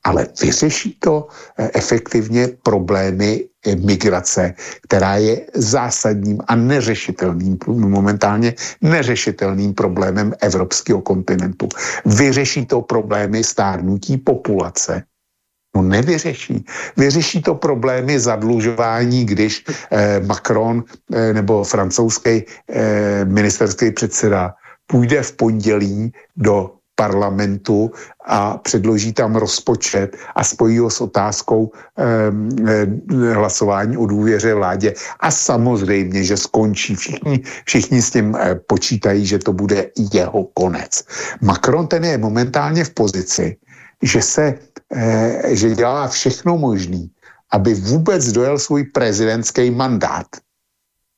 ale vyřeší to eh, efektivně problémy eh, migrace, která je zásadním a neřešitelným, momentálně neřešitelným problémem evropského kontinentu. Vyřeší to problémy stárnutí populace, No nevyřeší. Vyřeší to problémy zadlužování, když eh, Macron eh, nebo francouzský eh, ministerský předseda půjde v pondělí do parlamentu a předloží tam rozpočet a spojí ho s otázkou eh, hlasování o důvěře vládě. A samozřejmě, že skončí. Všichni, všichni s tím eh, počítají, že to bude jeho konec. Macron ten je momentálně v pozici, že se, eh, že dělá všechno možné, aby vůbec dojel svůj prezidentský mandát.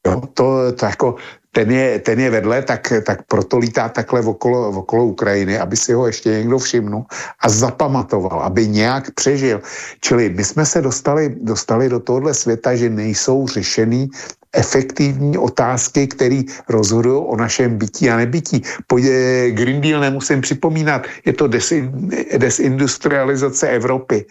Jo, to, to jako ten je, ten je vedle, tak, tak proto lítá takhle okolo, okolo Ukrajiny, aby si ho ještě někdo všimnul a zapamatoval, aby nějak přežil. Čili my jsme se dostali, dostali do tohohle světa, že nejsou řešený efektivní otázky, které rozhodují o našem bytí a nebytí. Pojde, Green Deal nemusím připomínat, je to desindustrializace Evropy.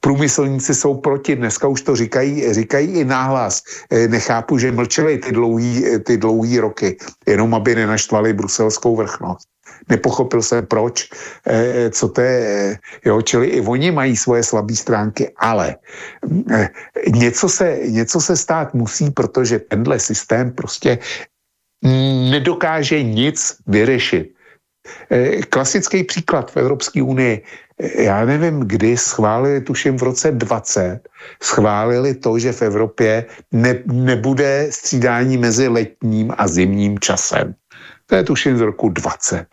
Průmyslníci jsou proti, dneska už to říkají, říkají i náhlas. E, nechápu, že mlčeli ty dlouhý, ty dlouhý roky, jenom aby nenaštvali bruselskou vrchnost. Nepochopil jsem proč, e, co to je, jo, čili i oni mají svoje slabé stránky, ale e, něco se, něco se stát musí, protože tenhle systém prostě nedokáže nic vyřešit. Klasický příklad v Evropské unii já nevím, kdy schválili, tuším v roce 20, schválili to, že v Evropě ne, nebude střídání mezi letním a zimním časem. To je tuším z roku 20.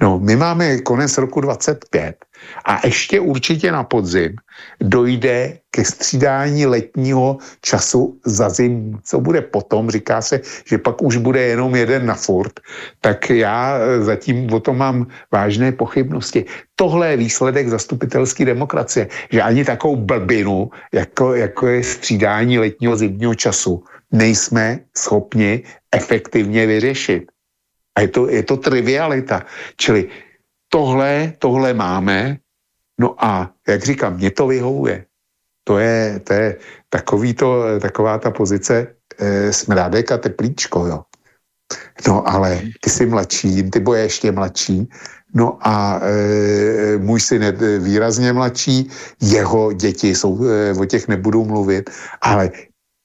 No, my máme konec roku 25 a ještě určitě na podzim dojde ke střídání letního času za zimní. Co bude potom? Říká se, že pak už bude jenom jeden na furt. Tak já eh, zatím o tom mám vážné pochybnosti. Tohle je výsledek zastupitelské demokracie, že ani takovou blbinu, jako, jako je střídání letního zimního času, nejsme schopni efektivně vyřešit. A je to, je to trivialita. Čili tohle, tohle máme, no a jak říkám, mě to vyhovuje. To je, to je takový to, taková ta pozice e, smrádek a teplíčko, jo. No ale ty jsi mladší, ty boje ještě mladší, no a e, můj syn je výrazně mladší, jeho děti jsou, e, o těch nebudu mluvit, ale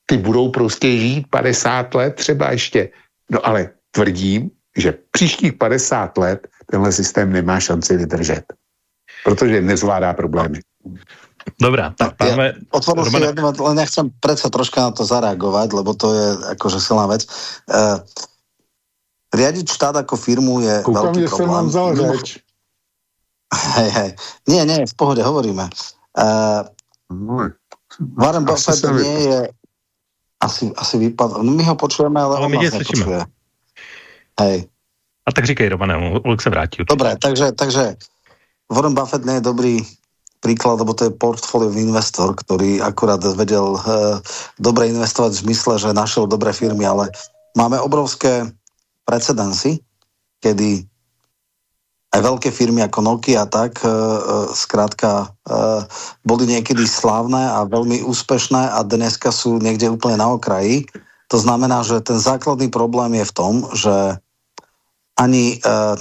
ty budou prostě žít 50 let třeba ještě. No ale tvrdím, že příštích 50 let tenhle systém nemá šanci vydržet, protože nezvládá problémy. Dobrá, tak máme... Ja otvoril si jednu, len ja chcem predsa troška na to zareagovať, lebo to je akože silná vec. Uh, riadiť štát ako firmu je Kúkam, veľký problém. Kúkam, vzal reč. Hej, hej. Nie, nie, v pohode hovoríme. Uh, Warren Buffett nie je asi, asi vypadl. No my ho počujeme, ale, ale on my nás nepočuje. Hej. A tak říkej, Romane, on se vrátí. Dobre, takže, takže Warren Buffett nie je dobrý príklad, lebo to je portfólio investor, ktorý akurát vedel e, dobre investovať v zmysle, že našiel dobré firmy, ale máme obrovské precedensy, kedy aj veľké firmy ako Nokia tak, e, e, zkrátka e, boli niekedy slávne a veľmi úspešné a dneska sú niekde úplne na okraji. To znamená, že ten základný problém je v tom, že ani uh,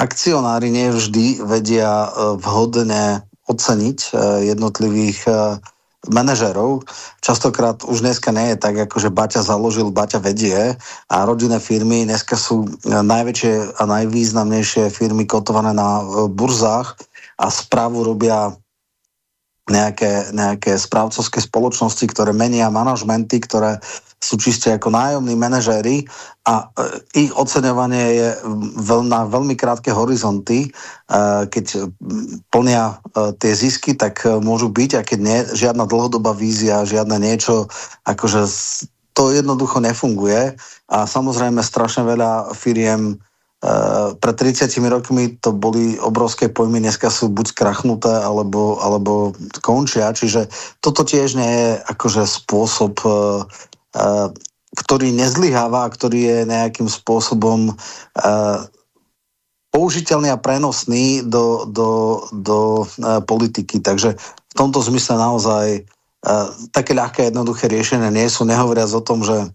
akcionári nevždy vedia uh, vhodne oceniť uh, jednotlivých uh, manažerov. Častokrát už dneska nie je tak, ako že Baťa založil, Baťa vedie a rodinné firmy dneska sú najväčšie a najvýznamnejšie firmy kotované na burzách a správu robia nejaké, nejaké správcovské spoločnosti, ktoré menia manažmenty, ktoré sú čiste ako nájomní manažéri a e, ich oceňovanie je na veľmi krátke horizonty. E, keď plnia e, tie zisky, tak môžu byť a keď nie, žiadna dlhodobá vízia, žiadne niečo, akože to jednoducho nefunguje a samozrejme strašne veľa firiem pred 30 rokmi to boli obrovské pojmy, dneska sú buď krachnuté, alebo, alebo končia, čiže toto tiež nie je akože spôsob Eh, ktorý nezlyháva a ktorý je nejakým spôsobom použiteľný a prenosný do, do, do uh, politiky. Takže v tomto zmysle naozaj také ľahké jednoduché riešenia nie sú. Nehovoriac o tom, že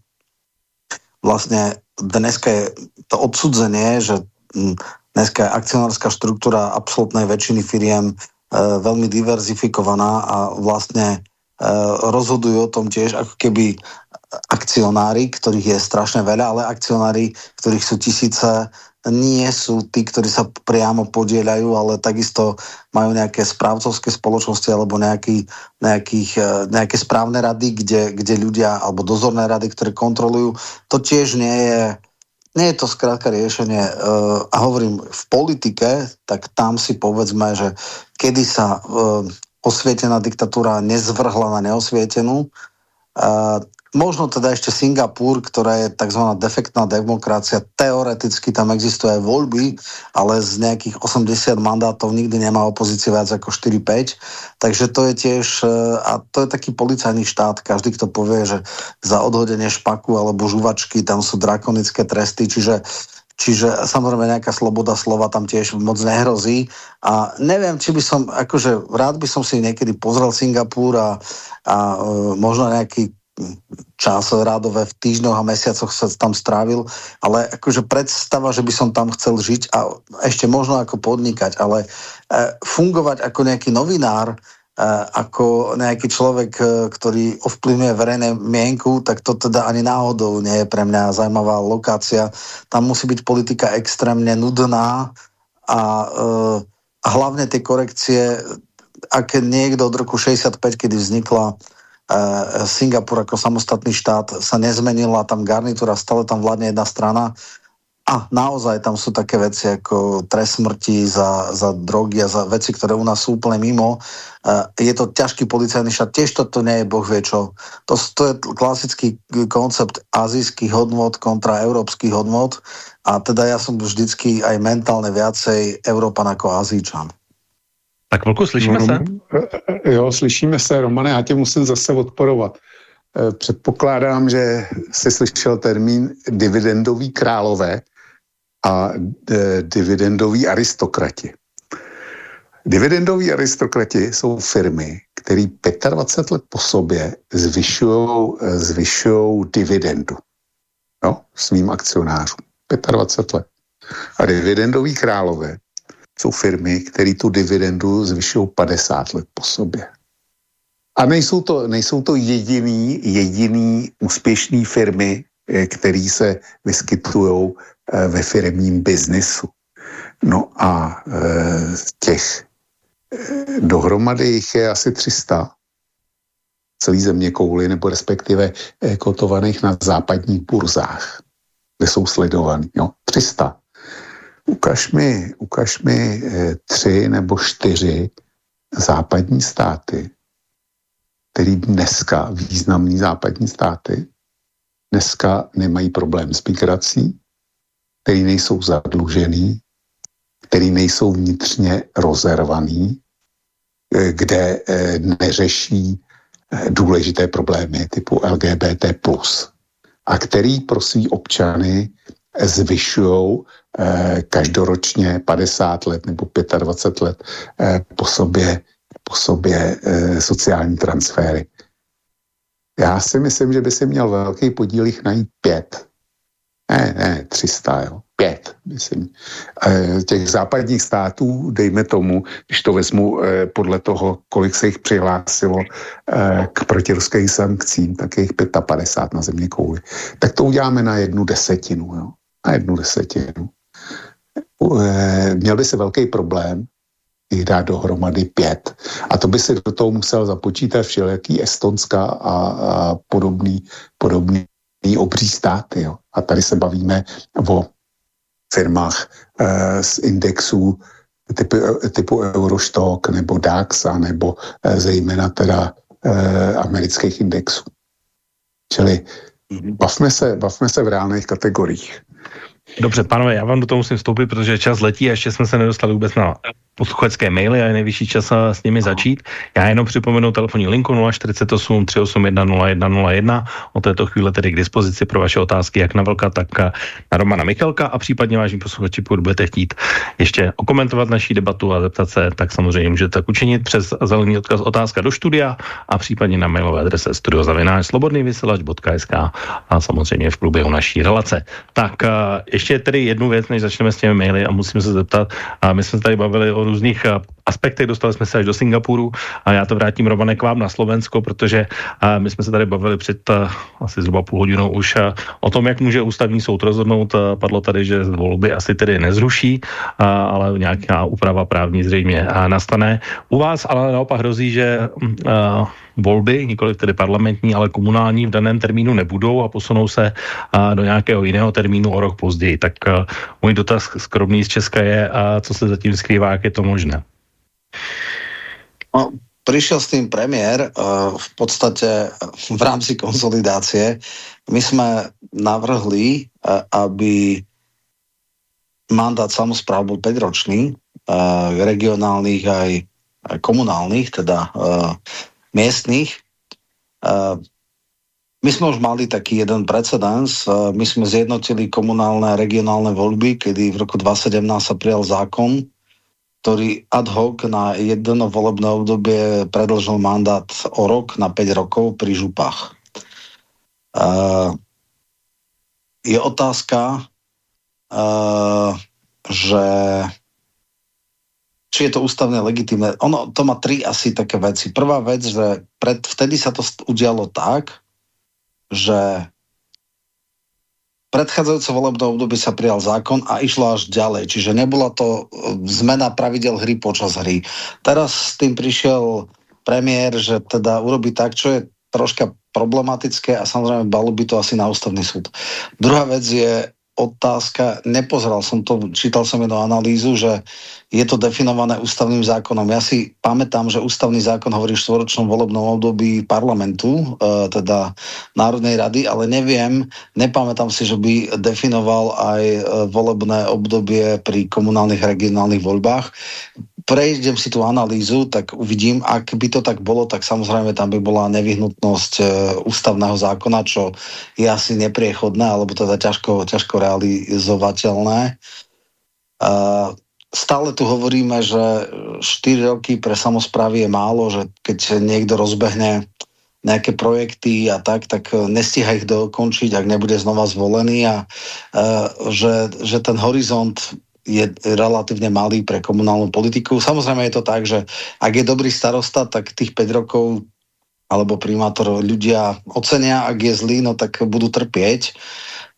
vlastne dneska je to odsudzenie, že hm, dneska je akcionárska štruktúra absolútnej väčšiny firiem veľmi diverzifikovaná a vlastne rozhodujú o tom tiež ako keby akcionári, ktorých je strašne veľa, ale akcionári, ktorých sú tisíce, nie sú tí, ktorí sa priamo podielajú, ale takisto majú nejaké správcovské spoločnosti alebo nejaký, nejakých, e, nejaké správne rady, kde, kde ľudia, alebo dozorné rady, ktoré kontrolujú. To tiež nie je, nie je to skrátka riešenie. E, a hovorím, v politike, tak tam si povedzme, že kedy sa e, osvietená diktatúra nezvrhla na neosvietenú, možno teda ešte Singapur, ktorá je tzv. defektná demokracia, teoreticky tam existuje voľby, ale z nejakých 80 mandátov nikdy nemá opozícia viac ako 4-5, takže to je tiež, e, a to je taký policajný štát, každý, kto povie, že za odhodenie špaku alebo žuvačky tam sú drakonické tresty, čiže Čiže samozrejme nejaká sloboda slova tam tiež moc nehrozí. A neviem, či by som, akože rád by som si niekedy pozrel Singapur a, a uh, možno nejaký čas rádové v týždňoch a mesiacoch sa tam strávil, ale akože predstava, že by som tam chcel žiť a ešte možno ako podnikať, ale uh, fungovať ako nejaký novinár, ako nejaký človek, e, ktorý ovplyvňuje verejné mienku, tak to teda ani náhodou nie je pre mňa zaujímavá lokácia. Tam musí byť politika extrémne nudná a, e, a hlavne tie korekcie, ak niekto od roku 65, kedy vznikla e, Singapur ako samostatný štát, sa nezmenila tam garnitúra, stále tam vládne jedna strana, a naozaj tam sú také veci ako trest smrti za, za drogy a za veci, ktoré u nás sú úplne mimo. Je to ťažký policajný šat, tiež toto nie je boh vie čo. To, to je klasický koncept azijských hodnot kontra európskych hodnot a teda ja som vždycky aj mentálne viacej Európan ako Azíčan. Tak Vlku, slyšíme no, se? Jo, slyšíme se, Romane, já tě musím zase odporovat. E, předpokládám, že jsi slyšel termín dividendový králové a e, dividendoví aristokrati. Dividendoví aristokrati jsou firmy, které 25 let po sobě zvyšují zvyšujou dividendu no, svým akcionářům. 25 let. A dividendoví králové jsou firmy, které tu dividendu zvyšují 50 let po sobě. A nejsou to, nejsou to jediný, jediný úspěšný firmy, e, které se vyskytují Eh, ve firmním biznisu. No a eh, těch eh, dohromady jich je asi 300 celý země kouly, nebo respektive kotovaných na západních burzách, kde jsou sledovaný. Jo? 300. Ukaž mi, ukaž mi tři nebo čtyři západní státy, který dneska, významný západní státy, dneska nemají problém s migrací, který nejsou zadlužený, který nejsou vnitřně rozervaný, eh, kde eh, neřeší eh, důležité problémy typu LGBT+, a který pro svý občany zvyšují každoročně 50 let nebo 25 let po sobě, po sobě sociální transfery. Já si myslím, že by si měl velký podíl jich najít pět ne, ne, 300, jo, pět, myslím. Těch západních států, dejme tomu, když to vezmu podle toho, kolik se jich přihlásilo k protiruským sankcím, tak je jich 55 na země kouli. Tak to uděláme na jednu desetinu, jo, na jednu desetinu. E, měl by se velký problém, jich dát dohromady pět. A to by si do toho musel započítat všelijaký Estonska a, a podobný, podobný obří státy. Jo. A tady se bavíme o firmách e, z indexů typu, typu Eurostock nebo DAX a nebo e, zejména teda e, amerických indexů. Čili. Bavme se, bavme se v reálných kategoriích. Dobře, pánové, já vám do toho musím vstoupit, protože čas letí a ještě jsme se nedostali vůbec na posluchačské maily a je nejvyšší čas s nimi začít. Já jenom připomenu telefonní linku 048 381 0101. O této chvíli tedy k dispozici pro vaše otázky, jak na Velka, tak na Romana Michalka a případně vážní posluchači, pokud budete chtít ještě okomentovat naší debatu a zeptat se, tak samozřejmě můžete tak učinit přes zelený odkaz otázka do studia a případně na mailové adrese studiozavináč.slobodnývysílač.sk a samozřejmě v průběhu naší relace. Tak ještě tedy jednu věc, než začneme s těmi maily a musím se zeptat, a my jsme se tady bavili o různých eh, aspektech, dostali jsme se až do Singapuru a já to vrátím, Romane, k vám na Slovensko, protože eh, my jsme se tady bavili před eh, asi zhruba půl hodinou už o tom, jak může ústavní soud rozhodnout. Padlo tady, že volby asi tedy nezruší, ale nějaká úprava právní zřejmě nastane. U vás ale naopak hrozí, že volby, nikoli tedy parlamentní, ale komunální v daném termínu nebudou a posunou se do nějakého jiného termínu o rok později. Tak můj dotaz skromný z Česka je, co se zatím skrývá, jak je to možné? No, prišiel s tým premiér v podstate v rámci konsolidácie. My sme navrhli, aby mandát samozpráv bol 5-ročný, regionálnych aj komunálnych, teda miestných. My sme už mali taký jeden precedens. My sme zjednotili komunálne a regionálne voľby, kedy v roku 2017 sa prijal zákon, ktorý ad hoc na jedno volebné obdobie predlžil mandát o rok na 5 rokov pri župách. Uh, je otázka, uh, že či je to ústavne legitimné. Ono to má tri asi také veci. Prvá vec, že pred, vtedy sa to udialo tak, že predchádzajúce volebné obdobie sa prijal zákon a išlo až ďalej. Čiže nebola to e, zmena pravidel hry počas hry. Teraz s tým prišiel premiér, že teda urobí tak, čo je troška problematické a samozrejme balo by to asi na ústavný súd. Druhá vec je otázka, nepozeral som to, čítal som jednu analýzu, že je to definované ústavným zákonom. Ja si pamätám, že ústavný zákon hovorí v štvoročnom volebnom období parlamentu, e, teda Národnej rady, ale neviem, nepamätám si, že by definoval aj e, volebné obdobie pri komunálnych regionálnych voľbách prejdem si tú analýzu, tak uvidím, ak by to tak bolo, tak samozrejme tam by bola nevyhnutnosť e, ústavného zákona, čo je asi nepriechodné, alebo teda ťažko, ťažko realizovateľné. E, stále tu hovoríme, že 4 roky pre samozprávy je málo, že keď niekto rozbehne nejaké projekty a tak, tak nestíha ich dokončiť, ak nebude znova zvolený a e, že, že ten horizont je relatívne malý pre komunálnu politiku. Samozrejme je to tak, že ak je dobrý starosta, tak tých 5 rokov alebo primátor ľudia ocenia, ak je zlý, no tak budú trpieť.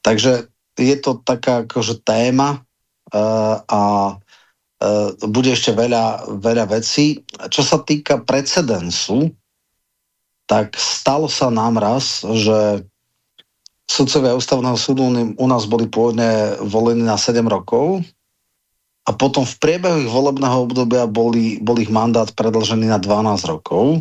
Takže je to taká akože téma uh, a uh, bude ešte veľa, veľa vecí. Čo sa týka precedensu, tak stalo sa nám raz, že sudcovia ústavného súdu u nás boli pôvodne volení na 7 rokov, a potom v priebehu ich volebného obdobia boli, bol ich mandát predlžený na 12 rokov,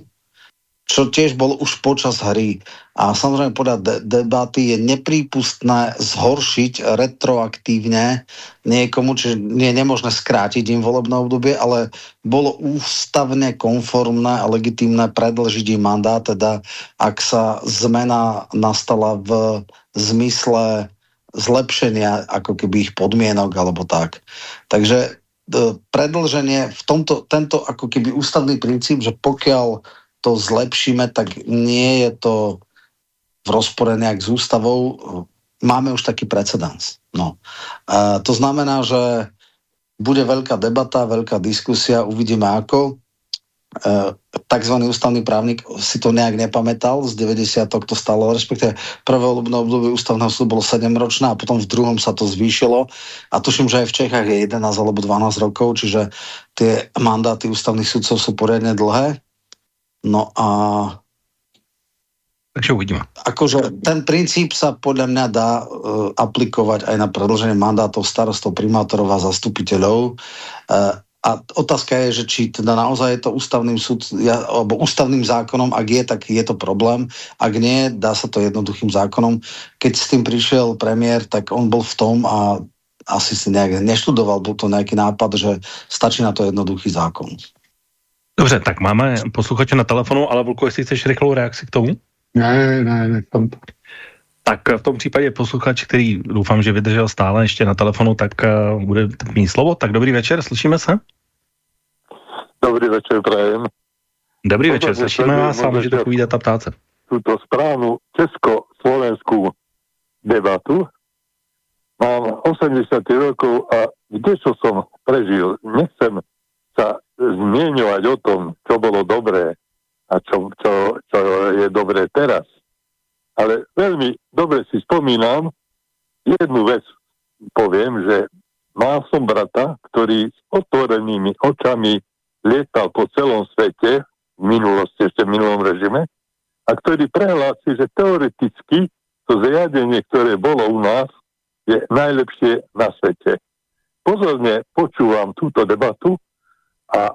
čo tiež bolo už počas hry. A samozrejme podľa de debaty je neprípustné zhoršiť retroaktívne niekomu, čiže nie je nemožné skrátiť im volebné obdobie, ale bolo ústavne konformné a legitimné predlžiť im mandát, teda ak sa zmena nastala v zmysle zlepšenia ako keby ich podmienok alebo tak. Takže e, predlženie v tomto, tento ako keby ústavný princíp, že pokiaľ to zlepšíme, tak nie je to v rozpore nejak s ústavou. Máme už taký precedens. No. A to znamená, že bude veľká debata, veľká diskusia, uvidíme ako. Takzvaný ústavný právnik si to nejak nepamätal, z 90 to stalo, respektíve prvé volebné obdobie ústavného súdu bolo 7 ročné a potom v druhom sa to zvýšilo a tuším, že aj v Čechách je 11 alebo 12 rokov, čiže tie mandáty ústavných súdcov sú poriadne dlhé. No a Takže uvidíme. Akože ten princíp sa podľa mňa dá uh, aplikovať aj na predlženie mandátov starostov, primátorov a zastupiteľov. Uh, a otázka je, že či teda naozaj je to ústavným súd, ja, alebo ústavným zákonom, ak je, tak je to problém. Ak nie, dá sa to jednoduchým zákonom. Keď s tým prišiel premiér, tak on bol v tom a asi si nejak neštudoval, bol to nejaký nápad, že stačí na to jednoduchý zákon. Dobře, tak máme posluchače na telefonu, ale Vlku, jestli chceš rychlou reakci k tomu? Ne, ne, ne, tam. Tak v tom případě posluchač, který doufám, že vydržel stále ještě na telefonu, tak uh, bude mít slovo. Tak dobrý večer, slyšíme se? Dobrý večer, prajem. Dobrý Toto večer, slyšíme vás a můžete povídat a ptát se. Tuto správnu česko-slovenskou debatu mám 80 rokov a kde čo som prežil, nechcem sa zmieňovať o tom, čo bolo dobré a čo, čo, čo je dobré teraz ale veľmi dobre si spomínam, jednu vec poviem, že mal som brata, ktorý s otvorenými očami lietal po celom svete, v minulosti, ešte v minulom režime, a ktorý prehlási, že teoreticky to zriadenie, ktoré bolo u nás, je najlepšie na svete. Pozorne počúvam túto debatu a e,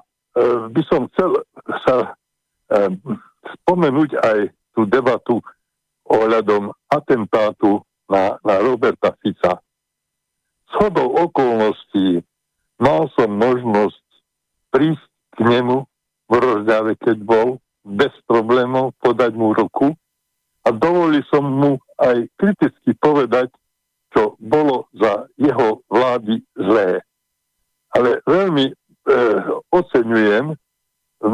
by som chcel sa spomenúť aj tú debatu ohľadom atentátu na, na Roberta Fica. S hodou okolností mal som možnosť prísť k nemu v Rožďave, keď bol, bez problémov podať mu ruku a dovolil som mu aj kriticky povedať, čo bolo za jeho vlády zlé. Ale veľmi e, oceňujem,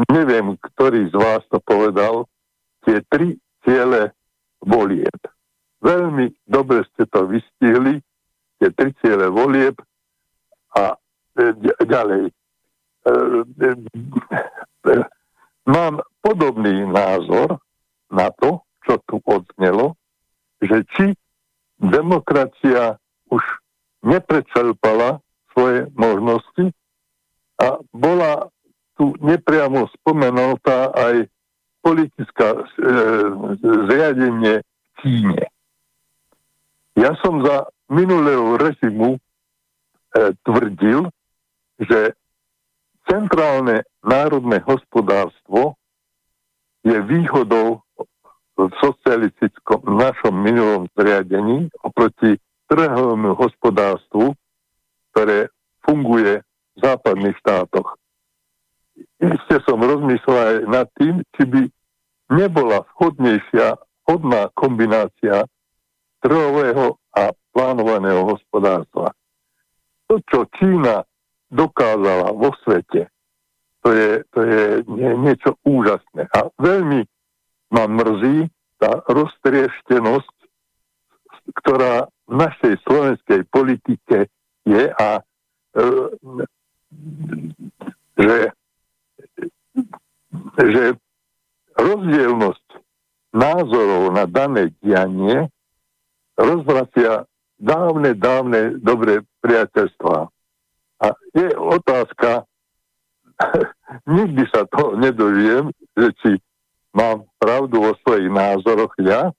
neviem, ktorý z vás to povedal, tie tri ciele volieb. Veľmi dobre ste to vystihli, tie tri ciele volieb a e, ďalej. E, e, e, mám podobný názor na to, čo tu odznelo, že či demokracia už neprečerpala svoje možnosti a bola tu nepriamo spomenutá aj politická e, zriadenie v Číne. Ja som za minulého režimu e, tvrdil, že centrálne národné hospodárstvo je výhodou v socialistickom našom minulom zriadení oproti trhovému hospodárstvu, ktoré funguje v západných štátoch. Ešte som rozmýšľal aj nad tým, či by nebola vhodnejšia, hodná kombinácia trhového a plánovaného hospodárstva. To, čo Čína dokázala vo svete, to je, to je nie, niečo úžasné. A veľmi ma mrzí tá roztrieštenosť, ktorá v našej slovenskej politike je a e, že, že rozdielnosť názorov na dané dianie rozvracia dávne, dávne dobré priateľstvá. A je otázka, <laughs> nikdy sa to nedožiem, že či mám pravdu o svojich názoroch ja,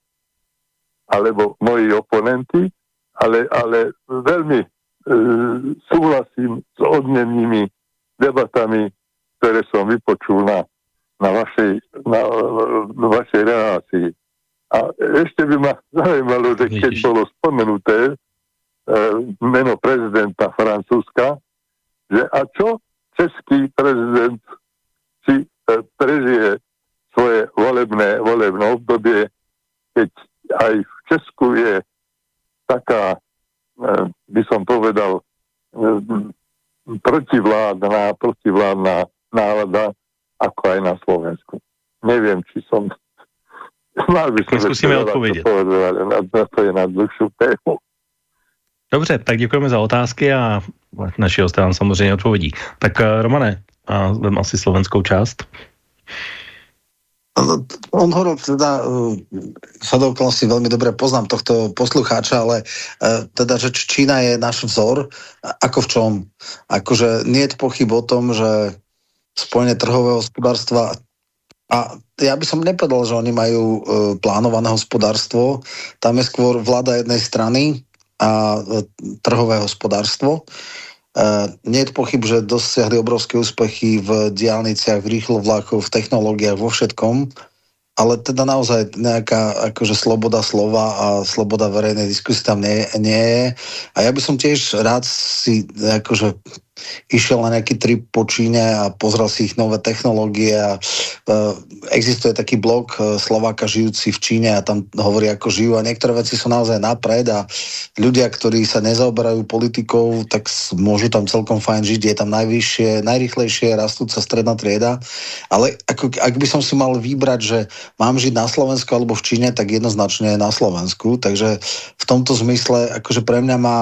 alebo moji oponenti, ale, ale veľmi e, súhlasím s odnenými debatami, ktoré som vypočul na, na, vašej, na, na vašej relácii. A ešte by ma zaujímalo, že keď bolo spomenuté e, meno prezidenta Francúzska, že a čo český prezident si e, prežije svoje volebné, volebné obdobie, keď aj v Česku je taká, eh, by som povedal, eh, protivládna, protivládna nálada, ako aj na Slovensku. Neviem, či som... <laughs> Mal by som Zkusíme odpovědět. ale na, na to je na dlhšiu tému. Dobře, tak děkujeme za otázky a naši hosté vám samozřejmě odpovědí. Tak eh, Romane, a vem asi slovenskou část. On hovoril teda, uh, sa okolností veľmi dobre poznám tohto poslucháča, ale uh, teda, že Čína je náš vzor, ako v čom? Akože nie je pochyb o tom, že spojenie trhového hospodárstva a ja by som nepovedal, že oni majú uh, plánované hospodárstvo. Tam je skôr vláda jednej strany a uh, trhové hospodárstvo. Uh, nie je pochyb, že dosiahli obrovské úspechy v diálniciach, v rýchlovlákoch, v technológiách, vo všetkom, ale teda naozaj nejaká akože sloboda slova a sloboda verejnej diskusie tam nie, nie je. A ja by som tiež rád si akože išiel na nejaký trip po Číne a pozrel si ich nové technológie a uh, existuje taký blog uh, Slováka žijúci v Číne a tam hovorí, ako žijú. A niektoré veci sú naozaj napred a ľudia, ktorí sa nezaoberajú politikou, tak môžu tam celkom fajn žiť, je tam najvyššie, najrychlejšie rastúca stredná trieda, ale ako, ak by som si mal vybrať, že mám žiť na Slovensku alebo v Číne, tak jednoznačne na Slovensku, takže v tomto zmysle akože pre mňa má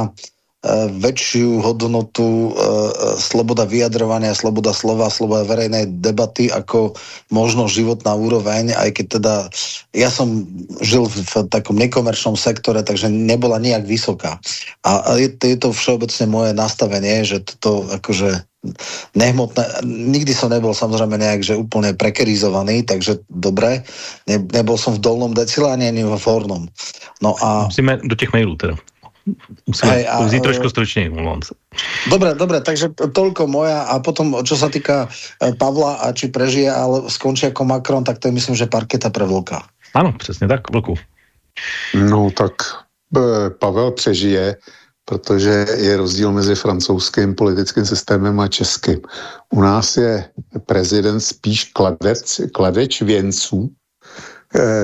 väčšiu hodnotu eh, eh, sloboda vyjadrovania, sloboda slova, sloboda verejnej debaty ako možno životná úroveň, aj keď teda ja som žil v, takom nekomerčnom sektore, takže nebola nejak vysoká. A, je, je to všeobecne moje nastavenie, že toto akože nehmotné, nikdy som nebol samozrejme nejak, že úplne prekerizovaný, takže dobre, ne, nebol som v dolnom decile ani, ani v hornom. No a... Musíme do těch mailů teda. Musím Hej, a, trošku stručně, mluvám se. Dobre, dobre, takže toľko moja a potom, čo sa týka e, Pavla a či prežije, ale skončí jako Macron, tak to je myslím, že parketa pre Vlka. Ano, přesně tak, Vlku. No tak e, Pavel přežije, protože je rozdíl mezi francouzským politickým systémem a českým. U nás je prezident spíš kladec, kladeč věnců,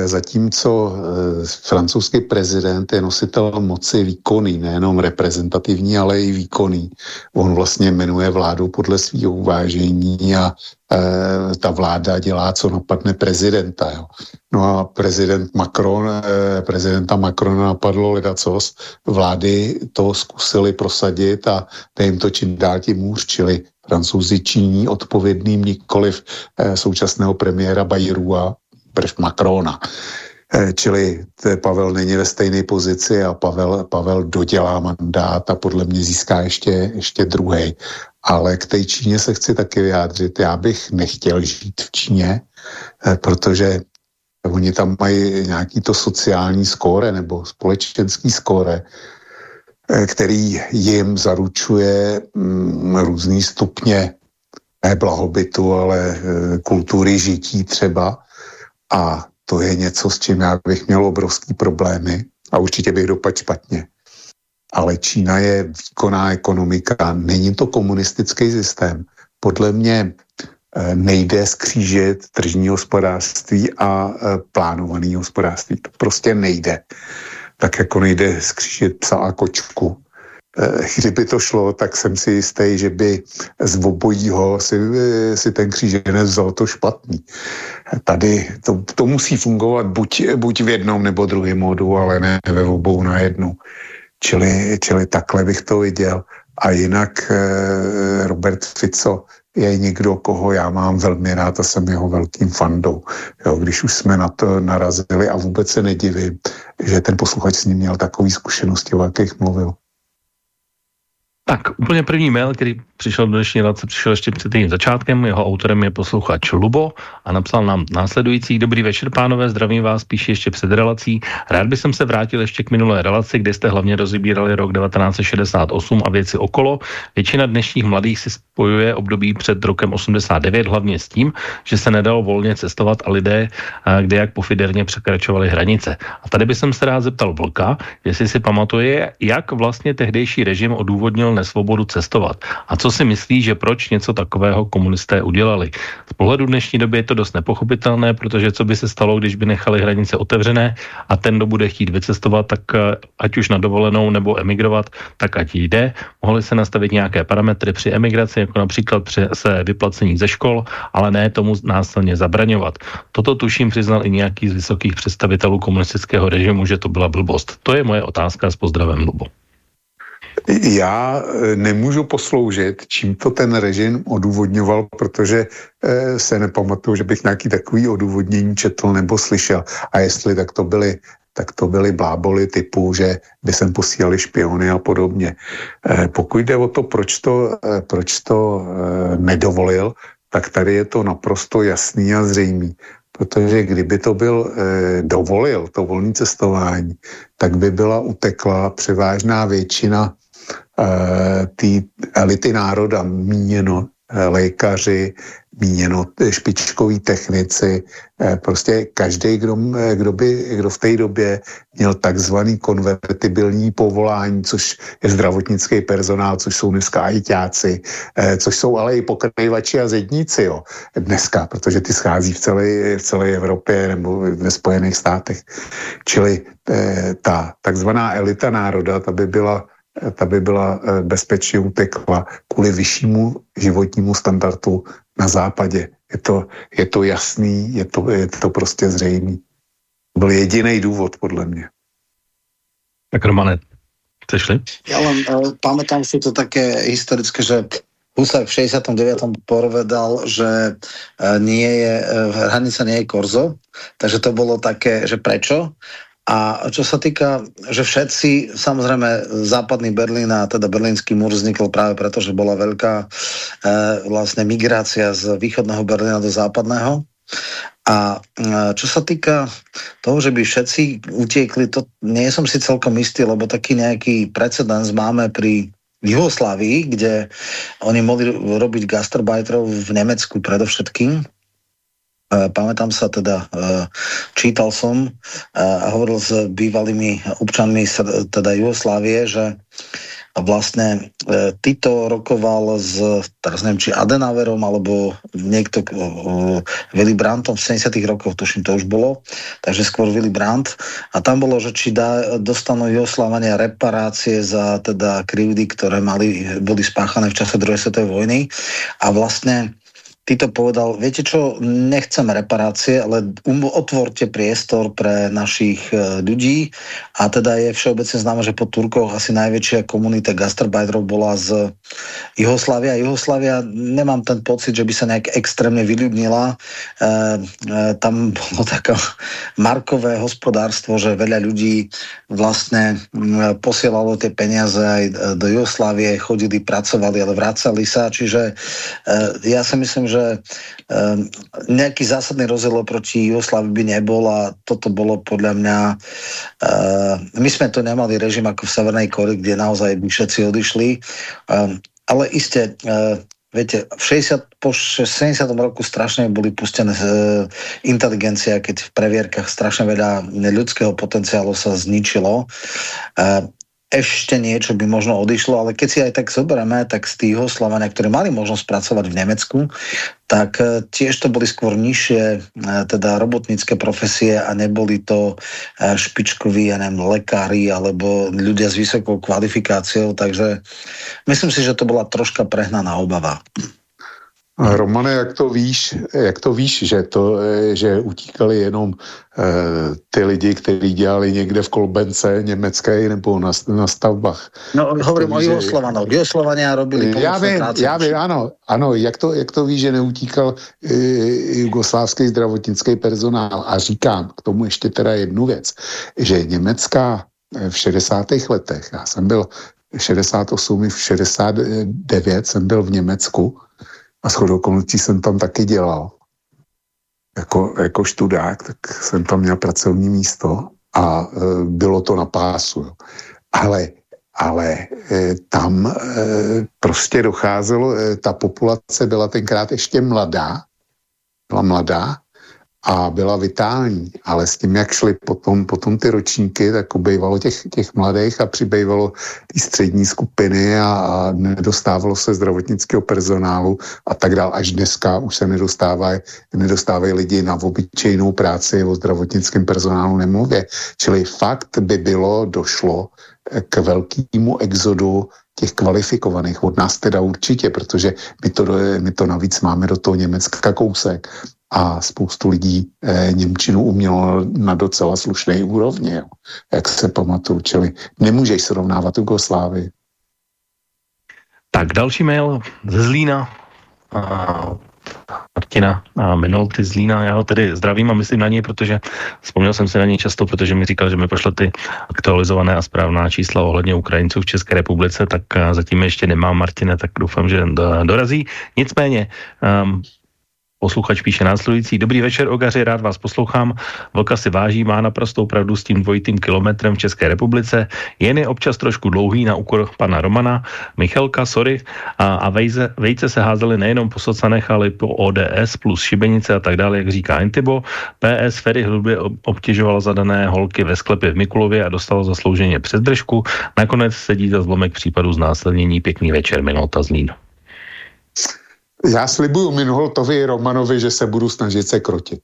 zatímco eh, francouzský prezident je nositel moci výkonný, nejenom reprezentativní, ale i výkonný. On vlastně jmenuje vládu podle svého uvážení a e, ta vláda dělá, co napadne prezidenta. Jo. No a prezident Macron, prezidenta Macrona napadlo ledacos, vlády to zkusili prosadit a jim to čím dál tím hůř, čili francouzi činí odpovědným nikoliv současného premiéra Bayrou prv Macrona. Eh, čili Pavel není ve stejné pozici a Pavel, Pavel dodělá mandát a podle mě získá ještě, ještě druhý. Ale k té Číně se chci taky vyjádřit. Já bych nechtěl žít v Číně, eh, protože oni tam mají nějaký to sociální skóre nebo společenský skóre, eh, který jim zaručuje mm, různý stupně ne blahobytu, ale kultury žití třeba. A to je něco, s čím já bych měl obrovský problémy a určitě bych dopadl špatně. Ale Čína je výkonná ekonomika, není to komunistický systém. Podle mě eh, nejde skřížit tržní hospodářství a eh, plánovaný hospodářství. To prostě nejde. Tak jako nejde skřížit psa a kočku. Eh, kdyby to šlo, tak jsem si jistý, že by z obojího si, eh, si ten kříženec vzal to špatný. Tady to, to musí fungovat buď, buď v jednom nebo druhém modu, ale ne ve obou na jednu. Čili, čili takhle bych to viděl. A jinak eh, Robert Fico je někdo, koho já mám velmi rád a jsem jeho velkým fandou. Jo, když už jsme na to narazili a vůbec se nedivím, že ten posluchač s ním měl takový zkušenosti, o jakých mluvil. Tak, úplně první mail, který přišel do dnešní relace, přišel ještě před tím začátkem. Jeho autorem je posluchač Lubo a napsal nám následující. Dobrý večer, pánové, zdravím vás, píše ještě před relací. Rád bych se vrátil ještě k minulé relaci, kde jste hlavně rozebírali rok 1968 a věci okolo. Většina dnešních mladých si spojuje období před rokem 89 hlavně s tím, že se nedalo volně cestovat a lidé eh, kde jak pofiderně překračovali hranice. A tady bych se rád zeptal Vlka, jestli si pamatuje, jak vlastně tehdejší režim odůvodnil nesvobodu cestovat. A co si myslí, že proč něco takového komunisté udělali? Z pohledu dnešní doby je to dost nepochopitelné, protože co by se stalo, když by nechali hranice otevřené a ten, kdo bude chtít vycestovat, tak eh, ať už na dovolenou nebo emigrovat, tak ať jde. Mohly se nastavit nějaké parametry při emigraci, jako například při se vyplacení ze škol, ale ne tomu násilně zabraňovat. Toto tuším přiznal i nějaký z vysokých představitelů komunistického režimu, že to byla blbost. To je moje otázka s pozdravem, Lubo. Já eh, nemůžu posloužit, čím to ten režim odůvodňoval, protože eh, se nepamatuju, že bych nějaký takový odůvodnění četl nebo slyšel. A jestli tak to byly tak to byly bláboli typu, že by sem posílali špiony a podobně. Eh, pokud jde o to, proč to, proč to nedovolil, tak tady je to naprosto jasný a zřejmý. Protože kdyby to byl dovolil, to volné cestování, tak by byla utekla převážná většina Eh, té elity národa míněno eh, lékaři, míněno špičkoví technici, eh, prostě každý, kdo, kdo, by, kdo v té době měl takzvaný konvertibilní povolání, což je zdravotnický personál, což jsou dneska ajťáci, což jsou ale i pokrývači a zedníci jo, dneska, protože ty schází v celé, v celé Evropě nebo ve Spojených státech. Čili ta takzvaná elita národa, ta by byla ta by byla eh, bezpečně utekla kvůli vyššímu životnímu standardu na západě. Je to, je to jasný, je to, je to prostě zřejmý. Byl jediný důvod, podle mě. Tak Romane, chceš-li? Já len uh, pamätám si to také historické, že Husák v 69. povedal, že uh, nie je, uh, hranica nie je korzo, takže to bolo také, že prečo? A čo sa týka, že všetci, samozrejme západný Berlín a teda berlínsky múr vznikl práve preto, že bola veľká e, vlastne migrácia z východného Berlína do západného. A čo sa týka toho, že by všetci utiekli, to nie som si celkom istý, lebo taký nejaký precedens máme pri Jugoslávii, kde oni mohli robiť gastarbajterov v Nemecku predovšetkým. Pamätám sa teda, čítal som a hovoril s bývalými občanmi teda Jugoslávie, že vlastne Tito rokoval s, teraz neviem, či Adenaverom, alebo niekto, Willy Brandtom v 70 rokoch, tuším, to už bolo, takže skôr Willy Brandt. A tam bolo, že či dá, dostanú Jugoslavania reparácie za teda krivdy, ktoré mali, boli spáchané v čase druhej svetovej vojny. A vlastne Tito povedal, viete čo, nechcem reparácie, ale um, otvorte priestor pre našich e, ľudí a teda je všeobecne známe, že po Turkoch asi najväčšia komunita gastarbajterov bola z Juhoslavia. Juhoslavia, nemám ten pocit, že by sa nejak extrémne vyľudnila. E, e, tam bolo také markové hospodárstvo, že veľa ľudí vlastne posielalo tie peniaze aj do Jugoslávie, chodili, pracovali, ale vracali sa. Čiže ja si myslím, že um, nejaký zásadný rozdiel proti Jugoslávii by nebol a toto bolo podľa mňa uh, my sme to nemali režim ako v Severnej Kore, kde naozaj by všetci odišli um, ale iste uh, Viete, v 60, po 70. roku strašne boli pustené e, inteligencia, keď v previerkach strašne veľa ľudského potenciálu sa zničilo. E, ešte niečo by možno odišlo, ale keď si aj tak zoberieme, tak z tých Slovania, ktorí mali možnosť pracovať v Nemecku, tak e, tiež to boli skôr nižšie e, teda robotnícke profesie a neboli to e, špičkoví, ja neviem, lekári alebo ľudia s vysokou kvalifikáciou, takže myslím si, že to bola troška prehnaná obava. Romane, jak to víš, jak to víš, že, to, že utíkali jenom e, ty lidi, kteří dělali někde v Kolbence německé nebo na, na stavbách? No, hovorím o Jugoslovanov. Jugoslovania robili Já vím, já vím, ano, ano, jak to, jak to víš, že neutíkal e, jugoslávský zdravotnický personál. A říkám k tomu ještě teda jednu věc, že německá e, v 60. letech, já jsem byl 68 v 69 jsem byl v Německu, a shodou okolností jsem tam taky dělal. Jako, jako študák, tak jsem tam měl pracovní místo a e, bylo to na pásu. Jo. Ale, ale e, tam e, prostě docházelo, e, ta populace byla tenkrát ještě mladá, byla mladá a byla vitální, ale s tím, jak šly potom, potom ty ročníky, tak ubejvalo těch, těch mladých a přibývalo ty střední skupiny a, a nedostávalo se zdravotnického personálu a tak dál. Až dneska už se nedostávají, nedostávají lidi na obyčejnou práci o zdravotnickém personálu nemluvě. Čili fakt by bylo, došlo k velkému exodu těch kvalifikovaných, od nás teda určitě, protože my to, my to navíc máme do toho Německa kousek a spoustu lidí eh, Němčinu umělo na docela slušné úrovni, jo, jak se pamatuju, čili nemůžeš srovnávat Jugoslávii. Tak další mail ze Zlína. A Martina a Minolty z Lína. Já ho tedy zdravím a myslím na něj, protože vzpomněl jsem si na něj často, protože mi říkal, že mi pošle ty aktualizované a správná čísla ohledně Ukrajinců v České republice, tak zatím ještě nemám Martine, tak doufám, že dorazí. Nicméně um, Posluchač píše následující. Dobrý večer, Ogaři, rád vás poslouchám. Vlka si váží, má naprostou pravdu s tím dvojitým kilometrem v České republice. Jen je občas trošku dlouhý na úkor pana Romana. Michalka, sorry. A, a vejze, vejce se házely nejenom po socanech, ale po ODS plus šibenice a tak dále, jak říká Intibo. PS Ferry hlubě obtěžoval zadané holky ve sklepě v Mikulově a dostal zaslouženě přes držku. Nakonec sedí za zlomek případu znásilnění. Pěkný večer, Minolta Zlín. Já slibuju Minholtovi Romanovi, že se budu snažit se krotit.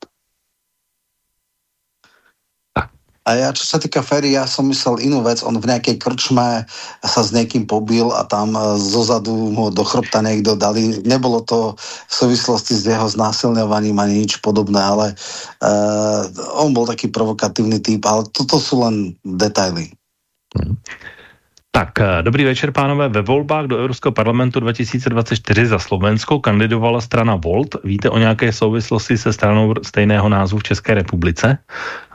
A ja, čo sa týka Ferry, ja som myslel inú vec. On v nejakej krčme sa s niekým pobil a tam e, zozadu mu do chrbta niekto dali. Nebolo to v súvislosti s jeho znásilňovaním ani nič podobné, ale uh, on bol taký provokatívny typ, ale toto sú len detaily. Tak, eh, dobrý večer, pánové. Ve volbách do Evropského parlamentu 2024 za Slovensko kandidovala strana Volt. Víte o nějaké souvislosti se stranou stejného názvu v České republice?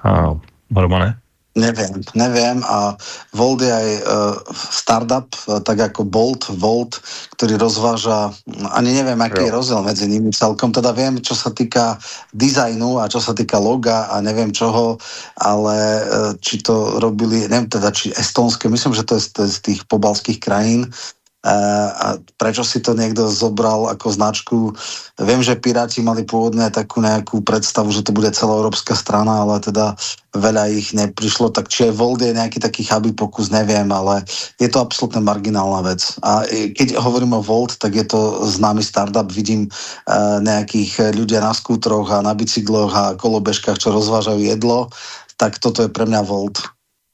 Uh, Romane? Neviem, neviem a Volt je aj uh, startup, uh, tak ako Bolt, Volt, ktorý rozváža, ani neviem, aký jo. je rozdiel medzi nimi celkom, teda viem, čo sa týka dizajnu a čo sa týka loga a neviem čoho, ale uh, či to robili, neviem teda, či estonské, myslím, že to je z, z tých pobalských krajín, a prečo si to niekto zobral ako značku. Viem, že Piráti mali pôvodne takú nejakú predstavu, že to bude celá európska strana, ale teda veľa ich neprišlo, tak či aj Volt je nejaký taký chabý pokus, neviem, ale je to absolútne marginálna vec. A keď hovorím o Volt, tak je to známy startup, vidím nejakých ľudia na skútroch a na bicykloch a kolobežkách, čo rozvážajú jedlo, tak toto je pre mňa Volt.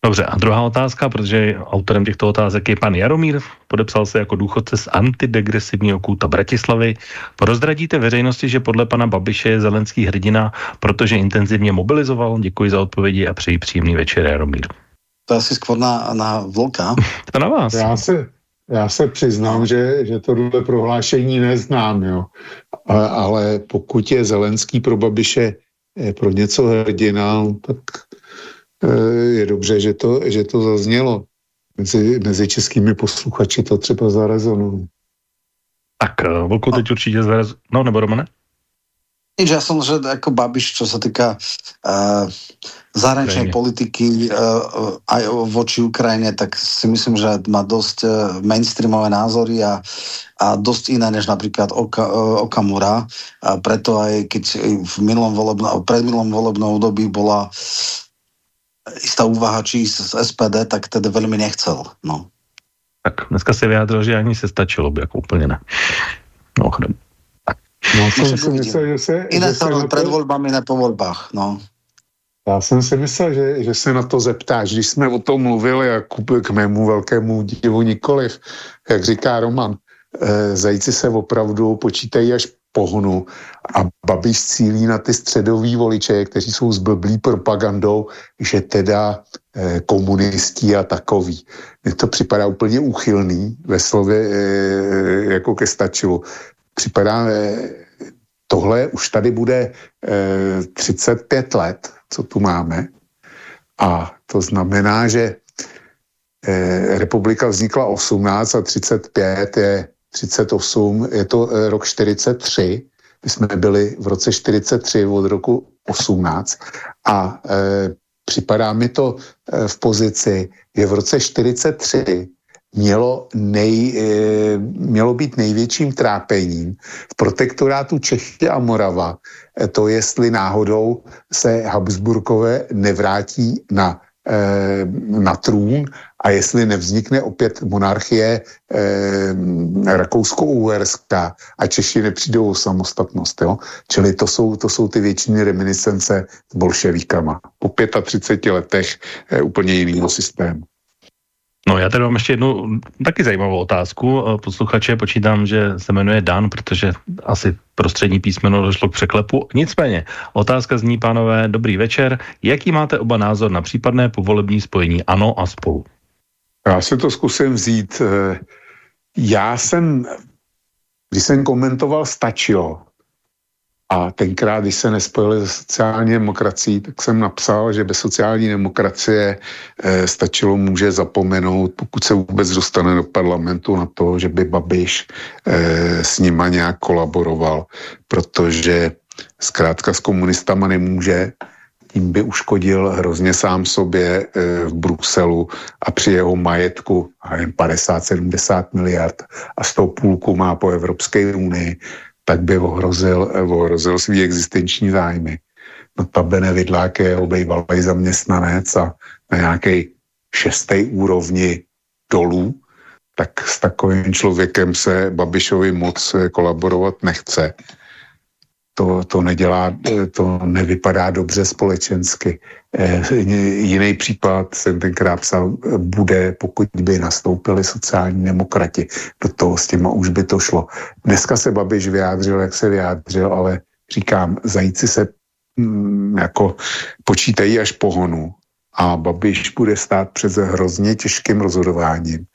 Dobře, a druhá otázka, protože autorem těchto otázek je pan Jaromír, podepsal se jako důchodce z antidegresivního kůta Bratislavy. Prozradíte veřejnosti, že podle pana Babiše je Zelenský hrdina, protože intenzivně mobilizoval? Děkuji za odpovědi a přeji příjemný večer, Jaromír. To asi skoro na, na Vlka. <laughs> to na vás. Já se, já se přiznám, že, že tohle prohlášení neznám, jo. Ale, ale pokud je Zelenský pro Babiše pro něco hrdina, tak Eh, je dobře, že to, že to zaznělo. Mezi, mezi českými posluchači to třeba zarezonovalo. Tak, eh, Vlku teď určitě zarezonovalo. No, nebo Romane? Nič, ja som, že ako Babiš, čo sa týka uh, zahraničnej politiky uh, aj voči Ukrajine, tak si myslím, že má dosť uh, mainstreamové názory a, a dosť iné než napríklad Oka, uh, Okamura. A preto aj keď v minulom volebnom, pred minulom volebnom období bola istá úvaha či z SPD, tak tedy velmi nechcel. No. Tak dneska se vyjádřil, že ani se stačilo by jako úplně ne. No, No, jsem si myslel, že se... Jiné se to před volbami, ne po volbách, no. Já jsem si myslel, že, že se na to zeptáš, když jsme o tom mluvili a k mému velkému divu nikoliv, jak říká Roman, e, zajíci se opravdu počítají až pohnu a Babiš cílí na ty středový voliče, kteří jsou zblblí propagandou, že teda eh, komunisti a takový. Mně to připadá úplně úchylný ve slově eh, jako ke stačilu. Připadá, eh, tohle už tady bude eh, 35 let, co tu máme a to znamená, že eh, republika vznikla 18 a 35 je 38, je to eh, rok 43, my jsme byli v roce 43 od roku 18 a e, připadá mi to e, v pozici, je v roce 43 mělo, nej, e, mělo být největším trápením v protektorátu Čechy a Morava e, to, jestli náhodou se Habsburkové nevrátí na na trůn a jestli nevznikne opět monarchie eh, rakousko-uherská a Češi nepřijdou o samostatnost. Jo? Čili to jsou, to jsou ty většiny reminiscence s bolševíkama. Po 35 letech eh, úplně jiného systému. No já tady mám ještě jednu taky zajímavou otázku. Eh, posluchače počítám, že se jmenuje Dan, protože asi prostřední písmeno došlo k překlepu. Nicméně, otázka zní, pánové, dobrý večer. Jaký máte oba názor na případné povolební spojení ANO a spolu? Já se to zkusím vzít. Eh, já jsem, když jsem komentoval Stačilo, a tenkrát, když se nespojili se sociální demokracií, tak jsem napsal, že bez sociální demokracie eh, stačilo může zapomenout, pokud se vůbec dostane do parlamentu na to, že by Babiš eh, s nima nějak kolaboroval, protože zkrátka s komunistama nemůže, tím by uškodil hrozně sám sobě eh, v Bruselu a při jeho majetku, a jen 50-70 miliard a z toho půlku má po Evropské unii, tak by ohrozil, ohrozil svý existenční zájmy. No ta Benevidlák je obejvalý zaměstnanec a na nějaké šesté úrovni dolů, tak s takovým člověkem se Babišovi moc kolaborovat nechce to, to nedělá, to nevypadá dobře společensky. Eh, jiný případ jsem tenkrát psal, bude, pokud by nastoupili sociální demokrati. Do toho s těma už by to šlo. Dneska se Babiš vyjádřil, jak se vyjádřil, ale říkám, zajíci se mm, jako počítají až pohonu a Babiš bude stát před hrozně těžkým rozhodováním.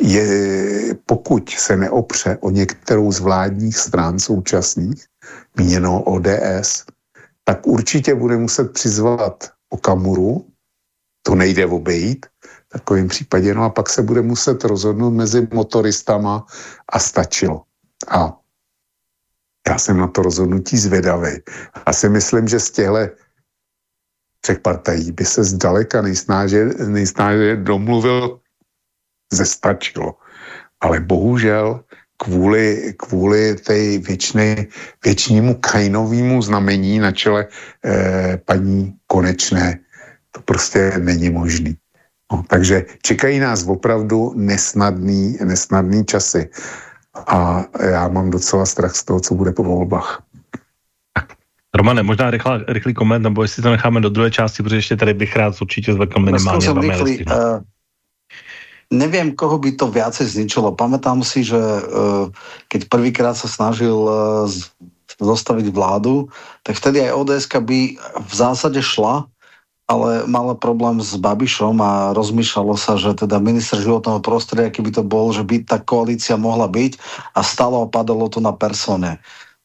Je, pokud se neopře o některou z vládních stran současných, míněno ODS, tak určitě bude muset přizvat Okamuru to nejde obejít v takovém případě. No a pak se bude muset rozhodnout mezi motoristama a stačilo. A já jsem na to rozhodnutí zvědavý. A si myslím, že z těchto třech partají by se zdaleka nejsnáže, nejsnáže domluvil ze stačilo. Ale bohužel kvůli, kvůli té věčné, věčnímu kajnovému znamení na čele eh, paní Konečné to prostě není možný. No, takže čekají nás opravdu nesnadný, nesnadný časy. A já mám docela strach z toho, co bude po volbách. Romane, možná rychlá, rychlý koment, nebo jestli to necháme do druhé části, protože ještě tady bych rád určitě zvekl minimálně dva rychlý, uh, neviem, koho by to viacej zničilo. Pamätám si, že uh, keď prvýkrát sa snažil uh, zostaviť vládu, tak vtedy aj ODS by v zásade šla, ale mala problém s Babišom a rozmýšľalo sa, že teda minister životného prostredia, keby to bol, že by tá koalícia mohla byť a stalo opadalo to na persone.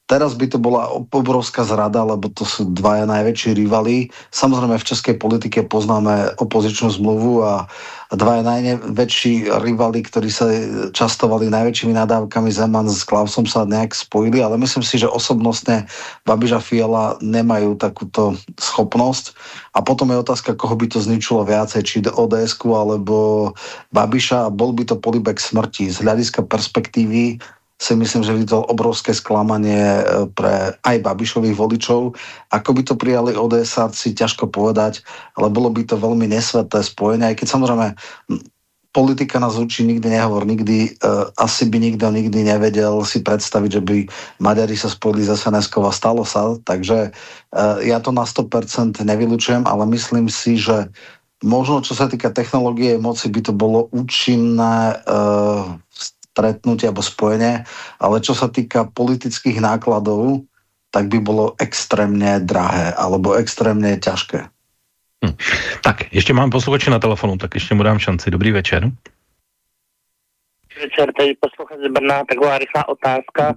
Teraz by to bola obrovská zrada, lebo to sú dvaja najväčší rivali. Samozrejme v českej politike poznáme opozičnú zmluvu a dvaja najväčší rivali, ktorí sa častovali najväčšími nadávkami Zeman s Klausom sa nejak spojili, ale myslím si, že osobnostne Babiš a Fiala nemajú takúto schopnosť. A potom je otázka, koho by to zničilo viacej, či ods alebo Babiša. Bol by to polibek smrti. Z hľadiska perspektívy si myslím, že by to obrovské sklamanie e, pre aj Babišových voličov. Ako by to prijali ods si ťažko povedať, ale bolo by to veľmi nesveté spojenie, aj keď samozrejme politika nás učí nikdy nehovor, nikdy, uh, asi by nikto nikdy nevedel si predstaviť, že by Maďari sa spojili z sns a stalo sa, takže uh, ja to na 100% nevylučujem, ale myslím si, že možno čo sa týka technológie moci by to bolo účinné uh, stretnutie alebo spojenie, ale čo sa týka politických nákladov, tak by bylo extrémně drahé alebo extrémně ťažké. Hm. Tak, ještě mám posluchače na telefonu, tak ještě mu dám šanci. Dobrý večer. Večer, tady posluchač z Brna, taková rychlá otázka.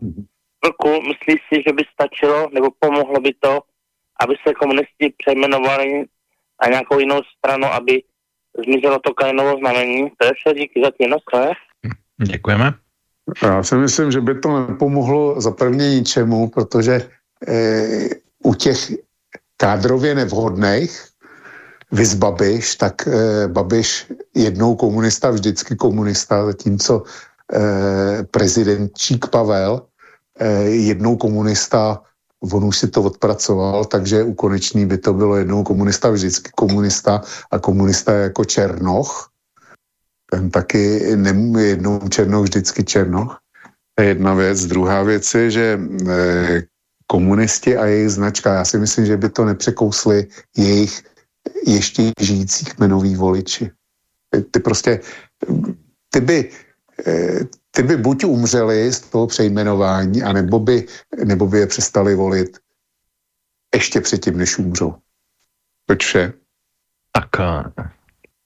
Vlku, myslíš si, že by stačilo, nebo pomohlo by to, aby se komunisti přejmenovali na nějakou jinou stranu, aby zmizelo to kajnovo znamení? To je vše, díky za tím, Děkujeme. Já si myslím, že by to nepomohlo za prvně ničemu, protože e, u těch kádrově nevhodných vys Babiš, tak e, Babiš jednou komunista, vždycky komunista, zatímco e, prezident Čík Pavel e, jednou komunista, on už si to odpracoval, takže u konečný by to bylo jednou komunista, vždycky komunista a komunista jako Černoch, ten taky nemůže jednou černou, vždycky černo. To je jedna věc. Druhá věc je, že e, komunisti a jejich značka, já si myslím, že by to nepřekousli jejich ještě žijící kmenoví voliči. Ty prostě, ty by, e, ty by buď umřeli z toho přejmenování, anebo by, nebo by je přestali volit ještě předtím, než umřou. Toť vše. Tak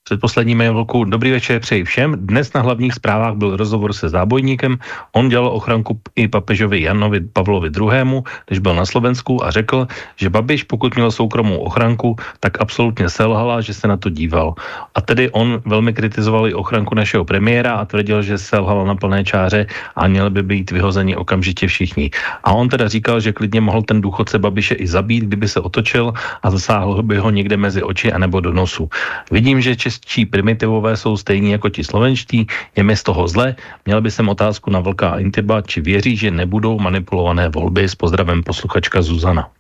Předposlední mailku. Dobrý večer, přeji všem. Dnes na hlavních zprávách byl rozhovor se zábojníkem. On dělal ochranku i papežovi Janovi Pavlovi II., když byl na Slovensku a řekl, že Babiš, pokud měl soukromou ochranku, tak absolutně selhala, že se na to díval. A tedy on velmi kritizoval i ochranku našeho premiéra a tvrdil, že selhal na plné čáře a měl by být vyhozeni okamžitě všichni. A on teda říkal, že klidně mohl ten důchodce Babiše i zabít, kdyby se otočil a zasáhl by ho někde mezi oči anebo do nosu. Vidím, že čeští primitivové jsou stejní jako ti slovenští, je mi z toho zle. Měl by jsem otázku na Vlka a Intiba, či věří, že nebudou manipulované volby. S pozdravem posluchačka Zuzana.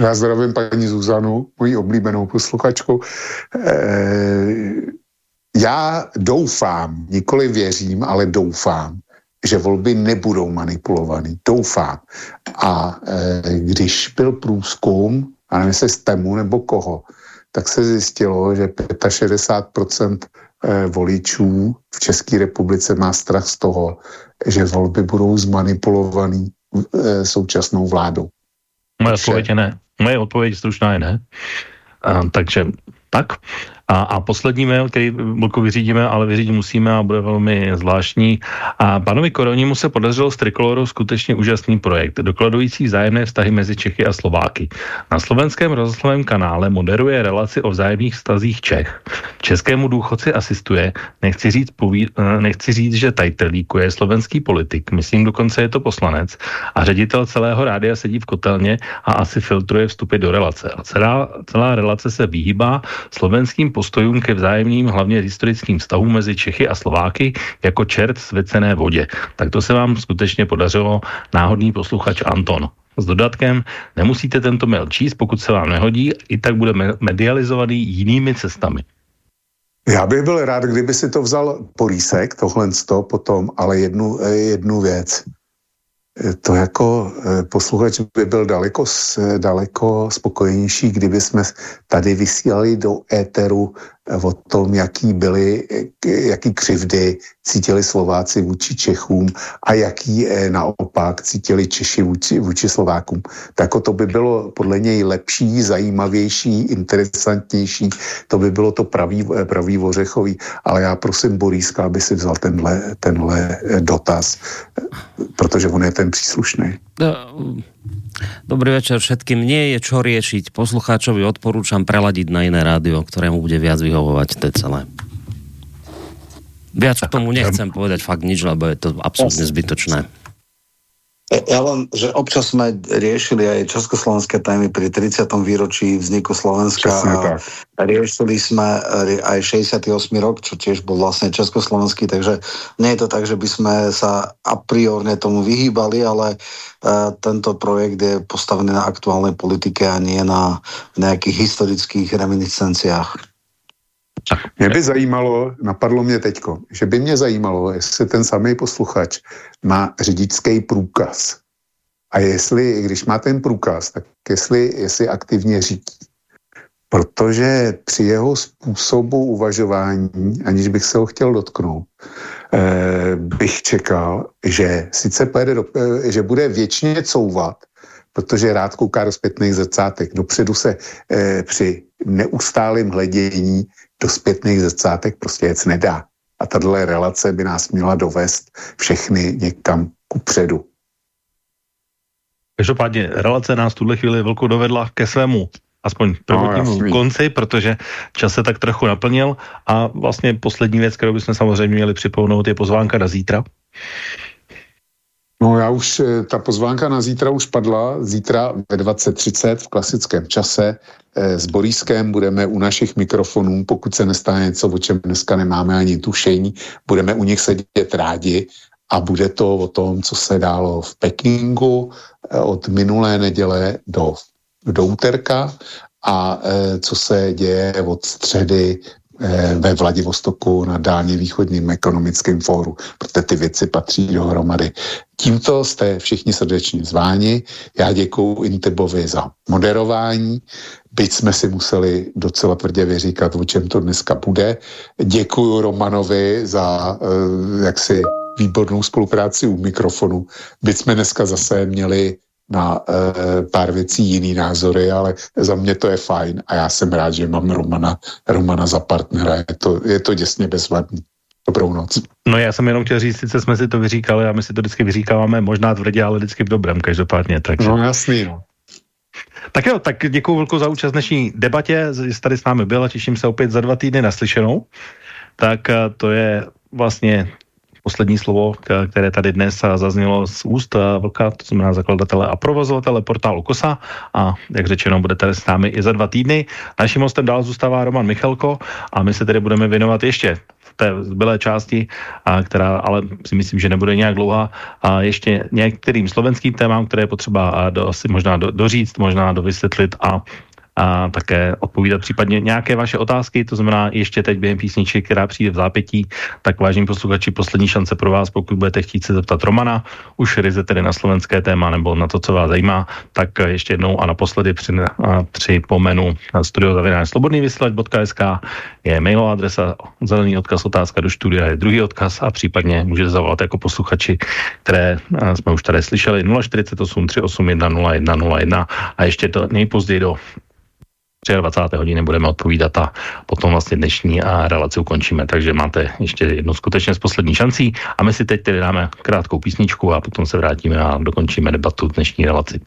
Já zdravím paní Zuzanu, moji oblíbenou posluchačku. E, já doufám, nikoli věřím, ale doufám, že volby nebudou manipulované. Doufám. A e, když byl průzkum, a nevím, jestli z TEMu nebo koho, tak se zjistilo, že 65% eh, voličů v České republice má strach z toho, že volby budou zmanipulovaný eh, současnou vládou. Moje odpověď je ne. Moje odpověď stručná je ne. A, takže tak. A, a poslední mail, který Vlku vyřídíme, ale vyřídit musíme a bude velmi zvláštní. A panovi Koronimu se podařilo s Trikolorou skutečně úžasný projekt, dokladující vzájemné vztahy mezi Čechy a Slováky. Na slovenském rozhlasovém kanále moderuje relaci o vzájemných vztazích Čech. Českému důchodci asistuje, nechci říct, poví, eh, nechci říct, že tajtelíku je slovenský politik, myslím dokonce je to poslanec a ředitel celého rádia sedí v kotelně a asi filtruje vstupy do relace. A celá, celá relace se vyhýbá slovenským postojům ke vzájemným, hlavně historickým vztahům mezi Čechy a Slováky jako čert svecené vodě. Tak to se vám skutečně podařilo náhodný posluchač Anton s dodatkem, nemusíte tento mail číst, pokud se vám nehodí, i tak bude medializovaný jinými cestami. Já bych byl rád, kdyby si to vzal polísek, tohle to potom, ale jednu, eh, jednu věc. Eh, to jako eh, posluchač by byl daleko, daleko spokojenější, kdyby jsme tady vysílali do éteru o tom, jaký byly, jaký křivdy cítili Slováci vůči Čechům a jaký eh, naopak cítili Češi vůči, vůči Slovákům. Tak to by bylo podle něj lepší, zajímavější, interesantnější, to by bylo to pravý, eh, pravý ořechový. Ale já prosím Boríska, aby si vzal tenhle, tenhle eh, dotaz, protože on je ten příslušný. No, Dobrý večer všetkým. Nie je čo riešiť. Poslucháčovi odporúčam preladiť na iné rádio, ktorému bude viac vyhovovať. To je celé. Viac k tomu nechcem povedať fakt nič, lebo je to absolútne zbytočné. Ja len, že občas sme riešili aj československé témy pri 30. výročí vzniku Slovenska a riešili sme aj 68. rok, čo tiež bol vlastne československý, takže nie je to tak, že by sme sa a priorne tomu vyhýbali, ale uh, tento projekt je postavený na aktuálnej politike a nie na nejakých historických reminiscenciách. Mě by zajímalo, napadlo mě teďko, že by mě zajímalo, jestli ten samý posluchač má řidičský průkaz. A jestli, když má ten průkaz, tak jestli, jestli aktivně řídí. Protože při jeho způsobu uvažování, aniž bych se ho chtěl dotknout, eh, bych čekal, že sice pojede do, eh, že bude věčně couvat, protože rád kouká do zpětných zrcátek. Dopředu se eh, při neustálém hledění do zpětných zrcátek prostě jec nedá. A tahle relace by nás měla dovést všechny někam ku předu. Každopádně relace nás tuhle chvíli velkou dovedla ke svému aspoň prvotnímu no, konci, protože čas se tak trochu naplnil a vlastně poslední věc, kterou bychom samozřejmě měli připomenout, je pozvánka na zítra. No já už, eh, ta pozvánka na zítra už padla, zítra ve 20.30 v klasickém čase eh, s Borískem budeme u našich mikrofonů, pokud se nestane něco, o čem dneska nemáme ani tušení, budeme u nich sedět rádi. A bude to o tom, co se dálo v Pekingu eh, od minulé neděle do, do úterka. A co se děje od středy ve Vladivostoku na dálně východním ekonomickém fóru, protože ty věci patří dohromady. Tímto jste všichni srdečně zváni. Já děkuji Intebovi za moderování, byť jsme si museli docela tvrdě vyříkat, o čem to dneska bude. Děkuji Romanovi za uh, jaksi výbornou spolupráci u mikrofonu, byť jsme dneska zase měli na e, pár věcí jiný názory, ale za mě to je fajn a já jsem rád, že mám Romana, Romana za partnera. Je to, je to děsně bezvadný. Dobrou noc. No já jsem jenom chtěl říct, sice jsme si to vyříkali a my si to vždycky vyříkáváme, možná tvrdě, ale vždycky v dobrém, každopádně. Takže... No jasný, no. Tak jo, tak děkuji velkou za účast dnešní debatě, že tady s námi byl a těším se opět za dva týdny naslyšenou. Tak eh, to je vlastně poslední slovo, které tady dnes zaznělo z úst Vlka, to znamená zakladatele a provozovatele portálu KOSA a jak řečeno, bude tady s námi i za dva týdny. Naším hostem dál zůstává Roman Michalko a my se tedy budeme věnovat ještě v té zbylé části, a která ale si myslím, že nebude nějak dlouhá, a ještě některým slovenským témám, které je potřeba do, asi možná do, doříct, možná dovysvětlit a a také odpovídat případně nějaké vaše otázky, to znamená ještě teď během písničky, která přijde v zápětí, tak vážím posluchači, poslední šance pro vás, pokud budete chtít se zeptat Romana, už ryze tedy na slovenské téma nebo na to, co vás zajímá, tak ještě jednou a naposledy při, a připomenu. Studiozavináčslobodnývysílač.sk je mailová adresa, zelený odkaz, otázka do studia je druhý odkaz a případně můžete zavolat jako posluchači, které jsme už tady slyšeli 048 381 0101 a ještě to nejpozději do 23. hodiny budeme odpovídat a potom vlastně dnešní a relaci ukončíme. Takže máte ještě jednu skutečně z poslední šancí a my si teď tedy dáme krátkou písničku a potom se vrátíme a dokončíme debatu dnešní relaci.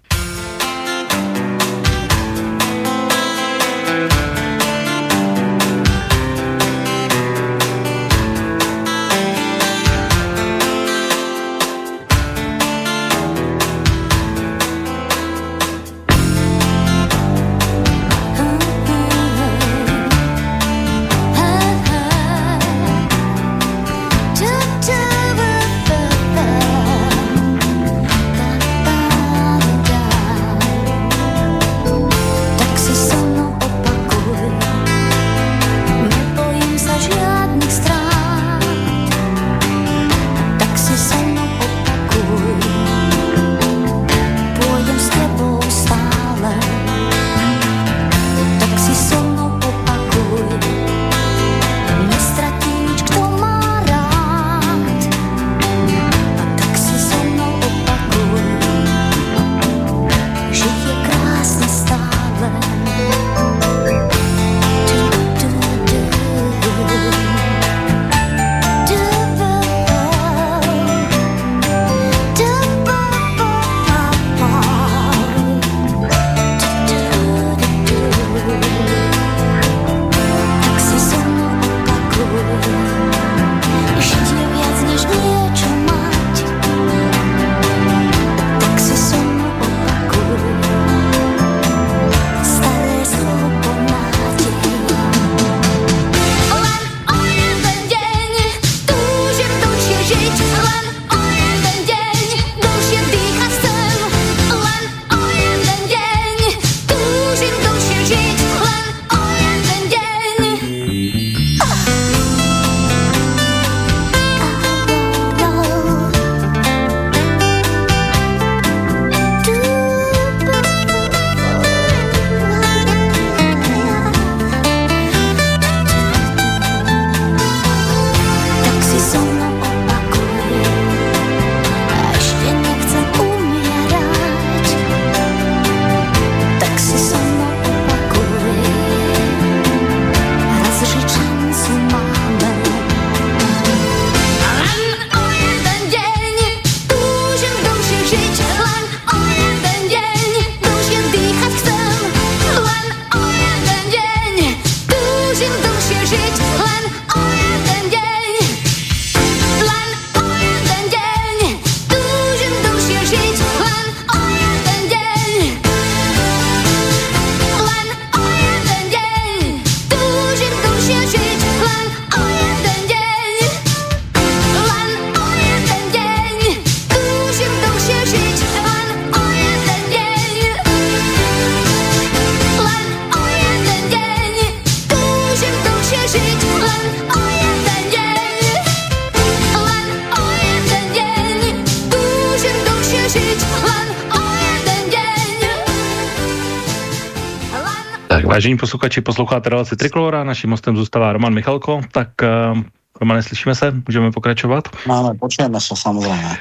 Vážení posluchači, posloucháte relaci Trikolora, naším mostem zůstává Roman Michalko, tak uh, Romane, slyšíme se? Můžeme pokračovat? Máme, počujeme se samozřejmě.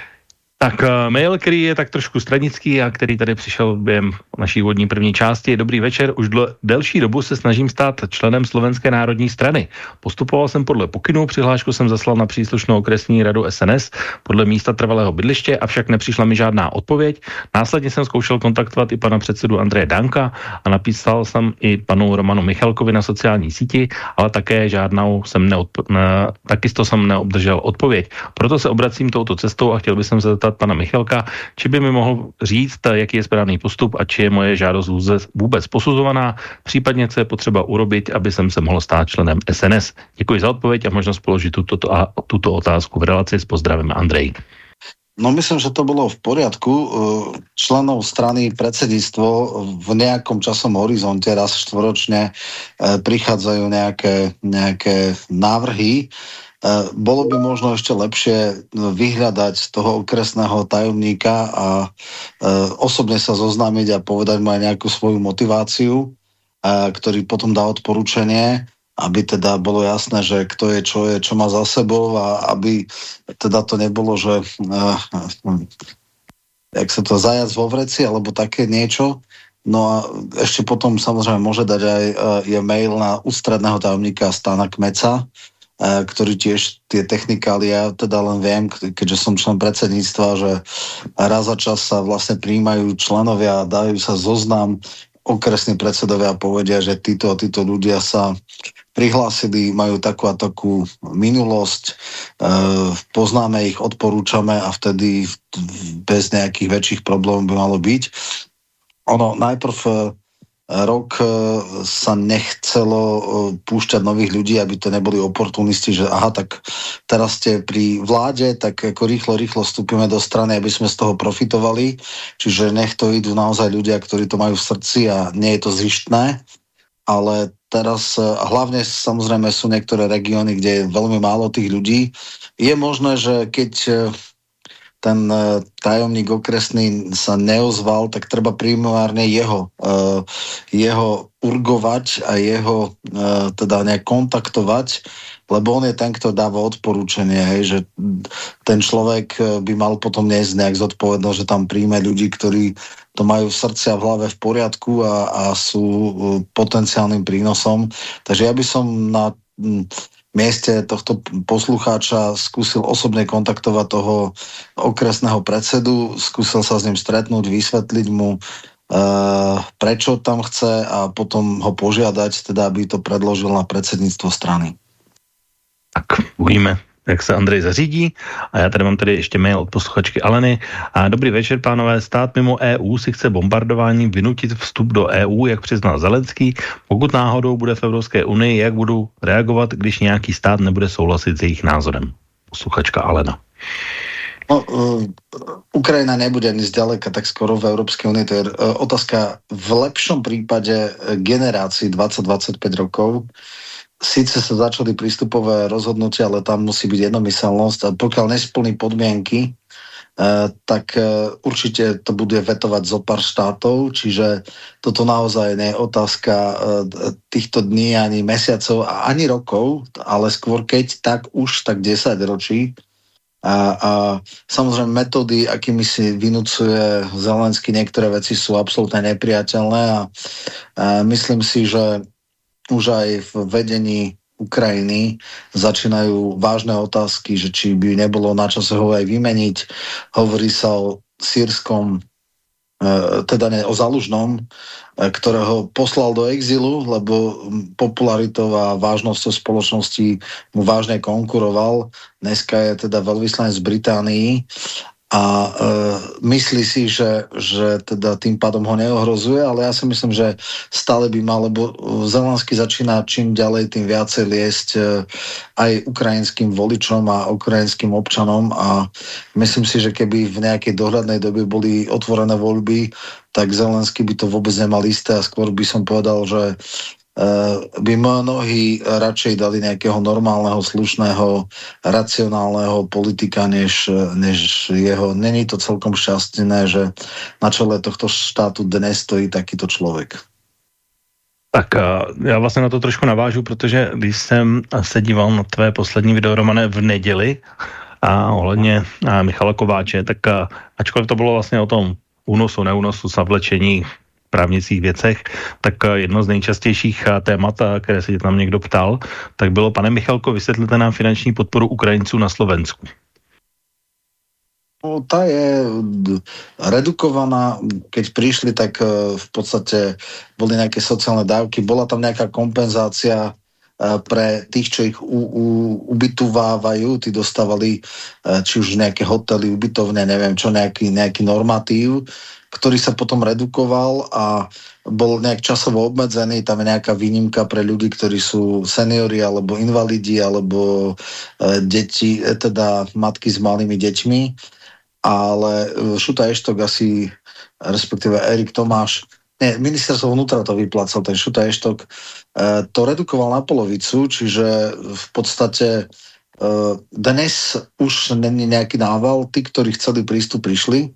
Tak uh, mail, který je tak trošku stranický a který tady přišel během naší vodní první části. Dobrý večer, už dl- delší dobu se snažím stát členem Slovenské národní strany. Postupoval jsem podle pokynu, přihlášku jsem zaslal na příslušnou okresní radu SNS podle místa trvalého bydliště, avšak nepřišla mi žádná odpověď. Následně jsem zkoušel kontaktovat i pana předsedu Andreje Danka a napísal jsem i panu Romanu Michalkovi na sociální síti, ale také žádnou jsem neodp- ne, to jsem neobdržel odpověď. Proto se obracím touto cestou a chtěl bych se zeptat pana Michalka, či by mi mohl říct, jaký je správný postup a či je moje žádost vůbec posuzovaná, případně co je potřeba urobit, aby jsem se mohl stát členem SNS. Děkuji za odpověď a možnost položit tuto, tuto otázku v relaci s pozdravem Andrej. No myslím, že to bylo v poriadku. Členov strany predsedníctvo v nejakom časom horizonte raz štvoročne eh, prichádzajú nejaké, nejaké návrhy Eh, bolo by možno ešte lepšie vyhľadať toho okresného tajomníka a eh, osobne sa zoznámiť a povedať mu aj nejakú svoju motiváciu, eh, ktorý potom dá odporúčanie, aby teda bolo jasné, že kto je, čo je, čo má za sebou a aby teda to nebolo, že jak sa to zajac vo vreci alebo také niečo, No a ešte potom samozrejme môže dať aj je mail na ústredného tajomníka Stana Kmeca, ktorý tiež tie technikália, teda len viem, keďže som člen predsedníctva, že raz za čas sa vlastne príjmajú členovia, dajú sa zoznam okresní predsedovia povedia, že títo, títo ľudia sa prihlásili, majú takú a takú minulosť, e, poznáme ich, odporúčame a vtedy bez nejakých väčších problémov by malo byť. Ono najprv e, rok e, sa nechcelo e, púšťať nových ľudí, aby to neboli oportunisti, že aha, tak teraz ste pri vláde, tak ako rýchlo, rýchlo vstúpime do strany, aby sme z toho profitovali. Čiže nech to idú naozaj ľudia, ktorí to majú v srdci a nie je to zištné. Ale teraz e, hlavne samozrejme sú niektoré regióny, kde je veľmi málo tých ľudí. Je možné, že keď ten e, tajomník okresný sa neozval, tak treba primárne jeho, e, jeho urgovať a jeho e, teda nejak kontaktovať, lebo on je ten, kto dáva odporúčanie, hej, že ten človek by mal potom niesť nejak zodpovednosť, že tam príjme ľudí, ktorí to majú v srdci a v hlave v poriadku a, a sú potenciálnym prínosom. Takže ja by som na mieste tohto poslucháča skúsil osobne kontaktovať toho okresného predsedu, skúsil sa s ním stretnúť, vysvetliť mu, uh, prečo tam chce a potom ho požiadať, teda, aby to predložil na predsedníctvo strany. Tak uvidíme, jak se Andrej zařídí. A já tady mám tady ještě mail od posluchačky Aleny. A dobrý večer, pánové. Stát mimo EU si chce bombardováním vynutit vstup do EU, jak přiznal Zelenský. Pokud náhodou bude v Evropské unii, jak budou reagovat, když nějaký stát nebude souhlasit s jejich názorem? Posluchačka Alena. No, uh, Ukrajina nebude ani zďaleka tak skoro v Európskej únii. To je uh, otázka v lepšom prípade generácií 20-25 rokov síce sa začali prístupové rozhodnutia, ale tam musí byť jednomyselnosť a pokiaľ nesplní podmienky, eh, tak eh, určite to bude vetovať zo pár štátov, čiže toto naozaj nie je otázka eh, týchto dní ani mesiacov a ani rokov, ale skôr keď tak už tak 10 ročí. A, a samozrejme metódy, akými si vynúcuje Zelensky niektoré veci sú absolútne nepriateľné a, a myslím si, že už aj v vedení Ukrajiny začínajú vážne otázky, že či by nebolo na čase ho aj vymeniť. Hovorí sa o sírskom, e, teda ne, o Zalužnom, e, ktorého poslal do exilu, lebo popularitou a vážnosťou spoločnosti mu vážne konkuroval. Dneska je teda veľvyslanec z Británii a e, myslí si, že, že teda tým pádom ho neohrozuje, ale ja si myslím, že stále by mal, lebo Zelensky začína čím ďalej, tým viacej liesť e, aj ukrajinským voličom a ukrajinským občanom. A myslím si, že keby v nejakej dohľadnej dobe boli otvorené voľby, tak Zelensky by to vôbec nemal isté a skôr by som povedal, že by mnohí radšej dali nejakého normálneho, slušného, racionálneho politika, než, než jeho. Není to celkom šťastné, že na čele tohto štátu dnes stojí takýto člověk. Tak já vlastně na to trošku navážu, protože když jsem se díval na tvé poslední video, Romane, v neděli a ohledně Michala Kováče, tak ačkoliv to bylo vlastně o tom únosu, neúnosu, zavlečení právnických věcech, tak eh, jedno z nejčastějších eh, témat, eh, které se tam někdo ptal, tak bylo, pane Michalko, vysvětlete nám finanční podporu Ukrajinců na Slovensku. No, tá je redukovaná, keď prišli, tak v podstate boli nejaké sociálne dávky, bola tam nejaká kompenzácia pre tých, čo ich u, u, ubytovávajú, tí dostávali či už nejaké hotely, ubytovne, neviem čo, nejaký, nejaký normatív ktorý sa potom redukoval a bol nejak časovo obmedzený, tam je nejaká výnimka pre ľudí, ktorí sú seniori alebo invalidi alebo e, deti, e, teda matky s malými deťmi, ale e, Šuta Eštok asi, respektíve Erik Tomáš, nie, ministerstvo vnútra to vyplácal, ten Šuta Eštok to redukoval na polovicu, čiže v podstate dnes už není nejaký nával, tí, ktorí chceli prístup, prišli.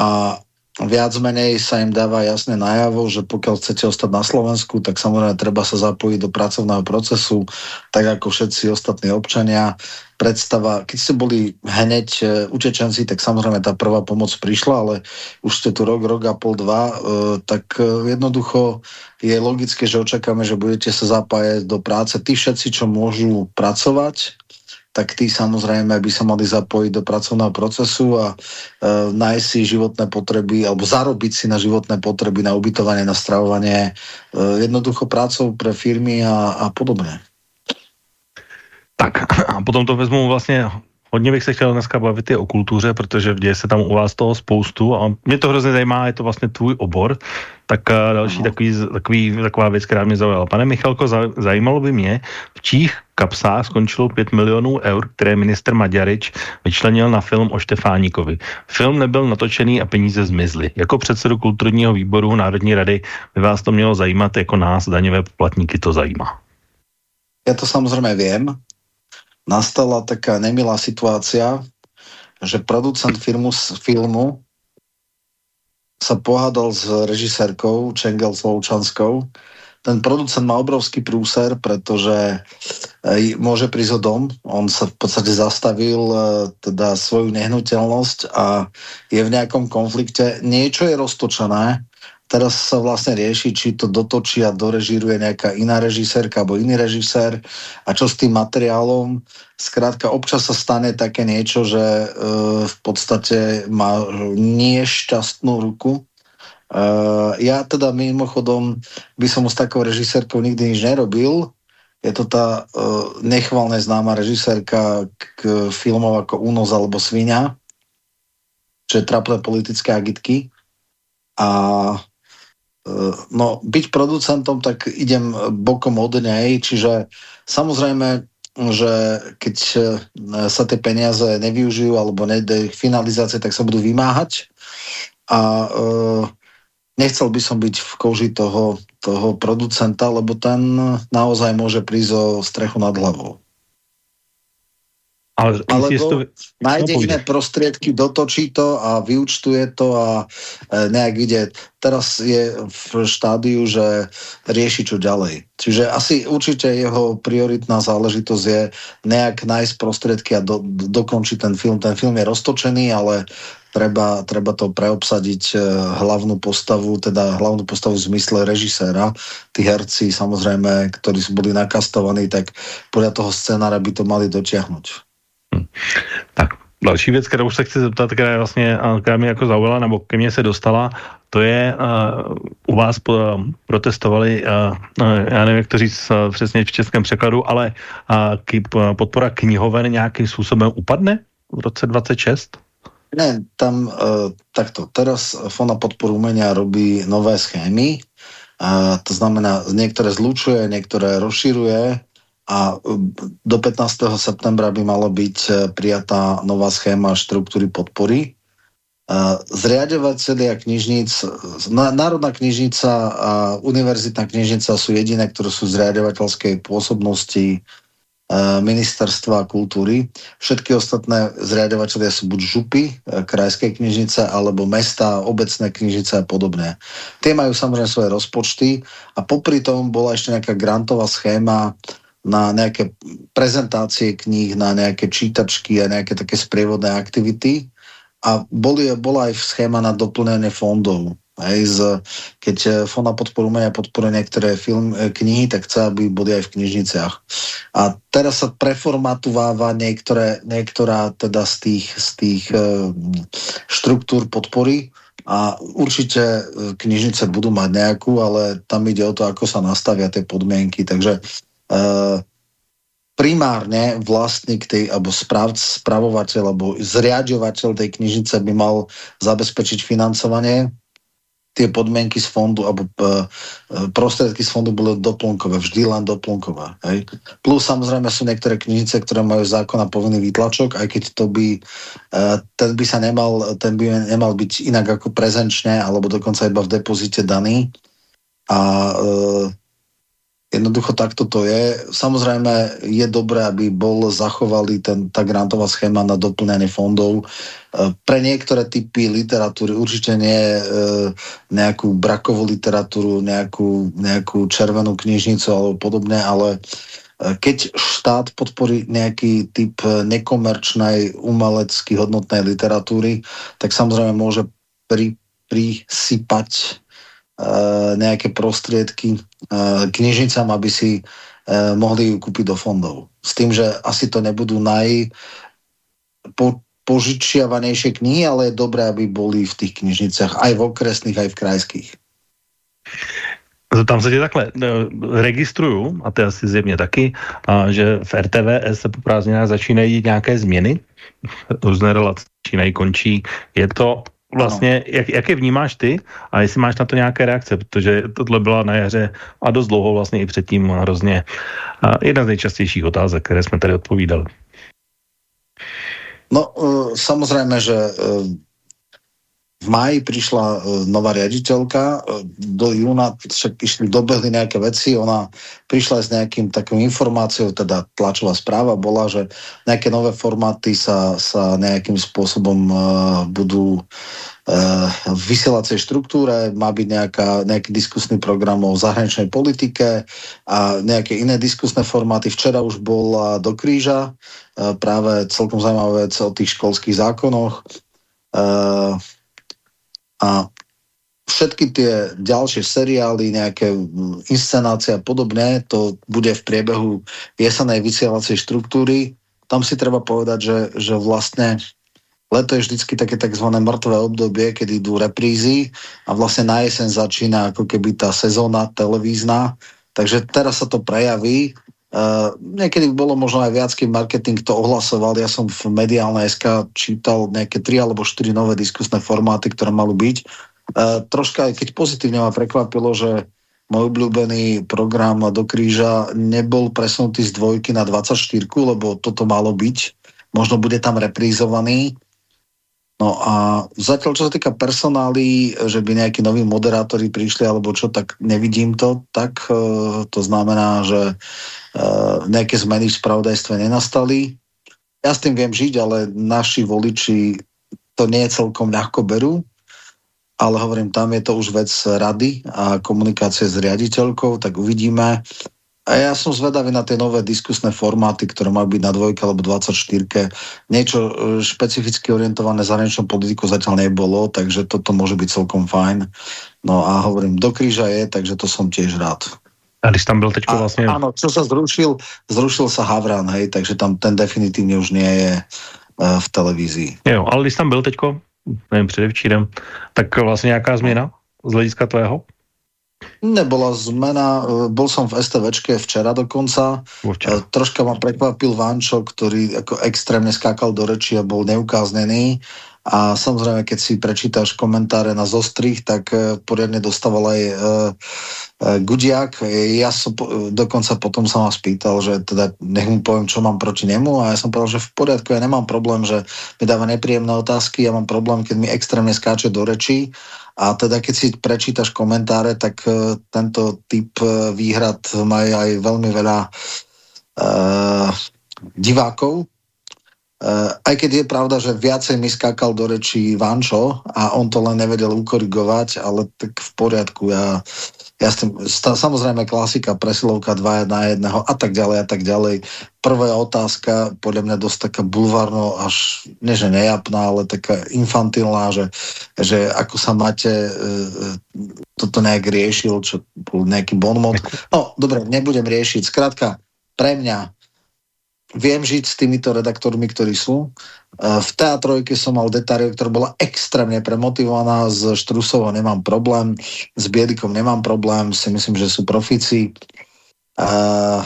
A viac menej sa im dáva jasne najavo, že pokiaľ chcete ostať na Slovensku, tak samozrejme treba sa zapojiť do pracovného procesu, tak ako všetci ostatní občania. Predstava, keď ste boli hneď e, utečenci, tak samozrejme tá prvá pomoc prišla, ale už ste tu rok, rok a pol, dva, e, tak e, jednoducho je logické, že očakáme, že budete sa zapájať do práce. Tí všetci, čo môžu pracovať, tak tí samozrejme by sa mali zapojiť do pracovného procesu a e, nájsť si životné potreby alebo zarobiť si na životné potreby, na ubytovanie, na stravovanie, e, jednoducho prácou pre firmy a, a podobně. Tak a potom to vezmu vlastně Hodně bych se chtěl dneska bavit i o kultuře, protože děje se tam u vás toho spoustu a mě to hrozně zajímá, je to vlastně tvůj obor, tak uh, další takový, takový, taková věc, která mě zaujala. Pane Michalko, zajímalo by mě, v čích kapsách skončilo 5 milionů eur, které minister Maďarič vyčlenil na film o Štefáníkovi. Film nebyl natočený a peníze zmizly. Jako předsedu kulturního výboru Národní rady by vás to mělo zajímat, jako nás, daňové poplatníky, to zajímá. Já to samozřejmě vím. Nastala taká nemilá situácia, že producent filmu, filmu sa pohádal s režisérkou Čengel Sloučanskou. Ten producent má obrovský prúser, pretože môže prísť o dom. On sa v podstate zastavil e, teda svoju nehnuteľnosť a je v nejakom konflikte. Niečo je roztočené, teraz sa vlastne rieši, či to dotočí a dorežíruje nejaká iná režisérka alebo iný režisér a čo s tým materiálom. Skrátka, občas sa stane také niečo, že e, v podstate má nešťastnú ruku. E, ja teda mimochodom by som s takou režisérkou nikdy nič nerobil. Je to tá e, nechvalne známa režisérka k filmov ako Únos alebo Svinia, čo je trapné politické agitky. A Eh, no, byť producentom, tak idem bokom od nej, čiže samozrejme, že keď eh, sa tie peniaze nevyužijú alebo nejde finalizácie, tak sa budú vymáhať a uh, nechcel by som byť v koži toho, toho producenta, lebo ten naozaj môže prísť o strechu nad hlavou. Ale Alebo nájde iné prostriedky, dotočí to a vyučtuje to a e, nejak ide. Teraz je v štádiu, že rieši čo ďalej. Čiže asi určite jeho prioritná záležitosť je nejak nájsť prostriedky a do, dokončiť ten film. Ten film je roztočený, ale treba, treba to preobsadiť e, hlavnú postavu, teda hlavnú postavu v zmysle režiséra. Tí herci samozrejme, ktorí boli nakastovaní, tak podľa toho scénára by to mali dotiahnuť. Tak další věc, kterou se chci zeptat, která, je vlastně, která mě jako zaujala, nebo ke mně se dostala, to je, uh, u vás po, protestovali, uh, já nevím, jak to říct uh, přesně v českém překladu, ale uh, k, podpora knihoven nějakým způsobem upadne v roce 26? Ne, tam uh, takto. Teraz Fond na podporu umenia robí nové schémy, uh, to znamená, niektoré zlučuje, niektoré rozširuje, a do 15. septembra by mala byť e, prijatá nová schéma štruktúry podpory. E, zriadovateľia knižníc, Národná knižnica a Univerzitná knižnica sú jediné, ktoré sú zriadovateľskej pôsobnosti e, ministerstva kultúry. Všetky ostatné zriadovateľia sú buď župy, krajské knižnice, alebo mesta, obecné knižnice a podobné. Tie majú samozrejme svoje rozpočty a popri tom bola ešte nejaká grantová schéma na nejaké prezentácie kníh, na nejaké čítačky a nejaké také sprievodné aktivity. A boli, bola aj schéma na doplnenie fondov. Hej, z, keď eh, Fond na podporu umenia podporuje niektoré film, eh, knihy, tak chce, aby boli aj v knižniciach. A teraz sa preformatováva niektoré, niektorá teda z tých, z tých e, štruktúr podpory a určite knižnice budú mať nejakú, ale tam ide o to, ako sa nastavia tie podmienky. Takže Eh, primárne vlastník tej, alebo správ, spravovateľ, alebo zriadovateľ tej knižnice by mal zabezpečiť financovanie. Tie podmienky z fondu, alebo uh, prostriedky z fondu boli doplnkové, vždy len doplnkové. Hej. Plus samozrejme sú niektoré knižnice, ktoré majú zákon a povinný výtlačok, aj keď to by, ten by sa nemal, ten by nemal byť inak ako prezenčne, alebo dokonca iba v depozite daný. A Jednoducho takto to je. Samozrejme je dobré, aby bol zachovali ten, tá grantová schéma na doplnenie fondov. E, pre niektoré typy literatúry určite nie e, nejakú brakovú literatúru, nejakú, nejakú červenú knižnicu alebo podobne, ale e, keď štát podporí nejaký typ nekomerčnej umelecky hodnotnej literatúry, tak samozrejme môže pri, prisypať nejaké prostriedky eh, knižnicám, aby si eh, mohli ju kúpiť do fondov. S tým, že asi to nebudú naj po, knihy, ale je dobré, aby boli v tých knižnicách aj v okresných, aj v krajských. Tam se tě takhle, registruju, a to je asi zjevně taky, že v RTVS se po prázdninách začínají nějaké změny, <laughs> různé relace začínají, končí. Je to vlastně, jak, jak je vnímáš ty a jestli máš na to nějaké reakce, protože tohle byla na jaře a dost dlouho vlastně i předtím hrozně a jedna z nejčastějších otázek, které jsme tady odpovídali. No, uh, samozrejme, že uh, v máji prišla uh, nová riaditeľka, do júna však išli, dobehli nejaké veci, ona prišla s nejakým takým informáciou, teda tlačová správa bola, že nejaké nové formáty sa, sa nejakým spôsobom budú v vysielacej štruktúre, má byť nejaká, nejaký diskusný program o zahraničnej politike a nejaké iné diskusné formáty. Včera už bola do kríža práve celkom zaujímavá vec o tých školských zákonoch a všetky tie ďalšie seriály, nejaké inscenácie a podobne, to bude v priebehu jesenej vysielacej štruktúry. Tam si treba povedať, že, že vlastne leto je vždycky také tzv. mŕtvé obdobie, kedy idú reprízy a vlastne na jeseň začína ako keby tá sezóna televízna. Takže teraz sa to prejaví. Uh, niekedy by bolo možno aj viacký marketing to ohlasoval. Ja som v mediálnej SK čítal nejaké tri alebo štyri nové diskusné formáty, ktoré mali byť. Uh, troška, keď pozitívne ma prekvapilo, že môj obľúbený program do kríža nebol presunutý z dvojky na 24, lebo toto malo byť. Možno bude tam reprízovaný No a zatiaľ, čo sa týka personály, že by nejakí noví moderátori prišli alebo čo, tak nevidím to. Tak e, to znamená, že e, nejaké zmeny v spravodajstve nenastali. Ja s tým viem žiť, ale naši voliči to nie celkom ľahko berú. Ale hovorím, tam je to už vec rady a komunikácie s riaditeľkou, tak uvidíme. A ja som zvedavý na tie nové diskusné formáty, ktoré majú byť na dvojke alebo 24. Niečo e, špecificky orientované zahraničnou politiku zatiaľ nebolo, takže toto môže byť celkom fajn. No a hovorím, do kríža je, takže to som tiež rád. A když tam byl teď vlastně... Áno, čo sa zrušil, zrušil sa Havran, hej, takže tam ten definitívne už nie je uh, v televízii. Jo, ale když tam byl teďko, nevím, předevčírem, tak vlastně nějaká změna z hlediska tvého? Nebola zmena, e, bol som v STVčke včera dokonca. Včera. Troška ma prekvapil Vančo, ktorý ako extrémne skákal do reči a bol neukáznený. A samozrejme, keď si prečítaš komentáre na zostrých, tak e, poriadne dostával aj uh, Gudiak. Ja som dokonca potom sa ma spýtal, že teda nech mu poviem, čo mám proti nemu a ja som povedal, že v poriadku, ja nemám problém, že mi dáva nepríjemné otázky, ja mám problém, keď mi extrémne skáče do rečí a teda keď si prečítaš komentáre, tak tento typ výhrad má aj veľmi veľa uh, divákov. Uh, aj keď je pravda, že viacej mi skákal do rečí Vančo a on to len nevedel ukorigovať, ale tak v poriadku. Ja ja s tým, samozrejme klasika, presilovka 2 na jedného a tak ďalej a tak ďalej. Prvá otázka, podľa mňa dosť taká bulvárno, až, nie že nejapná, ale taká infantilná, že, že ako sa máte e, e toto nejak riešil, čo bol nejaký bonmot. <laughs> No, dobre, nebudem riešiť. Skrátka, pre mňa viem žiť s týmito redaktormi, ktorí sú. E, v teatrojke som mal Detariu, ktorá bola extrémne premotivovaná, s Štrusovou nemám problém, s Biedikom nemám problém, si myslím, že sú profíci. Uh,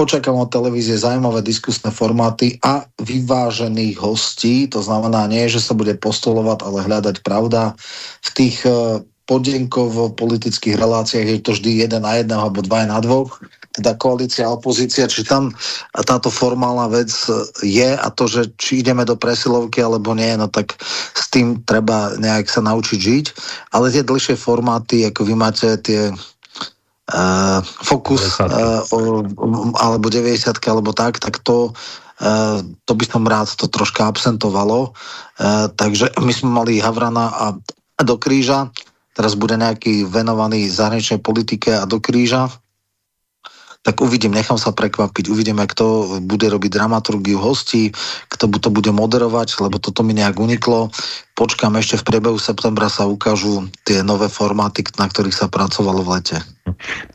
očakávam od televízie zaujímavé diskusné formáty a vyvážených hostí, to znamená nie, že sa bude postolovať, ale hľadať pravda. V tých uh, podenkovo politických reláciách je to vždy jeden na jedného alebo dva na dvoch teda koalícia a opozícia, či tam táto formálna vec je a to, že či ideme do presilovky alebo nie, no tak s tým treba nejak sa naučiť žiť. Ale tie dlhšie formáty, ako vy máte tie uh, Focus uh, alebo 90 alebo tak, tak to, uh, to by som rád to troška absentovalo. Uh, takže my sme mali Havrana a, a do kríža, teraz bude nejaký venovaný zahraničnej politike a do kríža tak uvidím, nechám sa prekvapiť, uvidíme, kto bude robiť dramaturgiu hostí, kto to bude moderovať, lebo toto mi nejak uniklo. Počkám, ešte v priebehu septembra sa ukážu tie nové formáty, na ktorých sa pracovalo v lete.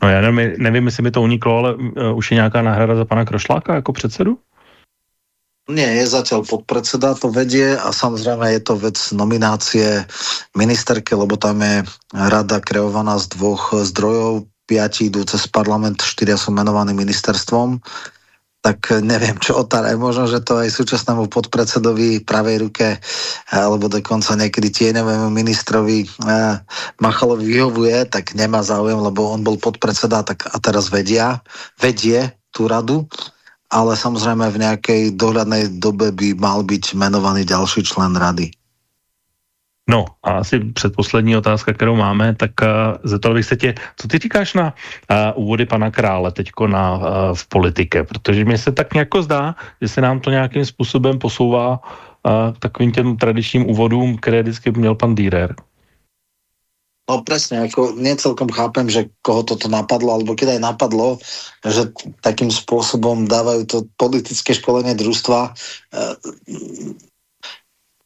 No já nevím, nevím, jestli mi to uniklo, ale uh, už je nějaká náhrada za pana Krošláka jako předsedu? Nie, je zatiaľ podpredseda, to vedie a samozrejme je to vec nominácie ministerke, lebo tam je rada kreovaná z dvoch zdrojov, piati idú cez parlament, štyria sú menovaní ministerstvom, tak neviem, čo otára. Možno, že to aj súčasnému podpredsedovi pravej ruke alebo dokonca niekedy tieňovému ministrovi eh, Machalovi vyhovuje, tak nemá záujem, lebo on bol podpredseda tak a teraz vedia, vedie tú radu, ale samozrejme v nejakej dohľadnej dobe by mal byť menovaný ďalší člen rady. No a asi předposlední otázka, kterou máme, tak uh, zeptal bych se tě, co ty říkáš na uh, úvody pana Krále teďko na, uh, v politike, protože mi se tak nějak zdá, že se nám to nějakým způsobem posouvá uh, takovým těm tradičním úvodům, které vždycky měl pan Dýrer. No presne, ako necelkom chápem, že koho toto napadlo, alebo keď aj napadlo, že takým spôsobom dávajú to politické školenie družstva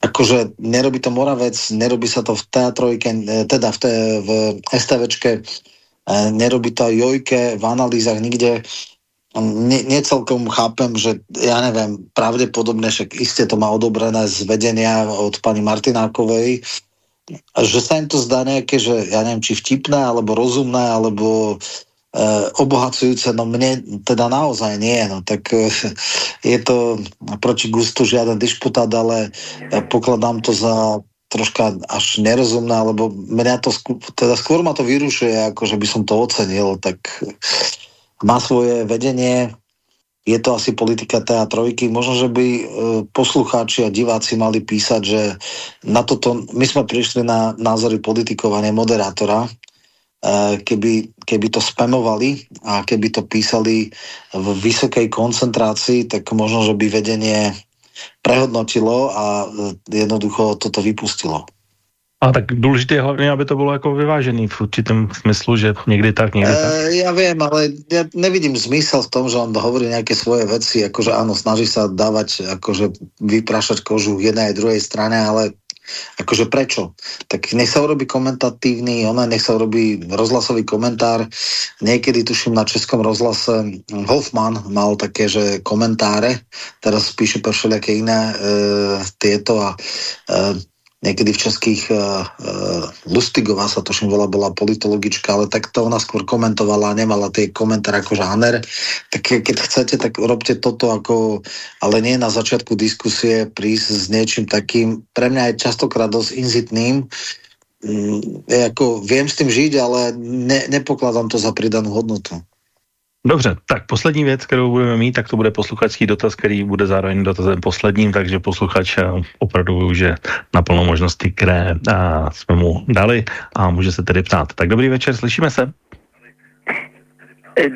akože nerobí to Moravec, nerobí sa to v teatrojke, e, teda v, té, v STVčke, e, nerobí to Jojke, v analýzach nikde. Ne, necelkom chápem, že ja neviem, pravdepodobne, však iste to má odobrené z vedenia od pani Martinákovej, že sa im to zdá nejaké, že ja neviem, či vtipné, alebo rozumné, alebo uh, obohacujúce, no mne teda naozaj nie, no tak eh, je to proti gustu žiaden disputát, ale pokladám to za troška až nerozumné, lebo mňa to skôr, teda skôr ma to vyrušuje, ako že by som to ocenil, tak má svoje vedenie, je to asi politika TA trojky. Možno, že by poslucháči a diváci mali písať, že na toto, my sme prišli na názory politikov a moderátora, Eh, keby, keby to spamovali a keby to písali v vysokej koncentrácii, tak možno, že by vedenie prehodnotilo a eh, jednoducho toto vypustilo. A tak důležité je hlavně, aby to bylo jako vyvážený v určitém smyslu, že někdy tak, někdy tak. E, ja viem, ale ja nevidím zmysel v tom, že on hovorí nejaké svoje veci, akože áno, snaží sa dávať, akože vyprašať kožu jednej aj druhej strane, ale Akože prečo? Tak nech sa urobí komentatívny, ona nech sa urobí rozhlasový komentár. Niekedy tuším na českom rozhlase Hoffman mal také, že komentáre, teraz píše pre všelijaké iné e, tieto a e, niekedy v českých uh, uh, Lustigová sa tuším volá, bola politologička, ale tak to ona skôr komentovala nemala tie komentáre ako žáner. Tak keď chcete, tak robte toto ako, ale nie na začiatku diskusie prísť s niečím takým, pre mňa je častokrát dosť inzitným, mm, ako viem s tým žiť, ale ne, nepokladám to za pridanú hodnotu. Dobře, tak poslední věc, kterou budeme mít, tak to bude posluchačský dotaz, který bude zároveň dotazem posledním, takže posluchač eh, opravdu využije naplno možnosti, které a, eh, jsme mu dali a může se tedy ptát. Tak dobrý večer, slyšíme se? Eh,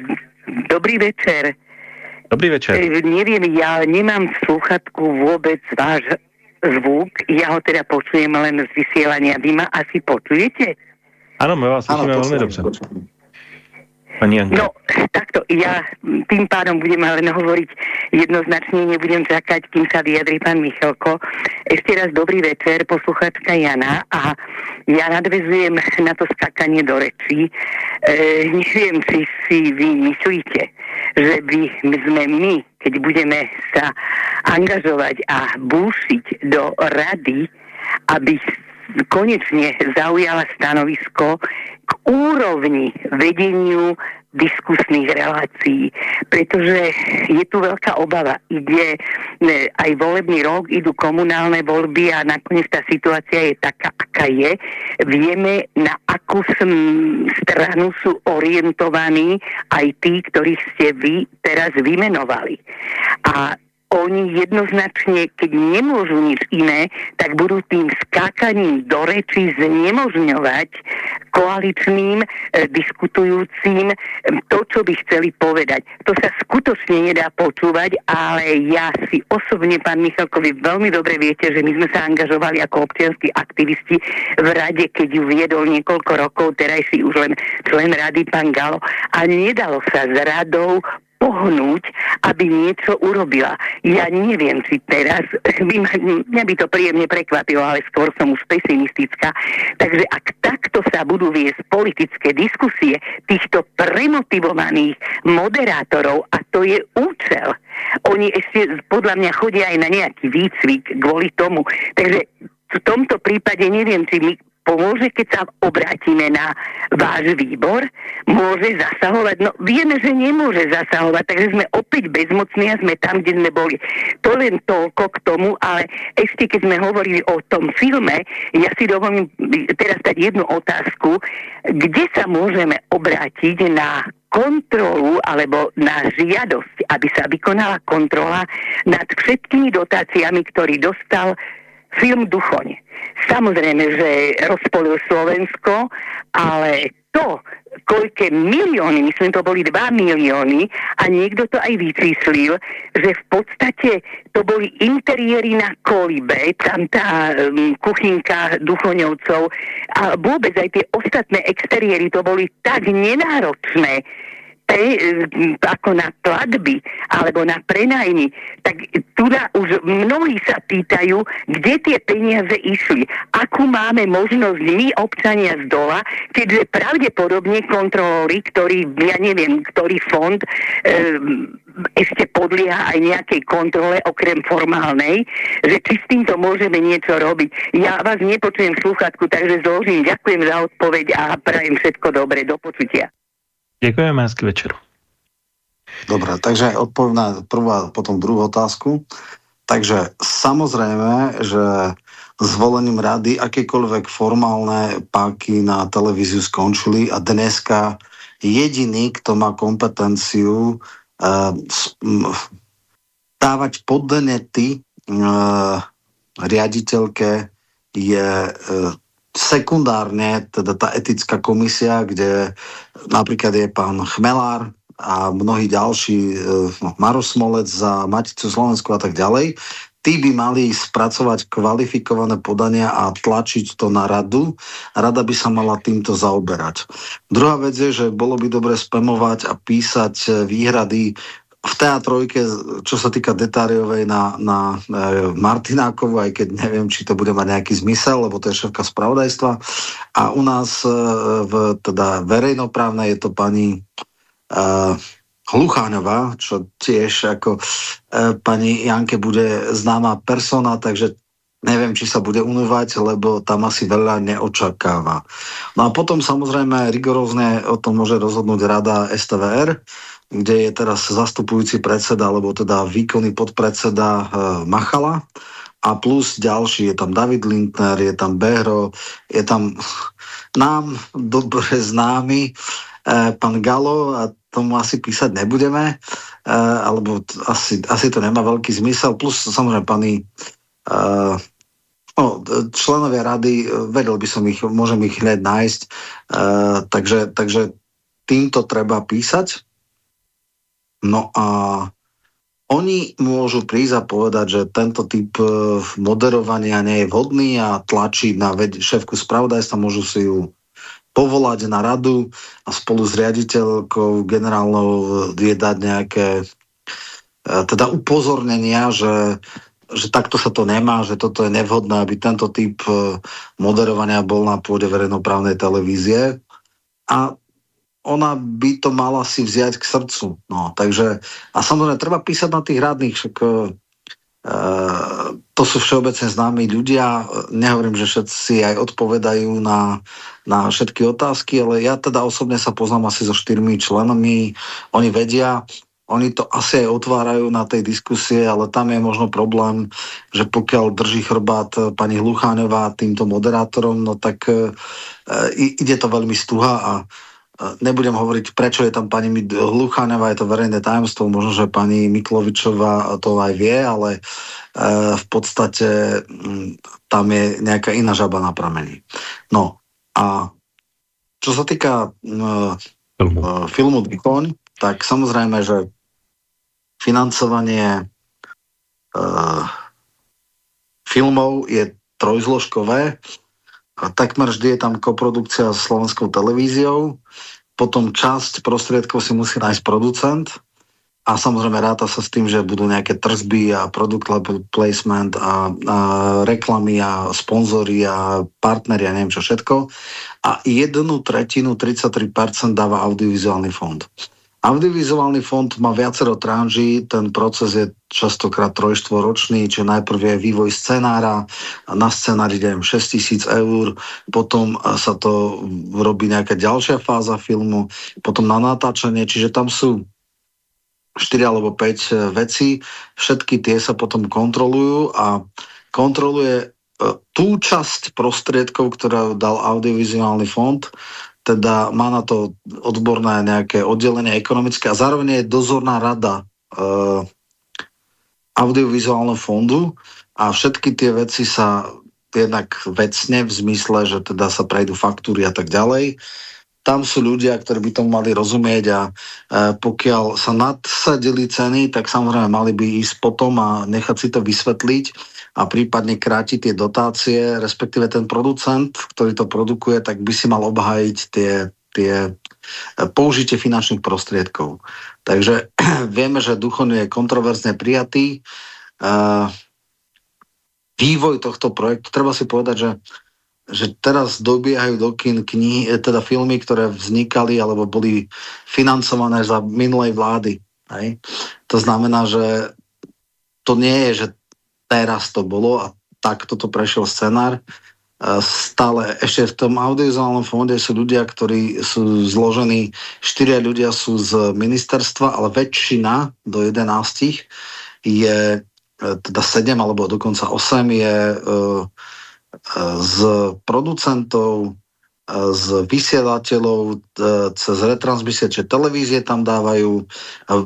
dobrý večer. Dobrý večer. Nevím, já nemám sluchatku vůbec váš zvuk, já ho teda počujem len z vysielania. Vy ma asi počujete? Ano, my vás slyšíme velmi dobře. Počujem. Pani Janka. No, takto, ja tým pádom budem len hovoriť jednoznačne, nebudem čakať, kým sa vyjadri pán Michalko. Ešte raz dobrý večer, posluchačka Jana a ja nadvezujem na to skakanie do rečí. E, neviem, či si vy myslíte, že by sme my, keď budeme sa angažovať a búšiť do rady, aby konečne zaujala stanovisko k úrovni vedeniu diskusných relácií, pretože je tu veľká obava. Ide aj volebný rok, idú komunálne voľby a nakoniec tá situácia je taká, aká je. Vieme, na akú stranu sú orientovaní aj tí, ktorých ste vy teraz vymenovali. A oni jednoznačne, keď nemôžu nič iné, tak budú tým skákaním do reči znemožňovať koaličným e, diskutujúcim to, čo by chceli povedať. To sa skutočne nedá počúvať, ale ja si osobne, pán Michalkovi, veľmi dobre viete, že my sme sa angažovali ako občianskí aktivisti v rade, keď ju viedol niekoľko rokov, terajší už len člen rady pán Galo. A nedalo sa s radou pohnúť, aby niečo urobila. Ja neviem, či teraz, <laughs> by ma, mňa by to príjemne prekvapilo, ale skôr som už pesimistická. Takže ak takto sa budú viesť politické diskusie týchto premotivovaných moderátorov, a to je účel, oni ešte podľa mňa chodia aj na nejaký výcvik kvôli tomu. Takže v tomto prípade neviem, či my pomôže, keď sa obrátime na váš výbor? Môže zasahovať? No vieme, že nemôže zasahovať, takže sme opäť bezmocní a sme tam, kde sme boli. To len toľko k tomu, ale ešte keď sme hovorili o tom filme, ja si dovolím teraz dať jednu otázku. Kde sa môžeme obrátiť na kontrolu alebo na žiadosť, aby sa vykonala kontrola nad všetkými dotáciami, ktorý dostal film Duchoň. Samozrejme, že rozpolil Slovensko, ale to, koľké milióny, myslím, to boli 2 milióny a niekto to aj vyčíslil, že v podstate to boli interiéry na kolibe, tam tá um, kuchynka Duchoňovcov a vôbec aj tie ostatné exteriéry to boli tak nenáročné, pe, ako na platby alebo na prenajmy, tak tu už mnohí sa pýtajú, kde tie peniaze išli. Akú máme možnosť my, občania z dola, keďže pravdepodobne kontrolóri, ktorý, ja neviem, ktorý fond e, ešte podlieha aj nejakej kontrole okrem formálnej, že či s týmto môžeme niečo robiť. Ja vás nepočujem v sluchatku, takže zložím. Ďakujem za odpoveď a prajem všetko dobre. Do počutia. Ďakujeme, hezký večer. Dobre, takže odpoviem na prvú a potom druhú otázku. Takže samozrejme, že zvolením rady akékoľvek formálne páky na televíziu skončili a dneska jediný, kto má kompetenciu uh, dávať podnety uh, riaditeľke je uh, sekundárne teda tá etická komisia, kde napríklad je pán Chmelár a mnohí ďalší, e, no, Maroš Smolec za Maticu Slovensku a tak ďalej, tí by mali spracovať kvalifikované podania a tlačiť to na radu. Rada by sa mala týmto zaoberať. Druhá vec je, že bolo by dobre spamovať a písať e, výhrady v TA3, čo sa týka Detáriovej na, na e, Martinákovu, aj keď neviem, či to bude mať nejaký zmysel, lebo to je šéfka spravodajstva. A u nás e, v teda verejnoprávnej je to pani e, Hlucháňová, čo tiež ako e, pani Janke bude známa persona, takže neviem, či sa bude unúvať, lebo tam asi veľa neočakáva. No a potom samozrejme rigorózne o tom môže rozhodnúť rada STVR, kde je teraz zastupujúci predseda, alebo teda výkonný podpredseda e, Machala. A plus ďalší, je tam David Lindner, je tam Behro, je tam <laughs> nám dobre známy e, pán Galo a tomu asi písať nebudeme, e, alebo asi, asi to nemá veľký zmysel, plus samozrejme pani e, no, členovia rady, vedel by som ich, môžem ich hneď nájsť, e, takže, takže týmto treba písať No a oni môžu prísť a povedať, že tento typ e, moderovania nie je vhodný a tlačiť na šéfku spravodajstva, môžu si ju povolať na radu a spolu s riaditeľkou generálnou je dať nejaké e, teda upozornenia, že, že takto sa to nemá, že toto je nevhodné, aby tento typ e, moderovania bol na pôde verejnoprávnej televízie. A ona by to mala si vziať k srdcu. No, takže, a samozrejme, treba písať na tých radných, však e, to sú všeobecne známi ľudia, nehovorím, že všetci aj odpovedajú na, na všetky otázky, ale ja teda osobne sa poznám asi so štyrmi členmi, oni vedia, oni to asi aj otvárajú na tej diskusie, ale tam je možno problém, že pokiaľ drží chrbát pani Hlucháňová týmto moderátorom, no tak e, ide to veľmi stuha a Nebudem hovoriť, prečo je tam pani Hluchánová, je to verejné tajomstvo, možno, že pani Miklovičová to aj vie, ale e, v podstate mm, tam je nejaká iná žaba na pramení. No a čo sa týka uh, filmu, uh, filmu Dikoň, tak samozrejme, že financovanie filmov je trojzložkové. Takmer vždy je tam koprodukcia s slovenskou televíziou, potom časť prostriedkov si musí nájsť producent a samozrejme ráta sa s tým, že budú nejaké tržby a product placement a, a reklamy a sponzory a partneri a neviem čo všetko. A jednu tretinu, 33% dáva audiovizuálny fond. Audiovizuálny fond má viacero tranží, ten proces je častokrát trojštvoročný, čiže najprv je vývoj scenára, na scenári neviem 6 tisíc eur, potom sa to robí nejaká ďalšia fáza filmu, potom na natáčanie, čiže tam sú 4 alebo 5 e, vecí, všetky tie sa potom kontrolujú a kontroluje e, tú časť prostriedkov, ktorá dal audiovizuálny fond, teda má na to odborné nejaké oddelenie ekonomické a zároveň je dozorná rada uh, audiovizuálneho fondu a všetky tie veci sa jednak vecne v zmysle, že teda sa prejdú faktúry a tak ďalej. Tam sú ľudia, ktorí by tomu mali rozumieť a e, pokiaľ sa nadsadili ceny, tak samozrejme mali by ísť potom a nechať si to vysvetliť a prípadne krátiť tie dotácie, respektíve ten producent, ktorý to produkuje, tak by si mal obhájiť tie, tie e, použitie finančných prostriedkov. Takže <clears throat> vieme, že Duchon je kontroverzne prijatý. E, vývoj tohto projektu, treba si povedať, že že teraz dobiehajú do kin knihy, eh, teda filmy, ktoré vznikali alebo boli financované za minulej vlády. Hej? To znamená, že to nie je, že teraz to bolo a takto to prešiel scenár. Eh, stále ešte v tom audiovizuálnom fonde sú ľudia, ktorí sú zložení, štyria ľudia sú z ministerstva, ale väčšina do 11 je eh, teda 7 alebo dokonca 8 je uh, z producentov, z vysielateľov e, cez retransmisie, čiže televízie tam dávajú, e,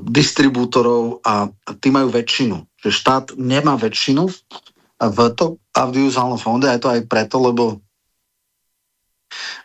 distribútorov a tí majú väčšinu. Že štát nemá väčšinu v to audiovizuálnom fonde a je to aj preto, lebo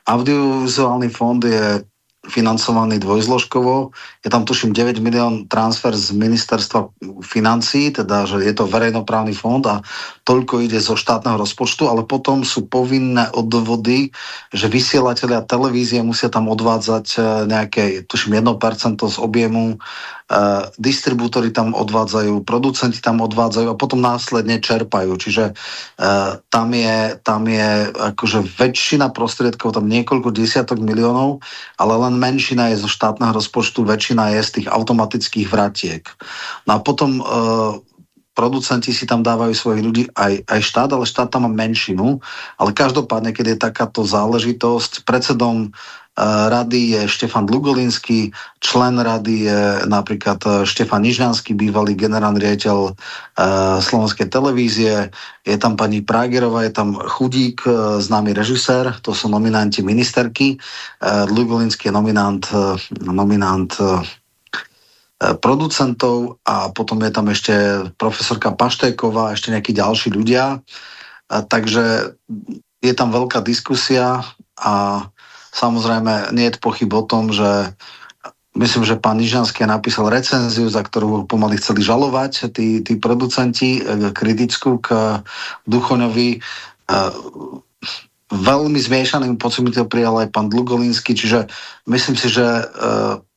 audiovizuálny fond je financovaný dvojzložkovo. Je tam tuším 9 milión transfer z ministerstva financí, teda že je to verejnoprávny fond a toľko ide zo štátneho rozpočtu, ale potom sú povinné odvody, že vysielatelia televízie musia tam odvádzať eh, nejaké, tuším 1% z objemu Uh, distribútory tam odvádzajú, producenti tam odvádzajú a potom následne čerpajú. Čiže uh, tam, je, tam je akože väčšina prostriedkov, tam niekoľko desiatok miliónov, ale len menšina je zo štátneho rozpočtu, väčšina je z tých automatických vratiek. No a potom uh, producenti si tam dávajú svojich ľudí, aj, aj štát, ale štát tam má menšinu. Ale každopádne, keď je takáto záležitosť, predsedom rady je Štefan Dlugolinský, člen rady je napríklad eh, Štefan Nižňanský, bývalý generálny riaditeľ uh, slovenskej televízie, je tam pani Pragerová, je tam Chudík, uh, známy režisér, to sú nominanti ministerky, uh, Dlugolinský je nominant, nominant producentov a potom je tam ešte profesorka Paštéková, ešte nejakí ďalší ľudia. A takže je tam veľká diskusia a Samozrejme, nie je pochyb o tom, že myslím, že pán Nižanský napísal recenziu, za ktorú pomaly chceli žalovať tí, tí producenti e, kritickú k Duchoňovi. E, veľmi zmiešaným pocitmi to prijal aj pán Dlugolinský, čiže myslím si, že e,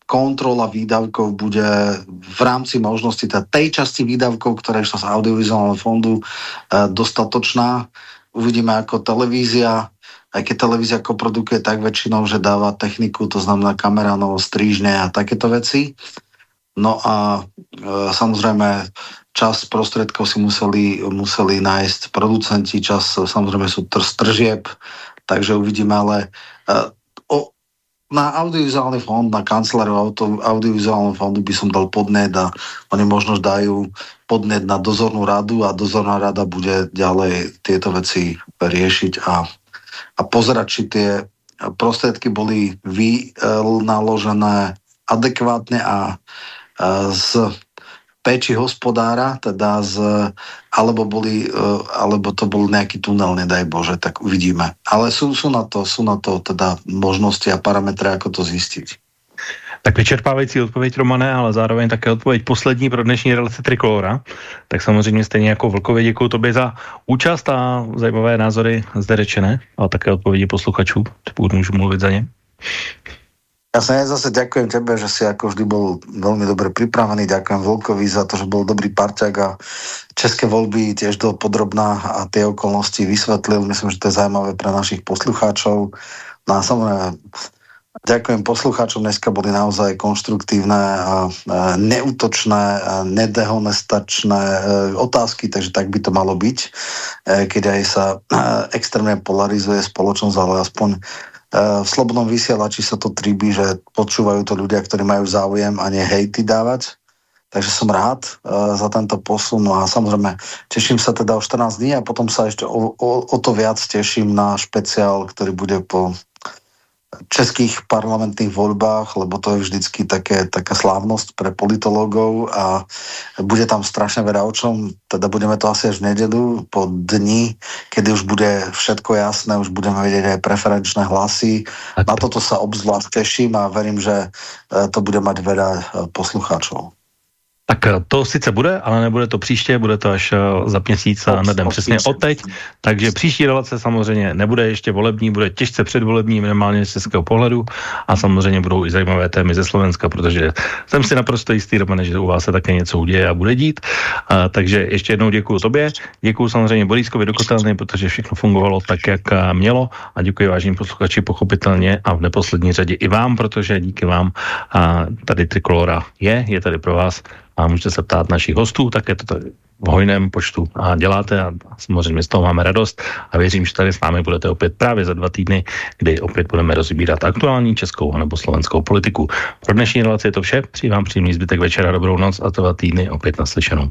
kontrola výdavkov bude v rámci možnosti tej časti výdavkov, ktorá išla z audiovizuálneho fondu, dostatočná. Uvidíme, ako televízia aj keď televízia koprodukuje tak väčšinou, že dáva techniku, to znamená kameranov, strížne a takéto veci. No a e, samozrejme čas prostriedkov si museli, museli nájsť producenti, čas samozrejme sú tr- tržieb, takže uvidíme, ale e, o, na audiovizuálny fond, na kanceláriu auto, audiovizuálneho fondu by som dal podnet a oni možno dajú podnet na dozornú radu a dozorná rada bude ďalej tieto veci riešiť a a pozerať, či tie prostriedky boli vynaložené adekvátne a s péči hospodára, teda z, alebo, boli, e, alebo to bol nejaký tunel, nedaj Bože, tak uvidíme. Ale sú, sú, na to, sú na to teda možnosti a parametre, ako to zistiť. Tak vyčerpávající odpověď, Romane, ale zároveň také odpověď poslední pro dnešní relace Trikolora. Tak samozřejmě stejně jako Vlkově děkuji tobě za účast a zajímavé názory zde řečené, ale také odpovědi posluchačů, pokud můžu mluvit za ně. Ja sa zase ďakujem tebe, že si ako vždy bol veľmi dobre pripravený. Ďakujem Volkovi za to, že bol dobrý parťák a české voľby tiež do podrobná a tie okolnosti vysvetlil. Myslím, že to je zaujímavé pre našich poslucháčov. No a samozrejme, ďakujem poslucháčom. Dneska boli naozaj konštruktívne a neútočné, a nedehonestačné e, otázky, takže tak by to malo byť, e, keď aj sa e, extrémne polarizuje spoločnosť, ale aspoň v Slobodnom vysielači sa to tríbi, že počúvajú to ľudia, ktorí majú záujem a nie hejty dávať. Takže som rád za tento posun no a samozrejme teším sa teda o 14 dní a potom sa ešte o, o, o to viac teším na špeciál, ktorý bude po českých parlamentných voľbách, lebo to je vždycky také, taká slávnosť pre politologov a bude tam strašne veľa o čom, teda budeme to asi až v nededu, po dni, kedy už bude všetko jasné, už budeme vedieť aj preferenčné hlasy. Na toto sa obzvlášť teším a verím, že eh, to bude mať veľa eh, poslucháčov. Tak eh, to sice bude, ale nebude to příště, bude to až eh, za měsíc a nedem přesně teď. Takže příští relace samozřejmě nebude ještě volební, bude těžce předvolební, minimálně z českého pohledu. A samozřejmě budou i zajímavé témy ze Slovenska, protože jsem si naprosto jistý, Romane, že u vás se také něco uděje a bude dít. A, takže ještě jednou děkuji tobě, děkuji samozřejmě Borískovi Dokotelný, protože všechno fungovalo tak, jak eh, mělo. A děkuji vážným posluchači pochopitelně a v neposlední řadě i vám, protože díky vám a tady Trikolora je, je tady pro vás a můžete se ptát našich hostů, tak je to v hojném počtu a děláte a samozřejmě z toho máme radost a věřím, že tady s námi budete opět právě za dva týdny, kdy opět budeme rozbírat aktuální českou nebo slovenskou politiku. Pro dnešní relaci je to vše, přeji vám příjemný zbytek večera, dobrou noc a dva týdny opět naslyšenou.